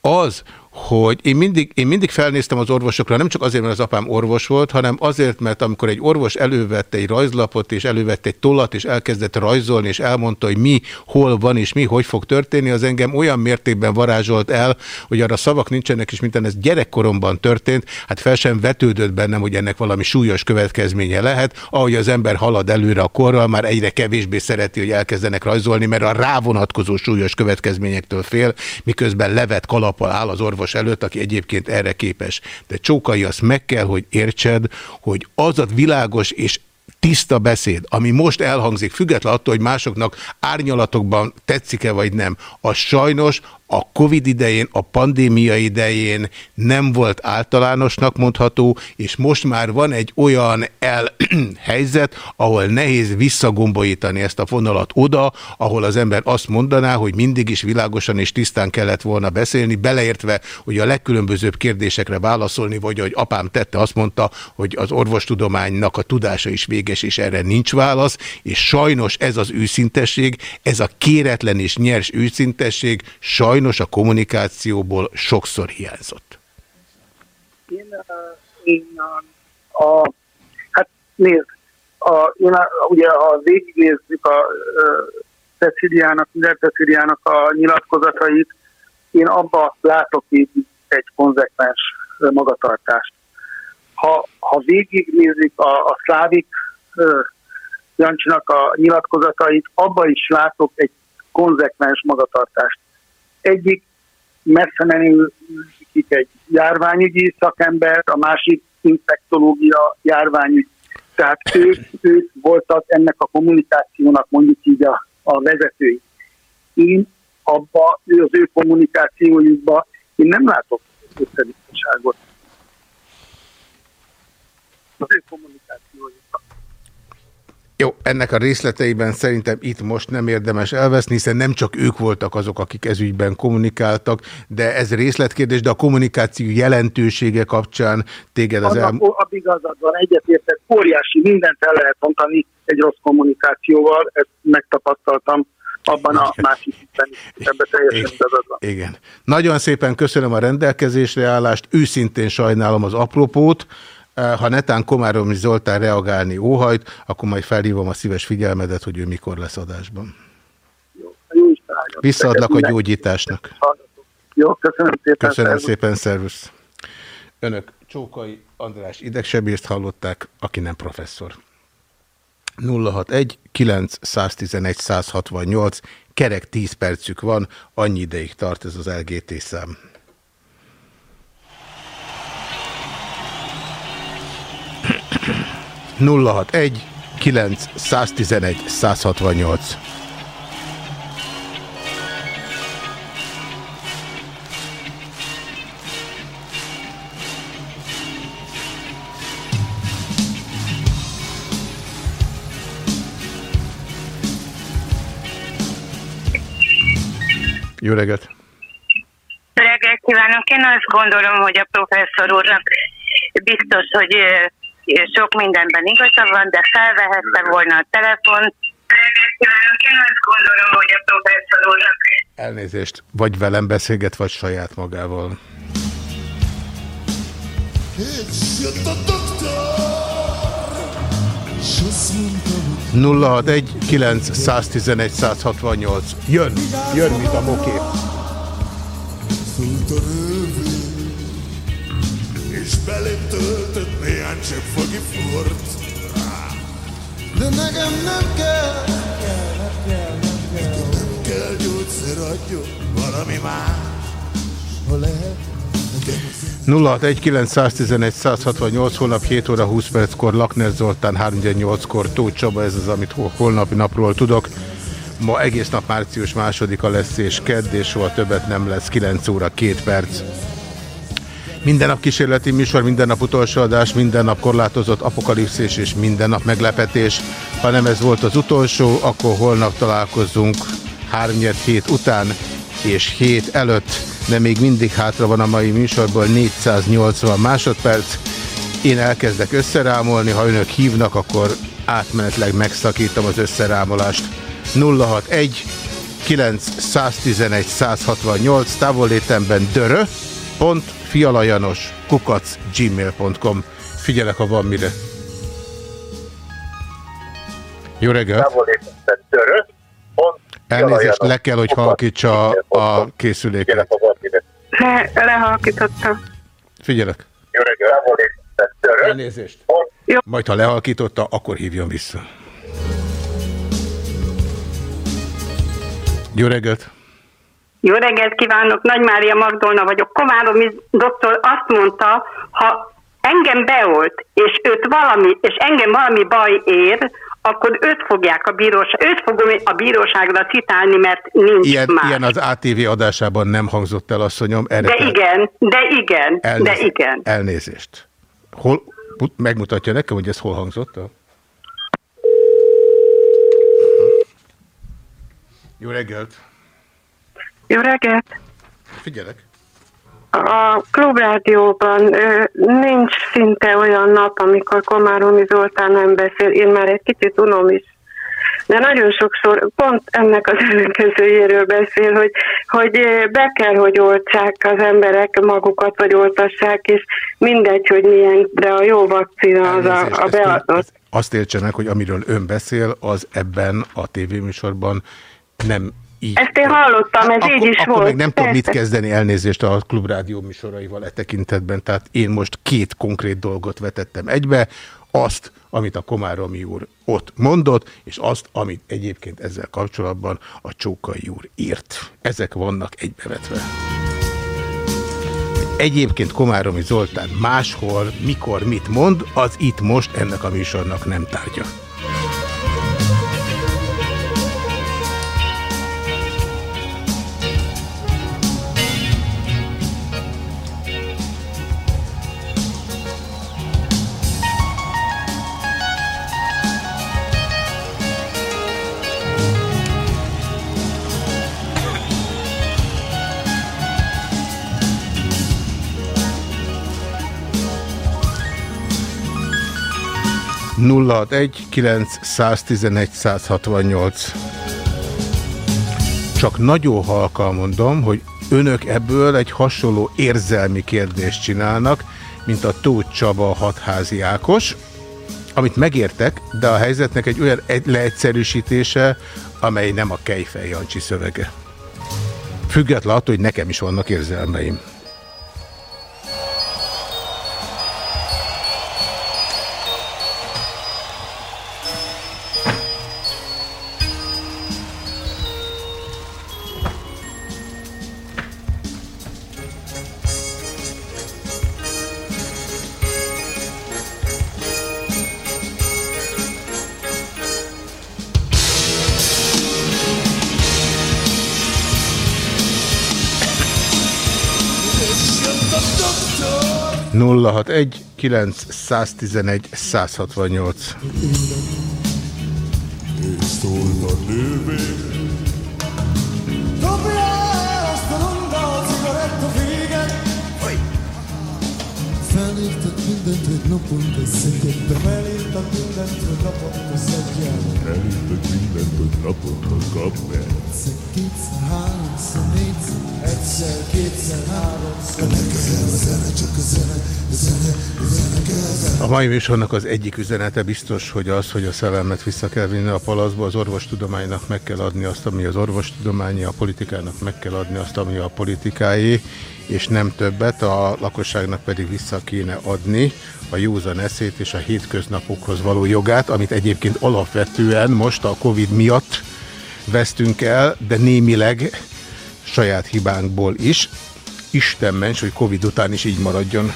Az, hogy én mindig, én mindig felnéztem az orvosokra, nem csak azért, mert az apám orvos volt, hanem azért, mert amikor egy orvos elővette egy rajzlapot, és elővette egy tollat, és elkezdett rajzolni, és elmondta, hogy mi, hol van, és mi, hogy fog történni, az engem olyan mértékben varázsolt el, hogy arra szavak nincsenek, és mint ez gyerekkoromban történt, hát fel sem vetődött bennem, hogy ennek valami súlyos következménye lehet, ahogy az ember halad előre a korral, már egyre kevésbé szereti, hogy elkezdenek rajzolni, mert a rávonatkozó súlyos következményektől fél, miközben levet kalappal áll az orvos orvos előtt, aki egyébként erre képes. De Csókai azt meg kell, hogy értsed, hogy az a világos és tiszta beszéd, ami most elhangzik, független attól, hogy másoknak árnyalatokban tetszik-e vagy nem, az sajnos a Covid idején, a pandémia idején nem volt általánosnak mondható, és most már van egy olyan elhelyzet, ahol nehéz visszagombolítani ezt a fonalat oda, ahol az ember azt mondaná, hogy mindig is világosan és tisztán kellett volna beszélni, beleértve, hogy a legkülönbözőbb kérdésekre válaszolni, vagy hogy apám tette, azt mondta, hogy az orvostudománynak a tudása is véges, és erre nincs válasz, és sajnos ez az őszintesség, ez a kéretlen és nyers őszintesség sajnos sajnos a kommunikációból sokszor hiányzott. Én, én a, a, hát nézd, a, én a, ugye ha végignézzük a Ceciliának, Miller Ceciliának a nyilatkozatait, én abba látok így egy konzekvens magatartást. Ha, ha végignézik a, a szlávik Jancsinak a nyilatkozatait, abba is látok egy konzekvens magatartást. Egyik messze menő egy járványügyi szakember, a másik infektológia járványügy. Tehát ők, ők voltak ennek a kommunikációnak mondjuk így a, a vezetői. Én abba, az ő kommunikációjukba én nem látok összevisszaságot. Az ő kommunikációjukba. Jó, ennek a részleteiben szerintem itt most nem érdemes elveszni, hiszen nem csak ők voltak azok, akik ezügyben kommunikáltak, de ez részletkérdés, de a kommunikáció jelentősége kapcsán téged az el... A igazad van, egyetértek, óriási, mindent el lehet mondani egy rossz kommunikációval, ezt megtapasztaltam abban a másik hitben is. Ebben teljesen igazad van. Igen. Nagyon szépen köszönöm a rendelkezésre állást, őszintén sajnálom az apropót, ha netán Komáromi Zoltán reagálni óhajt, akkor majd felhívom a szíves figyelmedet, hogy ő mikor lesz adásban. Visszaadlak a gyógyításnak. Jó, köszönöm szépen. Köszönöm szépen, szervusz. Önök Csókai András idegsebészt hallották, aki nem professzor. 061 911 168 kerek 10 percük van, annyi ideig tart ez az LGT szám. 061 9 111 168. Jó reggelt! Reggelt kívánok! Én azt gondolom, hogy a professzor úrnak biztos, hogy sok mindenben igaza van, de felvehette volna a telefont. Elnézést, vagy velem beszélget, vagy saját magával. 061 911 168 Jön, jön, mint a moké. És belém töltött néhány csepp fagi fort. De nekem nem kell, nem kell, nem kell, nem kell. Nem kell gyógyszer adjon, valami más. Ha lehet, 061911 holnap 7 óra 20 perckor Lakner Zoltán 38-kor Tóth Csaba, ez az, amit holnapi napról tudok. Ma egész nap március másodika lesz és kedd, és soha többet nem lesz 9 óra 2 perc. Minden nap kísérleti műsor, minden nap utolsó adás, minden nap korlátozott apokalipszés és minden nap meglepetés. Ha nem ez volt az utolsó, akkor holnap találkozunk 3 hét után és hét előtt, de még mindig hátra van a mai műsorból 480 másodperc. Én elkezdek összerámolni, ha önök hívnak, akkor átmenetleg megszakítom az összerámolást. 061 911 168 távollétemben dörö, fialajanos kukac gmail.com Figyelek, ha van mire. Jó reggelt! Elnézést, le kell, hogy halkítsa a készüléket. Le, lehalkítottam. Figyelek. Jó reggelt! Elnézést. Majd, ha lehalkította, akkor hívjon vissza. Jó reggelt! Jó reggelt kívánok, Nagy Mária Magdolna vagyok. Komáromi doktor azt mondta, ha engem beolt, és őt valami, és engem valami baj ér, akkor őt fogják a bíróság, őt fogom a bíróságra citálni, mert nincs ilyen, más. Ilyen az ATV adásában nem hangzott el, asszonyom. Erre de igen, de igen, elnézést, de igen. Elnézést. Hol, megmutatja nekem, hogy ez hol hangzott el? Jó reggelt! Jó reggelt! Figyelek! A klubrádióban nincs szinte olyan nap, amikor Komáromi Zoltán nem beszél. Én már egy kicsit unom is. De nagyon sokszor pont ennek az ellenkezőjéről beszél, hogy, hogy be kell, hogy oltsák az emberek magukat, vagy oltassák, és mindegy, hogy milyen, de a jó vakcina az a, a beadott. Azt értsenek, hogy amiről ön beszél, az ebben a tévéműsorban nem így. Ezt én hallottam, ez akkor, így is akkor volt. Meg nem tudom mit kezdeni elnézést a klubrádió műsoraival e tekintetben, tehát én most két konkrét dolgot vetettem egybe, azt, amit a Komáromi úr ott mondott, és azt, amit egyébként ezzel kapcsolatban a Csókai úr írt. Ezek vannak egybevetve. Egyébként Komáromi Zoltán máshol, mikor mit mond, az itt most ennek a műsornak nem tárgya. 061 911 168. Csak nagyon halkal mondom, hogy önök ebből egy hasonló érzelmi kérdést csinálnak, mint a Tóth Csaba hatházi Ákos, amit megértek, de a helyzetnek egy olyan leegyszerűsítése, amely nem a Kejfej Jancsi szövege. Független attól, hogy nekem is vannak érzelmeim. 061 911 168. Szólt mindent, hogy naponta szedjek Felírtak mindent, hogy naponta szedjek naponta kap Nekem a A mai műsornak az egyik üzenete biztos, hogy az, hogy a szellemet vissza kell vinni a palaszba, az orvostudománynak meg kell adni azt, ami az orvostudományi, a politikának meg kell adni azt, ami a politikáé, és nem többet, a lakosságnak pedig vissza kéne adni a józan eszét és a hétköznapokhoz való jogát, amit egyébként alapvetően most a Covid miatt vesztünk el, de némileg saját hibánkból is. Isten ments, hogy Covid után is így maradjon.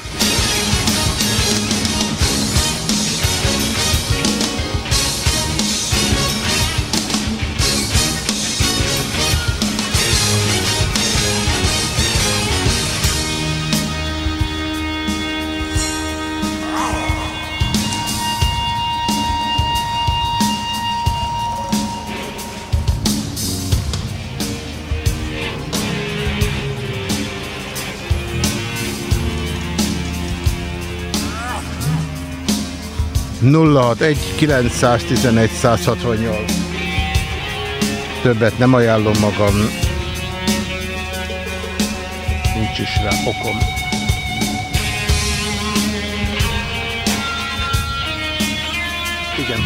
061 911 168 Többet nem ajánlom magam. nincs is rá okom. Igen.